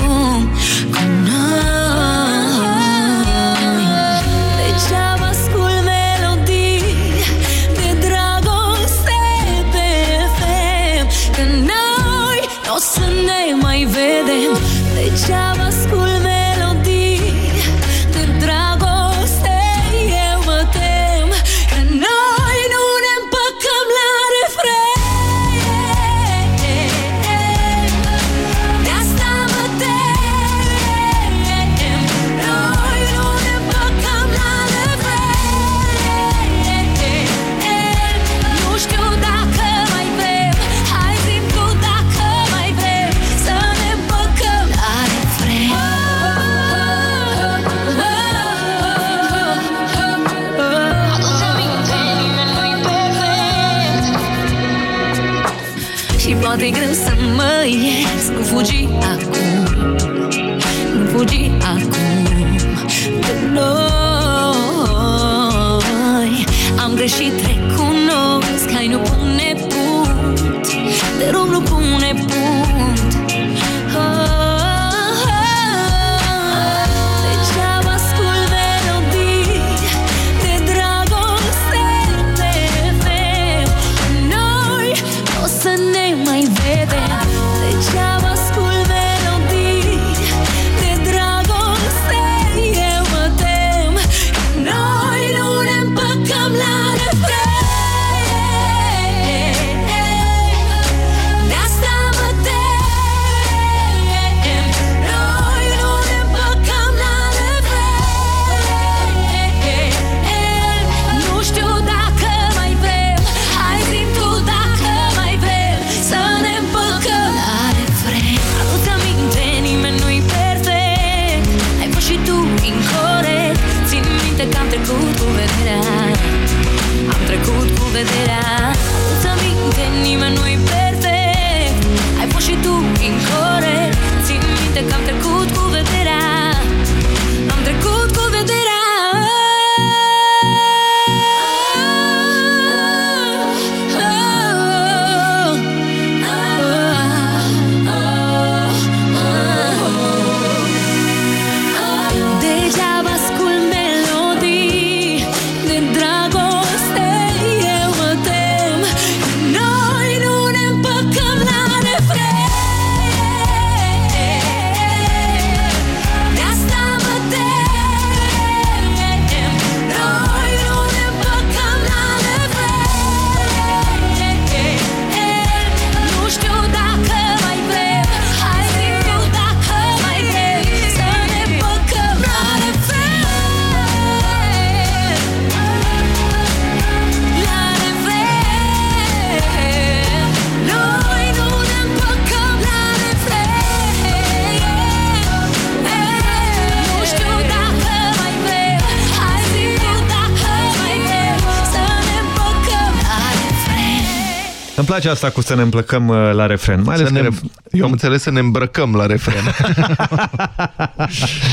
place asta cu să ne împlăcăm uh, la refren. Mai ales Să ne, că... eu am înțeles să ne îmbrăcăm la refren.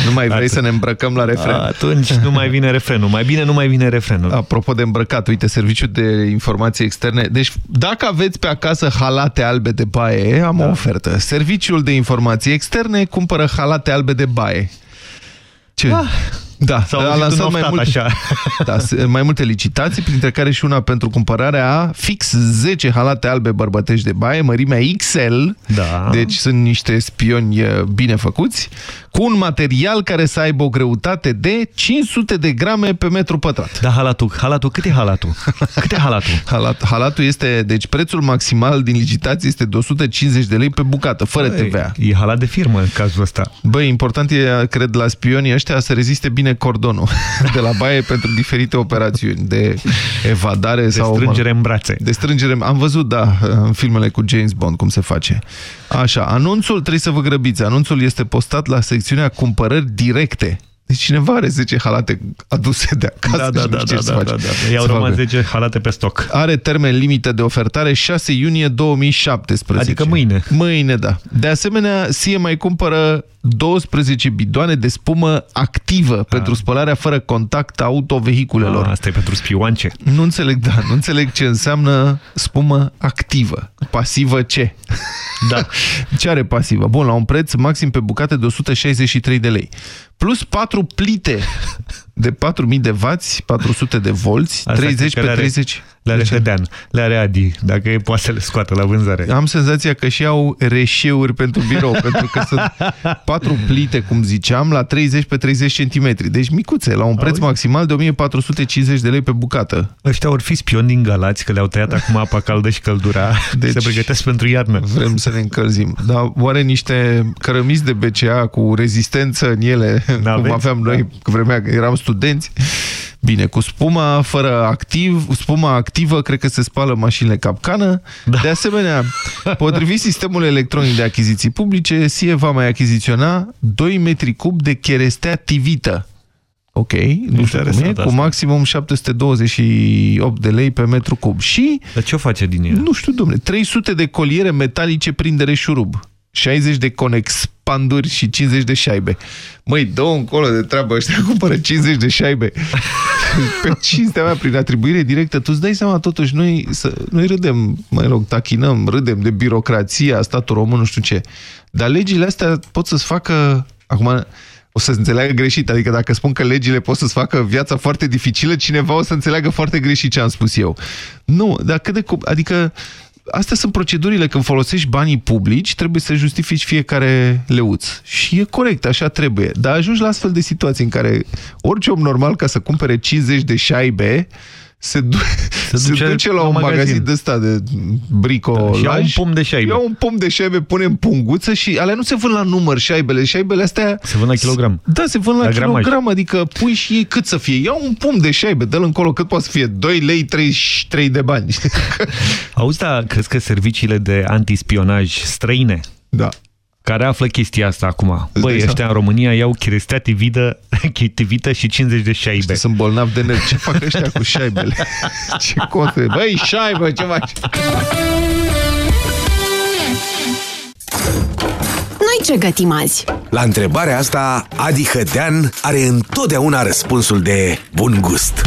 nu mai vrei Atunci- să ne îmbrăcăm la refren? Atunci nu mai vine refrenul. Mai bine nu mai vine refrenul. Apropo de îmbrăcat, uite, serviciul de informații externe. Deci, dacă aveți pe acasă halate albe de baie, am da. o ofertă. Serviciul de informații externe cumpără halate albe de baie. Ce? Ah. Da, S-au a auzit lansat un mai oftat multe, așa. da, s- mai multe licitații, printre care și una pentru cumpărarea a fix 10 halate albe bărbătești de baie, mărimea XL, Da. deci sunt niște spioni eh, bine făcuți, cu un material care să aibă o greutate de 500 de grame pe metru pătrat. Da, halatul, halatul, cât e halatul? Cât e halatul? Halat, halatul este, deci prețul maximal din licitație este de 150 de lei pe bucată, fără TVA. E halat de firmă în cazul ăsta. Băi, important e, cred, la spionii ăștia să reziste bine cordonul de la baie pentru diferite operațiuni de evadare De sau... strângere în brațe. De strângere... Am văzut, da, în filmele cu James Bond, cum se face. Așa, anunțul, trebuie să vă grăbiți, anunțul este postat la secțiunea cumpărări directe. Deci cineva are 10 halate aduse de acasă Da, da, și nu da, știe da, ce da, să da, face. da. I-au Să rămas facă. 10 halate pe stoc. Are termen limită de ofertare 6 iunie 2017. Adică mâine. Mâine, da. De asemenea, SIE mai cumpără 12 bidoane de spumă activă pentru spălarea fără contact a autovehiculelor. Ah, asta e pentru spioance. Nu înțeleg, da, nu înțeleg ce înseamnă spumă activă. Pasivă ce? Da. ce are pasivă? Bun, la un preț maxim pe bucate de 163 de lei. Plus 4 plite de 4000 de vați, 400 de volți, Asta 30 cred că pe le are- 30. Le are De ce? Hădean, le are Adi, dacă e poate să le scoată la vânzare. Am senzația că și au reșeuri pentru birou, pentru că sunt patru plite, cum ziceam, la 30 pe 30 cm. Deci micuțe, la un preț Auzi? maximal de 1450 de lei pe bucată. Ăștia ori fi spioni din Galați, că le-au tăiat acum apa caldă și căldura deci, se pregătesc pentru iarnă. Vrem să ne încălzim. Dar oare niște cărămizi de BCA cu rezistență în ele, cum N-aveți? aveam noi că vremea că eram studenți, Bine, cu spuma fără activ, spuma activă, cred că se spală mașinile capcană. Da. De asemenea, potrivit sistemului electronic de achiziții publice, SIE va mai achiziționa 2 metri cub de cherestea tivită. Ok, nu știu cum e, Interesant cu asta. maximum 728 de lei pe metru cub. Și... Dar ce o face din ea? Nu știu, domnule, 300 de coliere metalice prindere șurub. 60 de conexpanduri și 50 de șaibe. Măi, dă încolo de treabă, ăștia cumpără 50 de șaibe. Pe cinstea mea, prin atribuire directă, tu îți dai seama, totuși, noi, să, noi râdem, mă rog, tachinăm, râdem de birocrația, statul român, nu știu ce. Dar legile astea pot să-ți facă... Acum, o să înțeleagă greșit, adică dacă spun că legile pot să-ți facă viața foarte dificilă, cineva o să înțeleagă foarte greșit ce am spus eu. Nu, dar cât de... cu- Adică astea sunt procedurile când folosești banii publici, trebuie să justifici fiecare leuț. Și e corect, așa trebuie. Dar ajungi la astfel de situații în care orice om normal ca să cumpere 50 de șaibe se, du se, duce, se duce la un magazin, magazin de ăsta de bricolaj. Da, și ia un pom de șaibe. Ia un pom de șaibe, pune în punguță și alea nu se vând la număr șaibele. Șaibele astea... Se vând la kilogram. Da, se vând la, La la gramaj. kilogram, adică pui și ei cât să fie. Ia un pom de șaibe, dă-l încolo cât poate să fie. 2 lei 33 de bani. Auzi, da, crezi că serviciile de antispionaj străine da. Care află chestia asta acum. Băi, dai ăștia în România iau chirestea tivită, tivită și 50 de șaibe. Sunt bolnav de nervi. Ce fac ăștia cu șaibele? Ce cote? Băi, șaibă, ce faci? Noi ce gătim azi? La întrebarea asta, Adi Hădean are întotdeauna răspunsul de bun gust.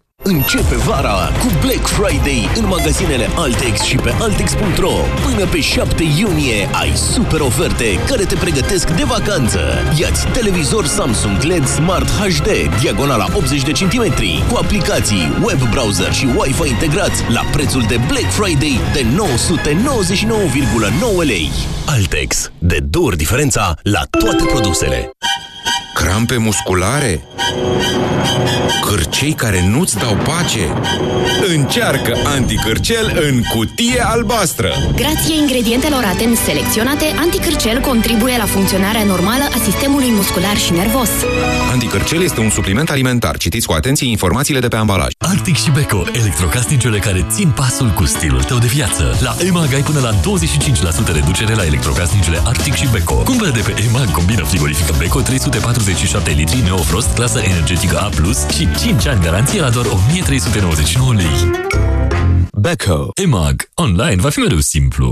Începe vara cu Black Friday în magazinele Altex și pe Altex.ro. Până pe 7 iunie ai super oferte care te pregătesc de vacanță. Iați televizor Samsung LED Smart HD, diagonala 80 de centimetri, cu aplicații, web browser și Wi-Fi integrați la prețul de Black Friday de 999,9 lei. Altex. De două ori diferența la toate produsele. Crampe musculare? Cârcei care nu-ți dau pace? Încearcă anticârcel în cutie albastră! Grație ingredientelor atent selecționate, anticârcel contribuie la funcționarea normală a sistemului muscular și nervos. Anticârcel este un supliment alimentar. Citiți cu atenție informațiile de pe ambalaj. Arctic și Beko, electrocasnicele care țin pasul cu stilul tău de viață. La EMAG ai până la 25% reducere la electrocasnicele Arctic și Beko. Cumpără de pe EMAG combina frigorifică Beko 347 litri Neofrost, clasă energetică A+, și 5 ani garanție la doar 1399 lei. Beko. EMAG. Online va fi mereu simplu.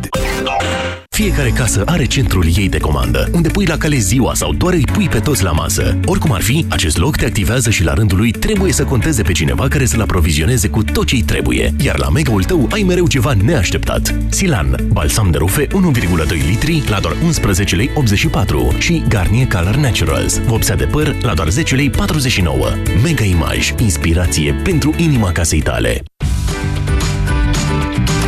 Fiecare casă are centrul ei de comandă, unde pui la cale ziua sau doar îi pui pe toți la masă. Oricum ar fi, acest loc te activează și la rândul lui trebuie să conteze pe cineva care să-l aprovizioneze cu tot ce-i trebuie. Iar la mega-ul tău ai mereu ceva neașteptat. Silan, balsam de rufe 1,2 litri la doar 11 lei 84 și Garnier Color Naturals, vopsea de păr la doar 10 lei 49. Mega Image, inspirație pentru inima casei tale.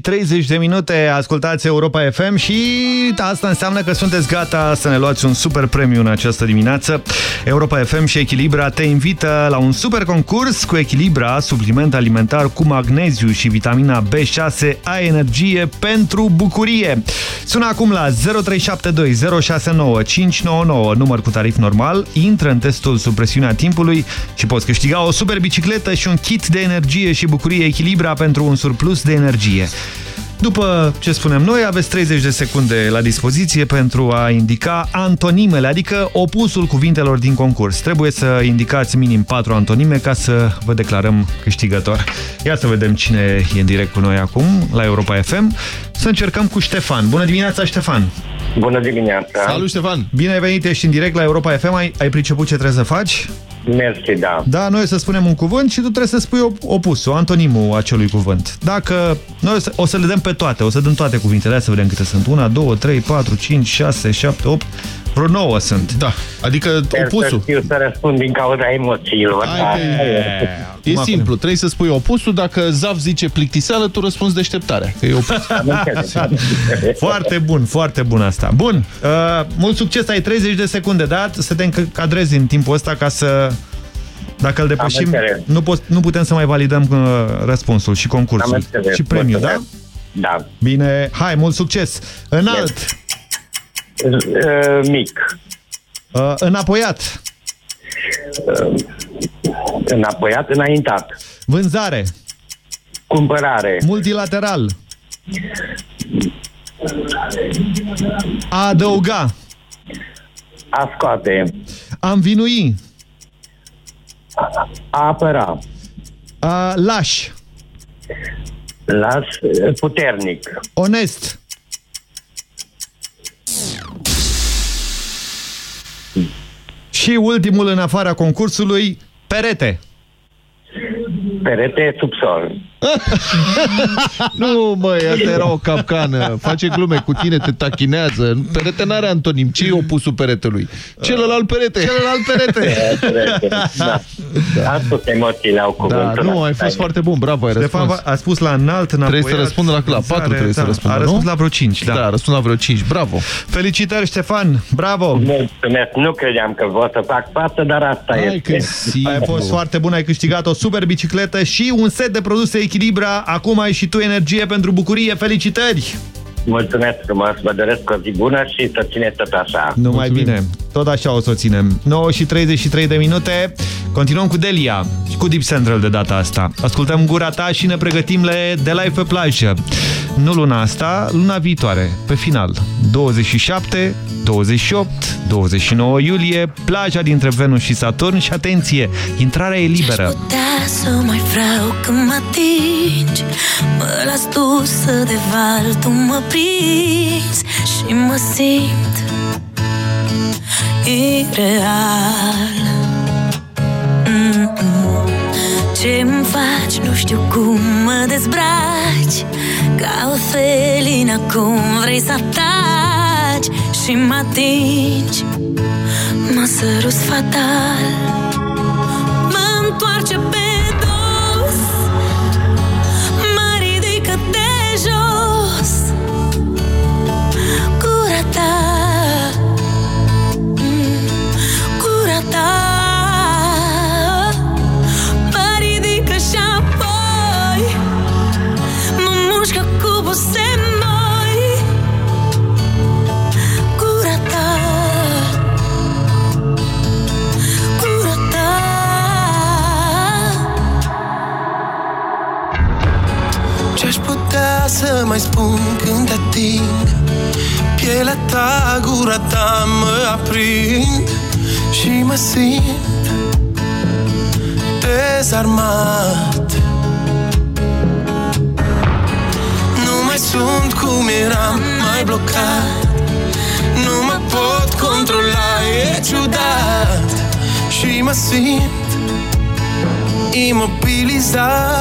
Și 30 de minute, ascultați Europa FM și asta înseamnă că sunteți gata să ne luați un super premiu în această dimineață. Europa FM și Echilibra te invită la un super concurs cu Echilibra, supliment alimentar cu magneziu și vitamina B6, ai energie pentru bucurie. Sună acum la 0372 069 599, număr cu tarif normal, intră în testul sub presiunea timpului și poți câștiga o super bicicletă și un kit de energie și bucurie Echilibra pentru un surplus de energie. După ce spunem noi, aveți 30 de secunde la dispoziție pentru a indica antonimele, adică opusul cuvintelor din concurs. Trebuie să indicați minim 4 antonime ca să vă declarăm câștigător. Ia să vedem cine e în direct cu noi acum la Europa FM. Să încercăm cu Ștefan. Bună dimineața, Ștefan! Bună dimineața! Salut, Ștefan! Bine ai venit, ești în direct la Europa FM. Ai, ai priceput ce trebuie să faci? Mersi, da. Da, noi o să spunem un cuvânt și tu trebuie să spui op opusul, antonimul acelui cuvânt. Dacă noi o să, o să le dăm pe toate, o să dăm toate cuvintele, să vedem câte sunt. 1, 2, 3, 4, 5, 6, 7, 8, vreo 9 sunt. Da, adică Sper opusul. să știu să răspund din cauza emoțiilor. da. E simplu, trebuie să spui opusul. Dacă Zaf zice plictiseală, tu răspunzi deșteptare. Că e opusul. Foarte bun, foarte bun asta. Bun, uh, mult succes, ai 30 de secunde, da? Să te încadrezi în timpul ăsta ca să... Dacă îl depășim, înțeles. nu, pot, nu putem să mai validăm uh, răspunsul și Am concursul. înțeles, Și premiul, da? mulțumesc. Da. Bine, hai, mult succes! Înalt! Uh, Mic. Uh, înapoiat! Uh, Înapoiat, înaintat. Vânzare! Cumpărare. Multilateral! A adăuga! A scoate. A învinui! A apăra. A laș! Las uh, puternic. Onest! Și ultimul în afara concursului, perete. Perete subsol. Nu, măi, asta era o capcană. Face glume cu tine, te tachinează. Perete n-are antonim. ce e opusul peretelui? Celălalt perete. Celălalt perete. da. Am spus emoțiile au Da, cuvântul. nu, ai fost foarte bun, bravo, ai Ștefan răspuns. a spus la înalt, înapoiat, Trebuie să răspundă la, la vânzare, 4, trebuie să da, răspundă, A răspuns nu? la vreo 5, da. Da, a răspuns la vreo 5, bravo. Felicitări, Ștefan, bravo! Mulțumesc, nu credeam că vă să fac față, dar asta este. Ai fost foarte bun, ai câștigat o super bicicletă și un set de produse Echilibra. Acum ai și tu energie pentru bucurie. Felicitări! Mulțumesc frumos, vă doresc o zi bună și să țineți tot așa. Numai bine. Tot așa o să o ținem. 9 și 33 de minute. Continuăm cu Delia și cu Deep Central de data asta. Ascultăm gura ta și ne pregătim le de live pe plajă. Nu luna asta, luna viitoare, pe final. 27, 28, 29 iulie, plaja dintre Venus și Saturn și atenție, intrarea e liberă. putea să mai vreau când mă atingi Mă las tu să de val, tu mă prinzi Și mă simt ireal. Mm-mm. Ce-mi faci, nu știu cum mă dezbraci Ca o felină cum vrei să ataci Și mă atingi. Mă sărus fatal. Mă întoarce pe imobilizat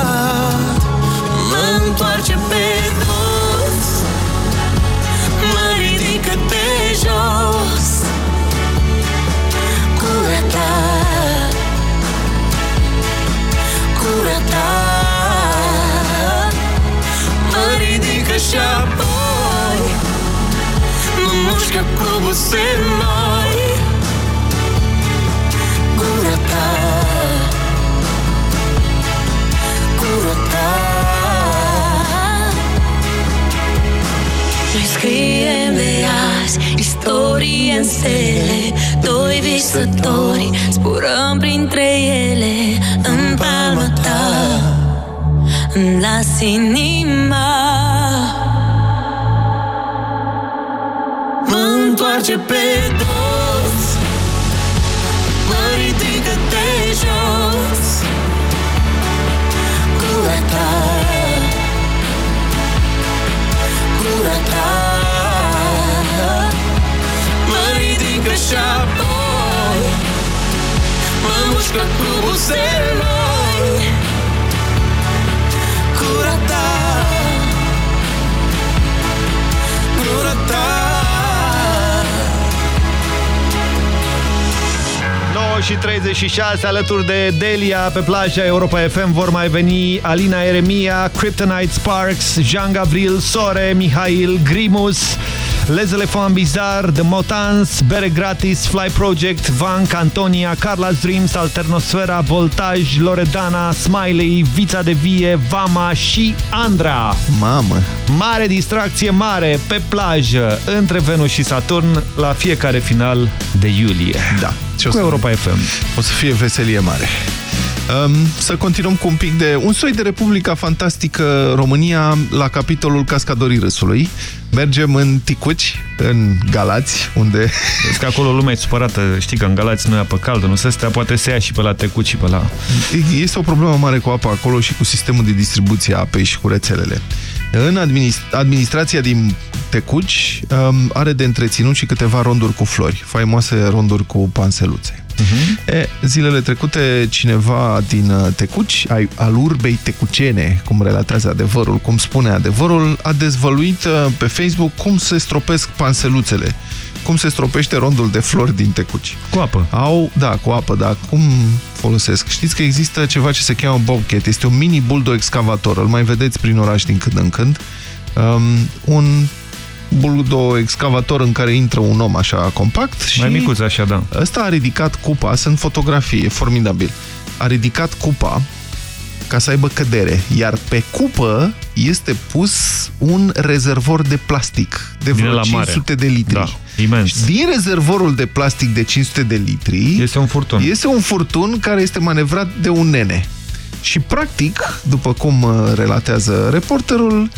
6 alături de Delia pe plaja Europa FM vor mai veni Alina Eremia, Kryptonite Sparks, Jean Gabriel, Sore, Mihail, Grimus, Les Elephants Bizarre, The Motans, Bere Gratis, Fly Project, Vank, Antonia, Carla's Dreams, Alternosfera, Voltaj, Loredana, Smiley, Vița de Vie, Vama și Andra. Mamă! Mare distracție mare pe plajă între Venus și Saturn la fiecare final de iulie. Da. Cu Europa FM. O să fie veselie mare. Um, să continuăm cu un pic de... Un soi de Republica Fantastică România la capitolul Cascadorii Râsului. Mergem în Ticuci, în Galați, unde... Vezi că acolo lumea e supărată. Știi că în Galați nu e apă caldă, nu se stea, poate să ia și pe la Tecuci și pe la... Este o problemă mare cu apa acolo și cu sistemul de distribuție a apei și cu rețelele. În administ administrația din Tecuci um, are de întreținut și câteva ronduri cu flori, faimoase ronduri cu panseluțe. Uh-huh. E, zilele trecute cineva din uh, Tecuci, al urbei tecucene, cum relatează adevărul, cum spune adevărul, a dezvăluit uh, pe Facebook cum se stropesc panseluțele, cum se stropește rondul de flori din Tecuci. Cu apă. Au, da, cu apă, dar cum folosesc? Știți că există ceva ce se cheamă Bobcat, este un mini buldo excavator, îl mai vedeți prin oraș din când în când. Um, un buldo excavator în care intră un om așa compact și... Mai micuț așa, da. Ăsta a ridicat cupa, sunt fotografii, e formidabil. A ridicat cupa ca să aibă cădere, iar pe cupă este pus un rezervor de plastic de vreo la 500 mare. de litri. Da, imens. Și din rezervorul de plastic de 500 de litri este un furtun. Este un furtun care este manevrat de un nene. Și practic, după cum uh, relatează reporterul, uh,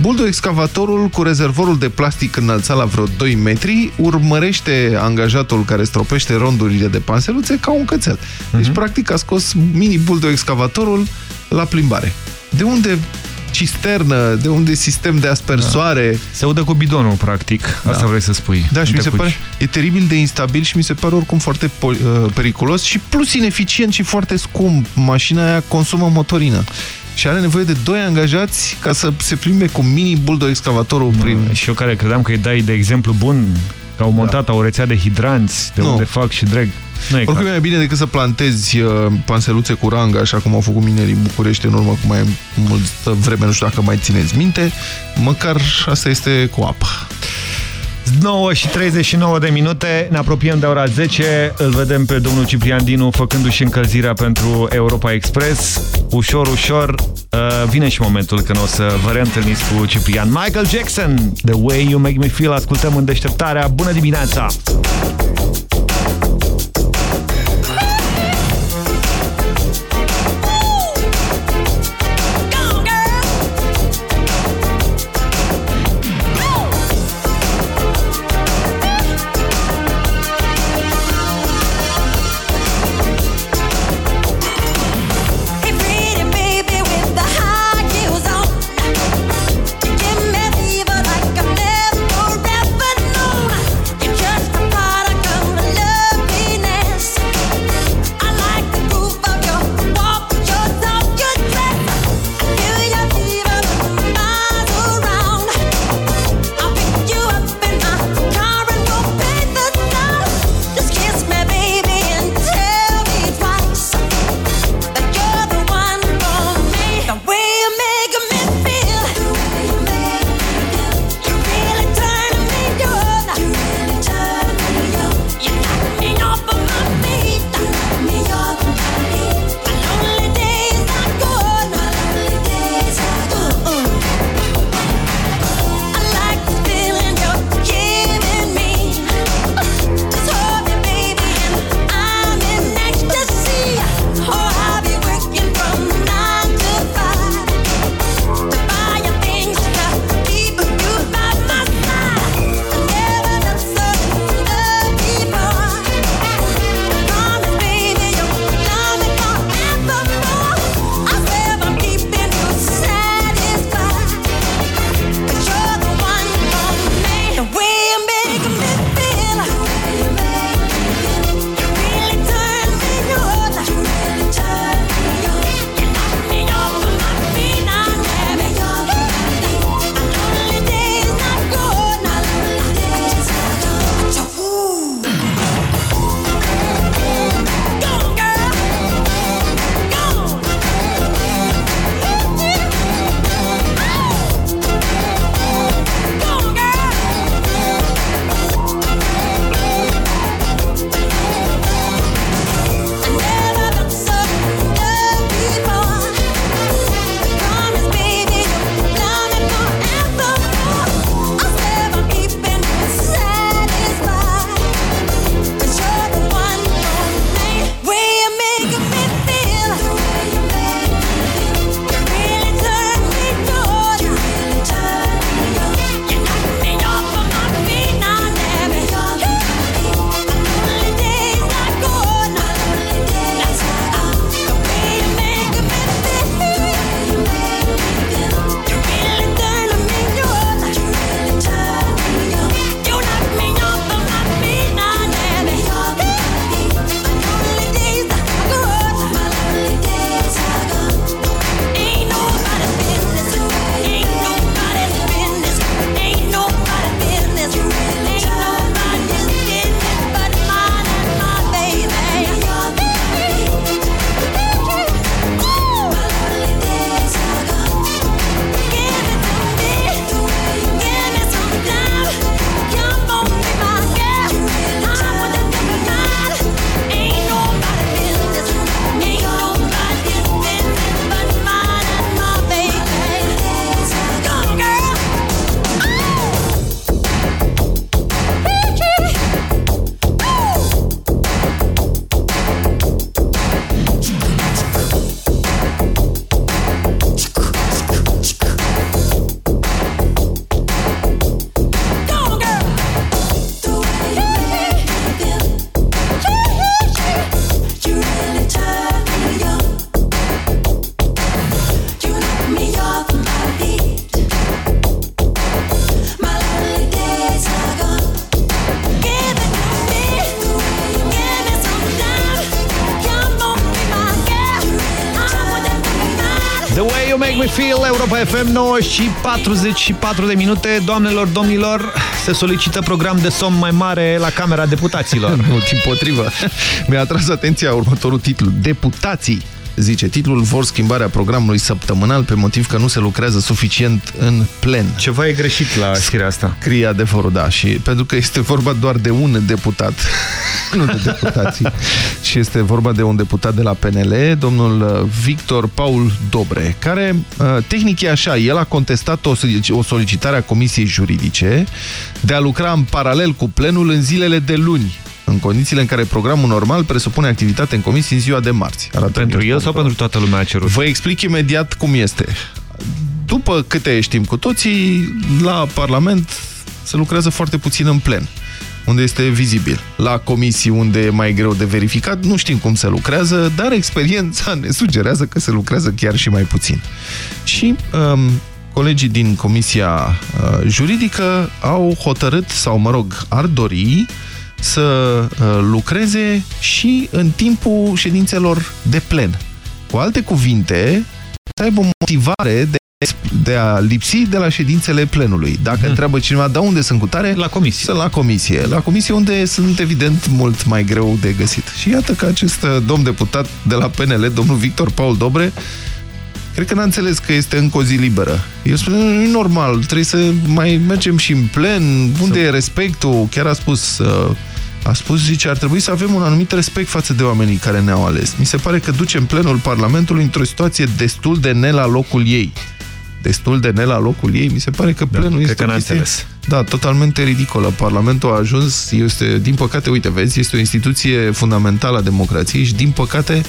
buldo excavatorul cu rezervorul de plastic înălțat la vreo 2 metri urmărește angajatul care stropește rondurile de panseluțe ca un cățel. Deci, Mhm. practic, a scos mini buldo excavatorul la plimbare. De unde cisternă, de unde sistem de aspersoare. Da. Se udă cu bidonul, practic. Asta vrei să spui. Da, și În mi se Tecuci. pare, e teribil de instabil și mi se pare oricum foarte uh, periculos și plus ineficient și foarte scump. Mașina aia consumă motorină. Și are nevoie de doi angajați ca să se plimbe cu mini buldo excavatorul prin... Și eu care credeam că îi dai de exemplu bun, că au montat da. o rețea de hidranți, de Nu. unde fac și drag. Nu e Oricum ca... e mai bine decât să plantezi uh, panseluțe cu rangă, așa cum au făcut minerii în București în urmă cu mai multă vreme, nu știu dacă mai țineți minte, măcar asta este cu apă. 9 și 39 de minute, ne apropiem de ora 10, îl vedem pe domnul Ciprian Dinu făcându-și încălzirea pentru Europa Express. Ușor, ușor, uh, vine și momentul când o să vă reîntâlniți cu Ciprian. Michael Jackson, The Way You Make Me Feel, ascultăm în deșteptarea. Bună dimineața! FM 9 și 44 de minute. Doamnelor, domnilor, se solicită program de somn mai mare la Camera Deputaților. nu, din potrivă. Mi-a atras atenția următorul titlu. Deputații zice titlul, vor schimbarea programului săptămânal pe motiv că nu se lucrează suficient în plen. Ceva e greșit la știrea asta. Scrie adevărul, da, și pentru că este vorba doar de un deputat, nu de deputații, și este vorba de un deputat de la PNL, domnul uh, Victor Paul Dobre, care, uh, tehnic e așa, el a contestat o, o solicitare a Comisiei Juridice de a lucra în paralel cu plenul în zilele de luni, în condițiile în care programul normal presupune activitate în comisie în ziua de marți. Arată pentru el sau pentru toată lumea a cerut? Vă explic imediat cum este. După câte știm cu toții, la Parlament se lucrează foarte puțin în plen unde este vizibil. La comisii unde e mai greu de verificat, nu știm cum se lucrează, dar experiența ne sugerează că se lucrează chiar și mai puțin. Și um, colegii din Comisia uh, Juridică au hotărât, sau mă rog, ar dori să uh, lucreze și în timpul ședințelor de plen. Cu alte cuvinte, să aibă o motivare de, de a lipsi de la ședințele plenului. Dacă hmm. întreabă cineva, da, unde sunt cu tare? La comisie. Să la comisie. La comisie unde sunt, evident, mult mai greu de găsit. Și iată că acest uh, domn deputat de la PNL, domnul Victor Paul Dobre, cred că n-a înțeles că este încă o zi liberă. Eu spun, nu e normal, trebuie să mai mergem și în plen, unde e respectul? Chiar a spus... Uh, a spus, zice, ar trebui să avem un anumit respect față de oamenii care ne-au ales. Mi se pare că ducem plenul Parlamentului într-o situație destul de ne la locul ei. Destul de ne la locul ei. Mi se pare că plenul da, este... Că înțeles. Da, totalmente ridicolă. Parlamentul a ajuns, este, din păcate, uite, vezi, este o instituție fundamentală a democrației și, din păcate,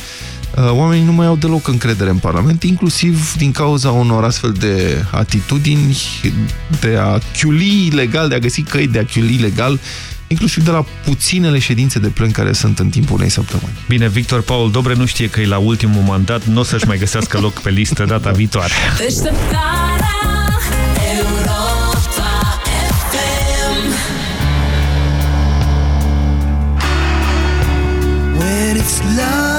oamenii nu mai au deloc încredere în Parlament, inclusiv din cauza unor astfel de atitudini de a chiuli legal, de a găsi căi de a chiuli legal inclusiv de la puținele ședințe de plen care sunt în timpul unei săptămâni. Bine, Victor Paul Dobre nu știe că e la ultimul mandat, nu o să-și mai găsească loc pe listă data viitoare. When it's love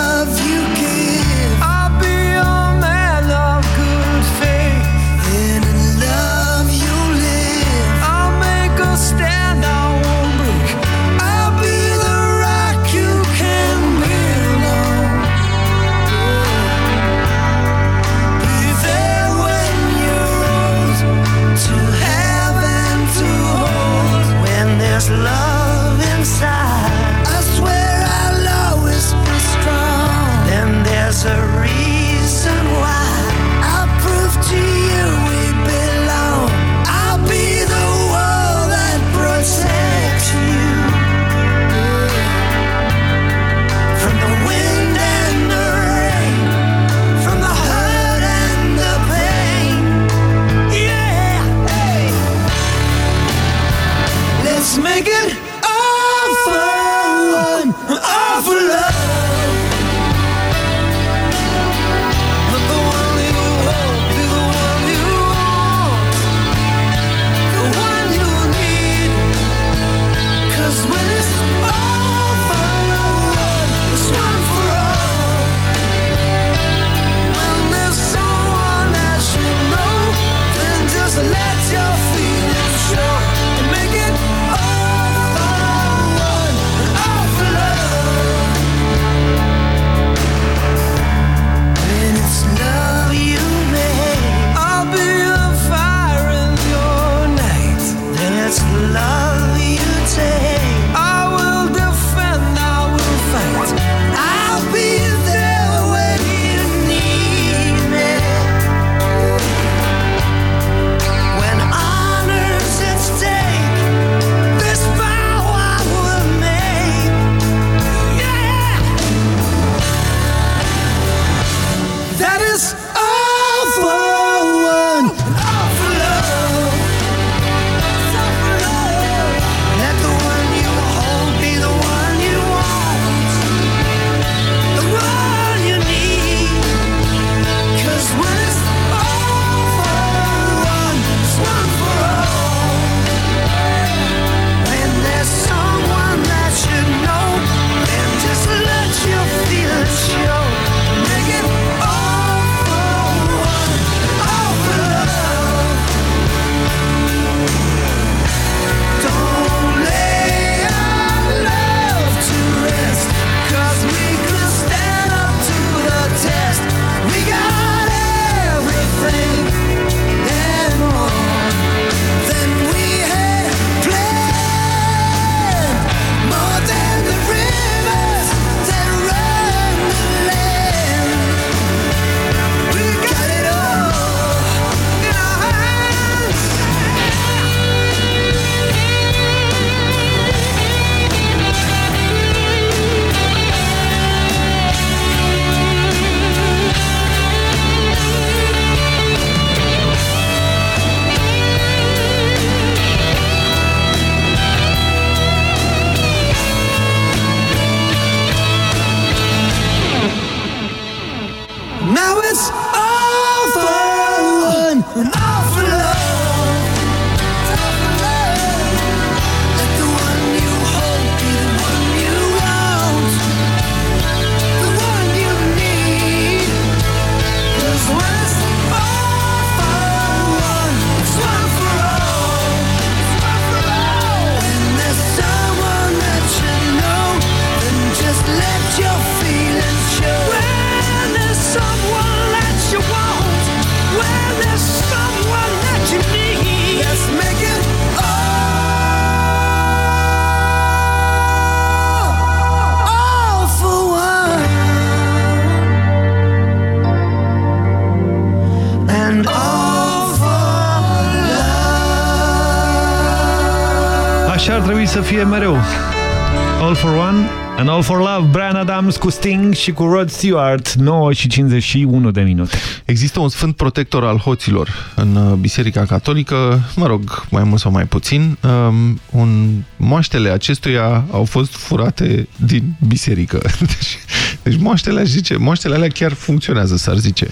All for Love, Brian Adams cu Sting și cu Rod Stewart, 9 și 51 de minute. Există un sfânt protector al hoților în uh, Biserica Catolică, mă rog, mai mult sau mai puțin. Um, un, moaștele acestuia au fost furate din biserică. Deci, deci moaștele, aș zice, moaștele alea chiar funcționează, s-ar zice.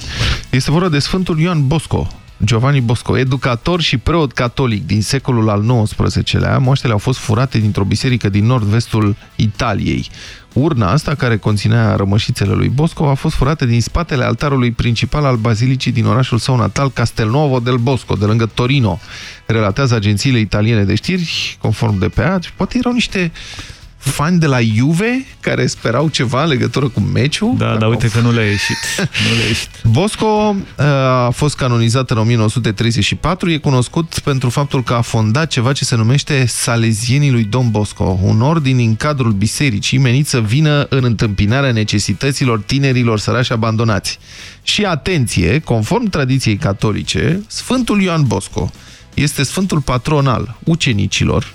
Este vorba de Sfântul Ioan Bosco, Giovanni Bosco, educator și preot catolic din secolul al XIX-lea, moaștele au fost furate dintr-o biserică din nord-vestul Italiei. Urna asta, care conținea rămășițele lui Bosco, a fost furată din spatele altarului principal al bazilicii din orașul său natal, Castelnuovo del Bosco, de lângă Torino. Relatează agențiile italiene de știri, conform de pe Poate erau niște fani de la Juve care sperau ceva în legătură cu meciul. Da, dar uite că nu le-a ieșit. Nu le-a ieșit. Bosco uh, a fost canonizat în 1934, e cunoscut pentru faptul că a fondat ceva ce se numește Salezienii lui Don Bosco, un ordin din cadrul bisericii menit să vină în întâmpinarea necesităților tinerilor sărași abandonați. Și atenție, conform tradiției catolice, Sfântul Ioan Bosco este sfântul patron al ucenicilor,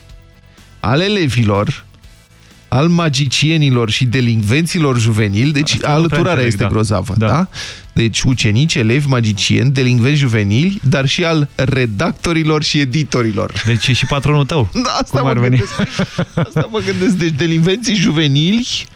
al elevilor, al magicienilor și delinvenților juvenili, deci Asta nu alăturarea prea este înțeleg, da. grozavă, da. da? Deci ucenici, elevi, magicieni, delinvenți juvenili, dar și al redactorilor și editorilor. Deci e și patronul tău. Da, asta Cum mă ar veni? gândesc. Asta mă gândesc. Deci delinvenții juvenili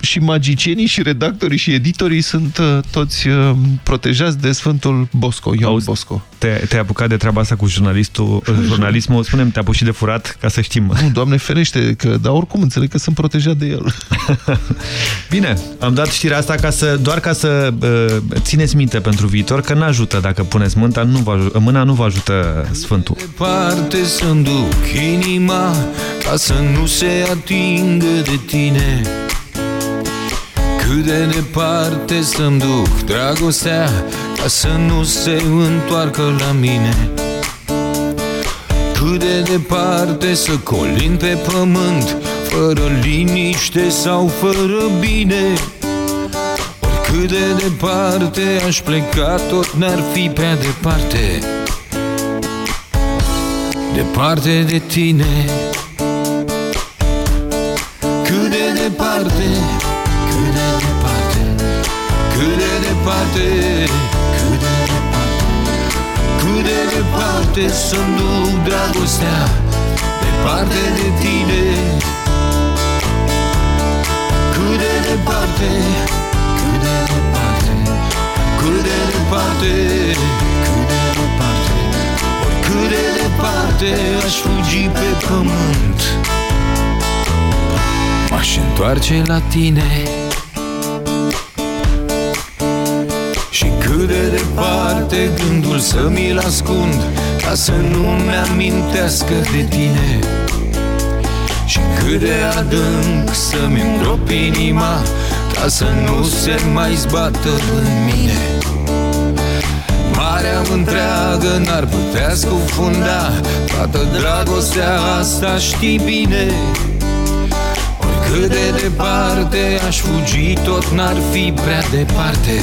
și magicienii și redactorii și editorii sunt uh, toți uh, protejați de Sfântul Bosco, Ion Auzi, Bosco. Te- Te-ai apucat de treaba asta cu jurnalistul, jurnalismul? Spune-mi, te-a pus și de furat ca să știm. Nu, Doamne ferește, că, dar oricum înțeleg că sunt protejat de el. Bine, am dat știrea asta ca să, doar ca să uh, țineți minte pentru viitor că n-ajută dacă puneți mânta, nu vă, aj- mâna nu vă ajută Sfântul. departe să-mi duc inima Ca să nu se atingă de tine Cât de departe să-mi duc dragostea Ca să nu se întoarcă la mine? Cât de departe să colin pe pământ Fără liniște sau fără bine? Oricât de departe aș pleca Tot n-ar fi prea departe. Departe de tine. Cât de departe Cât de departe Cât de departe Cât de departe Cât de departe Să-mi duc dragostea Departe de tine. Cât de departe Cât de departe Cât de departe Cât de departe cât de departe aș fugi pe pământ. M-aș întoarce la tine Și cât de departe gândul să mi-l ascund Ca să nu-mi amintească de tine. Și cât de adânc să-mi îngrop inima Ca să nu se mai zbată în mine. Marea întreagă n-ar putea scufunda Toată dragostea asta știi bine. Oricât de departe aș fugi Tot n-ar fi prea departe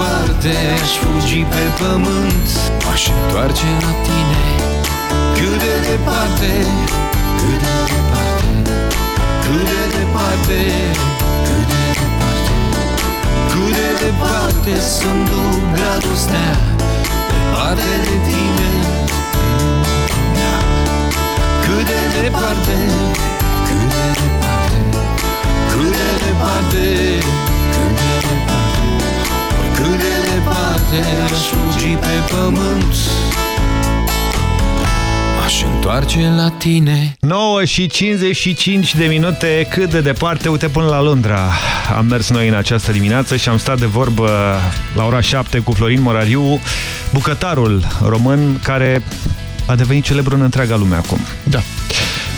departe aș fugi pe pământ M-aș întoarce la tine Cât de departe Cât de departe Cât de departe Cât de departe Cât de departe să-mi duc dragostea Departe de tine Da. Cât de departe Cât de departe Cât de departe Cât de departe aș fugi pe pământ M-aș întoarce la tine 9 și 55 de minute, cât de departe, uite până la Londra. Am mers noi în această dimineață și am stat de vorbă la ora 7 cu Florin Morariu, bucătarul român care A devenit celebru în întreaga lume acum. Da.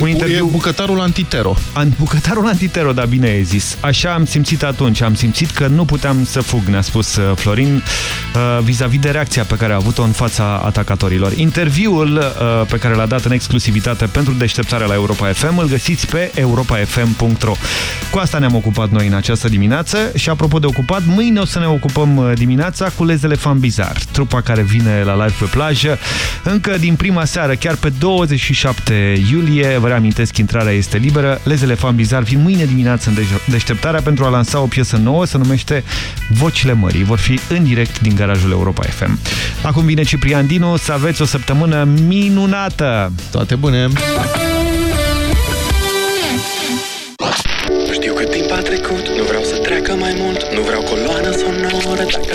Un interviu... E bucătarul antitero. An, bucătarul antitero, da, bine ai zis. Așa am simțit atunci, am simțit că nu puteam să fug, ne-a spus uh, Florin, uh, vis-a-vis -vis de reacția pe care a avut-o în fața atacatorilor. Interviul uh, pe care l-a dat în exclusivitate pentru deșteptarea la Europa FM îl găsiți pe europafm.ro. Cu asta ne-am ocupat noi în această dimineață și apropo de ocupat, mâine o să ne ocupăm uh, dimineața cu Les Elefant Bizar, trupa care vine la live pe plajă. Încă din prima seară, chiar pe 27 iulie, vă reamintesc, intrarea este liberă. Les Elefant Bizar vin mâine dimineață în deșteptarea pentru a lansa o piesă nouă, se numește Vocile Mării. Vor fi în direct din garajul Europa FM. Acum vine Ciprian Dinu, să aveți o săptămână minunată! Toate bune! Nu știu cât timp a trecut, nu vreau să treacă mai mult Nu vreau coloană sonoră dacă...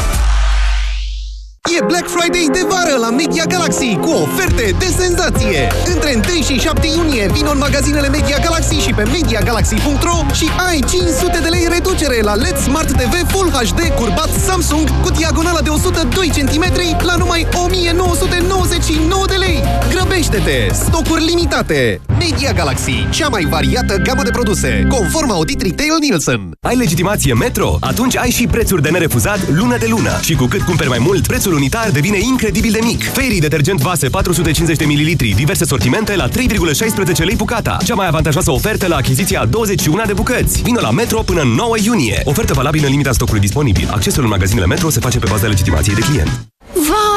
E Black Friday de vară la Media Galaxy cu oferte de senzație! Între 1 și 7 iunie vin în magazinele Media Galaxy și pe MediaGalaxy.ro și ai 500 de lei reducere la LED Smart TV Full HD curbat Samsung cu diagonala de 102 cm la numai 1999 de lei! Grăbește-te! Stocuri limitate! Media Galaxy, cea mai variată gamă de produse, conform audit Retail Nielsen. Ai legitimație Metro? Atunci ai și prețuri de nerefuzat lună de lună. Și cu cât cumperi mai mult, prețul unitar devine incredibil de mic. Fairy detergent vase 450 de ml, diverse sortimente la 3,16 lei bucata. Cea mai avantajoasă ofertă la achiziția 21 de bucăți. Vino la Metro până în 9 iunie. Ofertă valabilă în limita stocului disponibil. Accesul în magazinele Metro se face pe baza legitimației de client.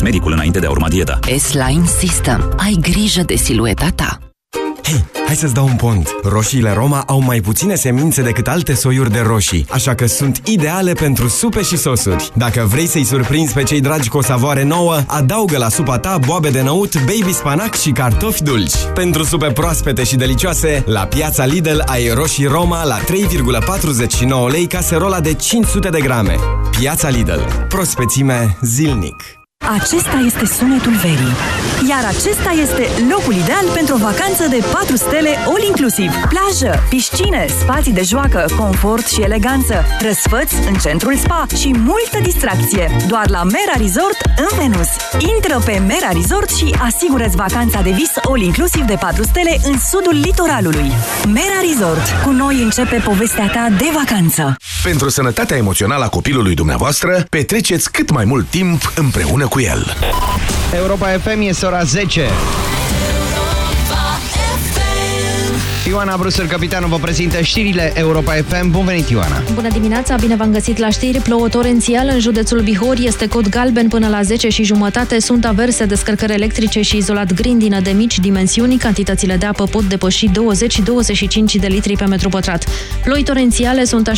Consultați medicul înainte de a urma dieta. S-Line System. Ai grijă de silueta ta. Hei, hai să-ți dau un pont. Roșiile Roma au mai puține semințe decât alte soiuri de roșii, așa că sunt ideale pentru supe și sosuri. Dacă vrei să-i surprinzi pe cei dragi cu o savoare nouă, adaugă la supa ta boabe de năut, baby spanac și cartofi dulci. Pentru supe proaspete și delicioase, la piața Lidl ai roșii Roma la 3,49 lei caserola de 500 de grame. Piața Lidl. Prospețime zilnic. Acesta este sunetul verii. Iar acesta este locul ideal pentru o vacanță de 4 stele all-inclusiv. Plajă, piscine, spații de joacă, confort și eleganță, răsfăți în centrul spa și multă distracție. Doar la Mera Resort în Venus. Intră pe Mera Resort și asigură-ți vacanța de vis all-inclusiv de 4 stele în sudul litoralului. Mera Resort. Cu noi începe povestea ta de vacanță. Pentru sănătatea emoțională a copilului dumneavoastră, petreceți cât mai mult timp împreună cu el. Europa FM este ora 10. Ioana Brusel, capitanul, vă prezintă știrile Europa FM. Bun venit, Ioana! Bună dimineața, bine v-am găsit la știri. Plouă torențial în județul Bihor, este cod galben până la 10 și jumătate. Sunt averse descărcări electrice și izolat grindină de mici dimensiuni. Cantitățile de apă pot depăși 20-25 de litri pe metru pătrat. Ploi torențiale sunt așteptate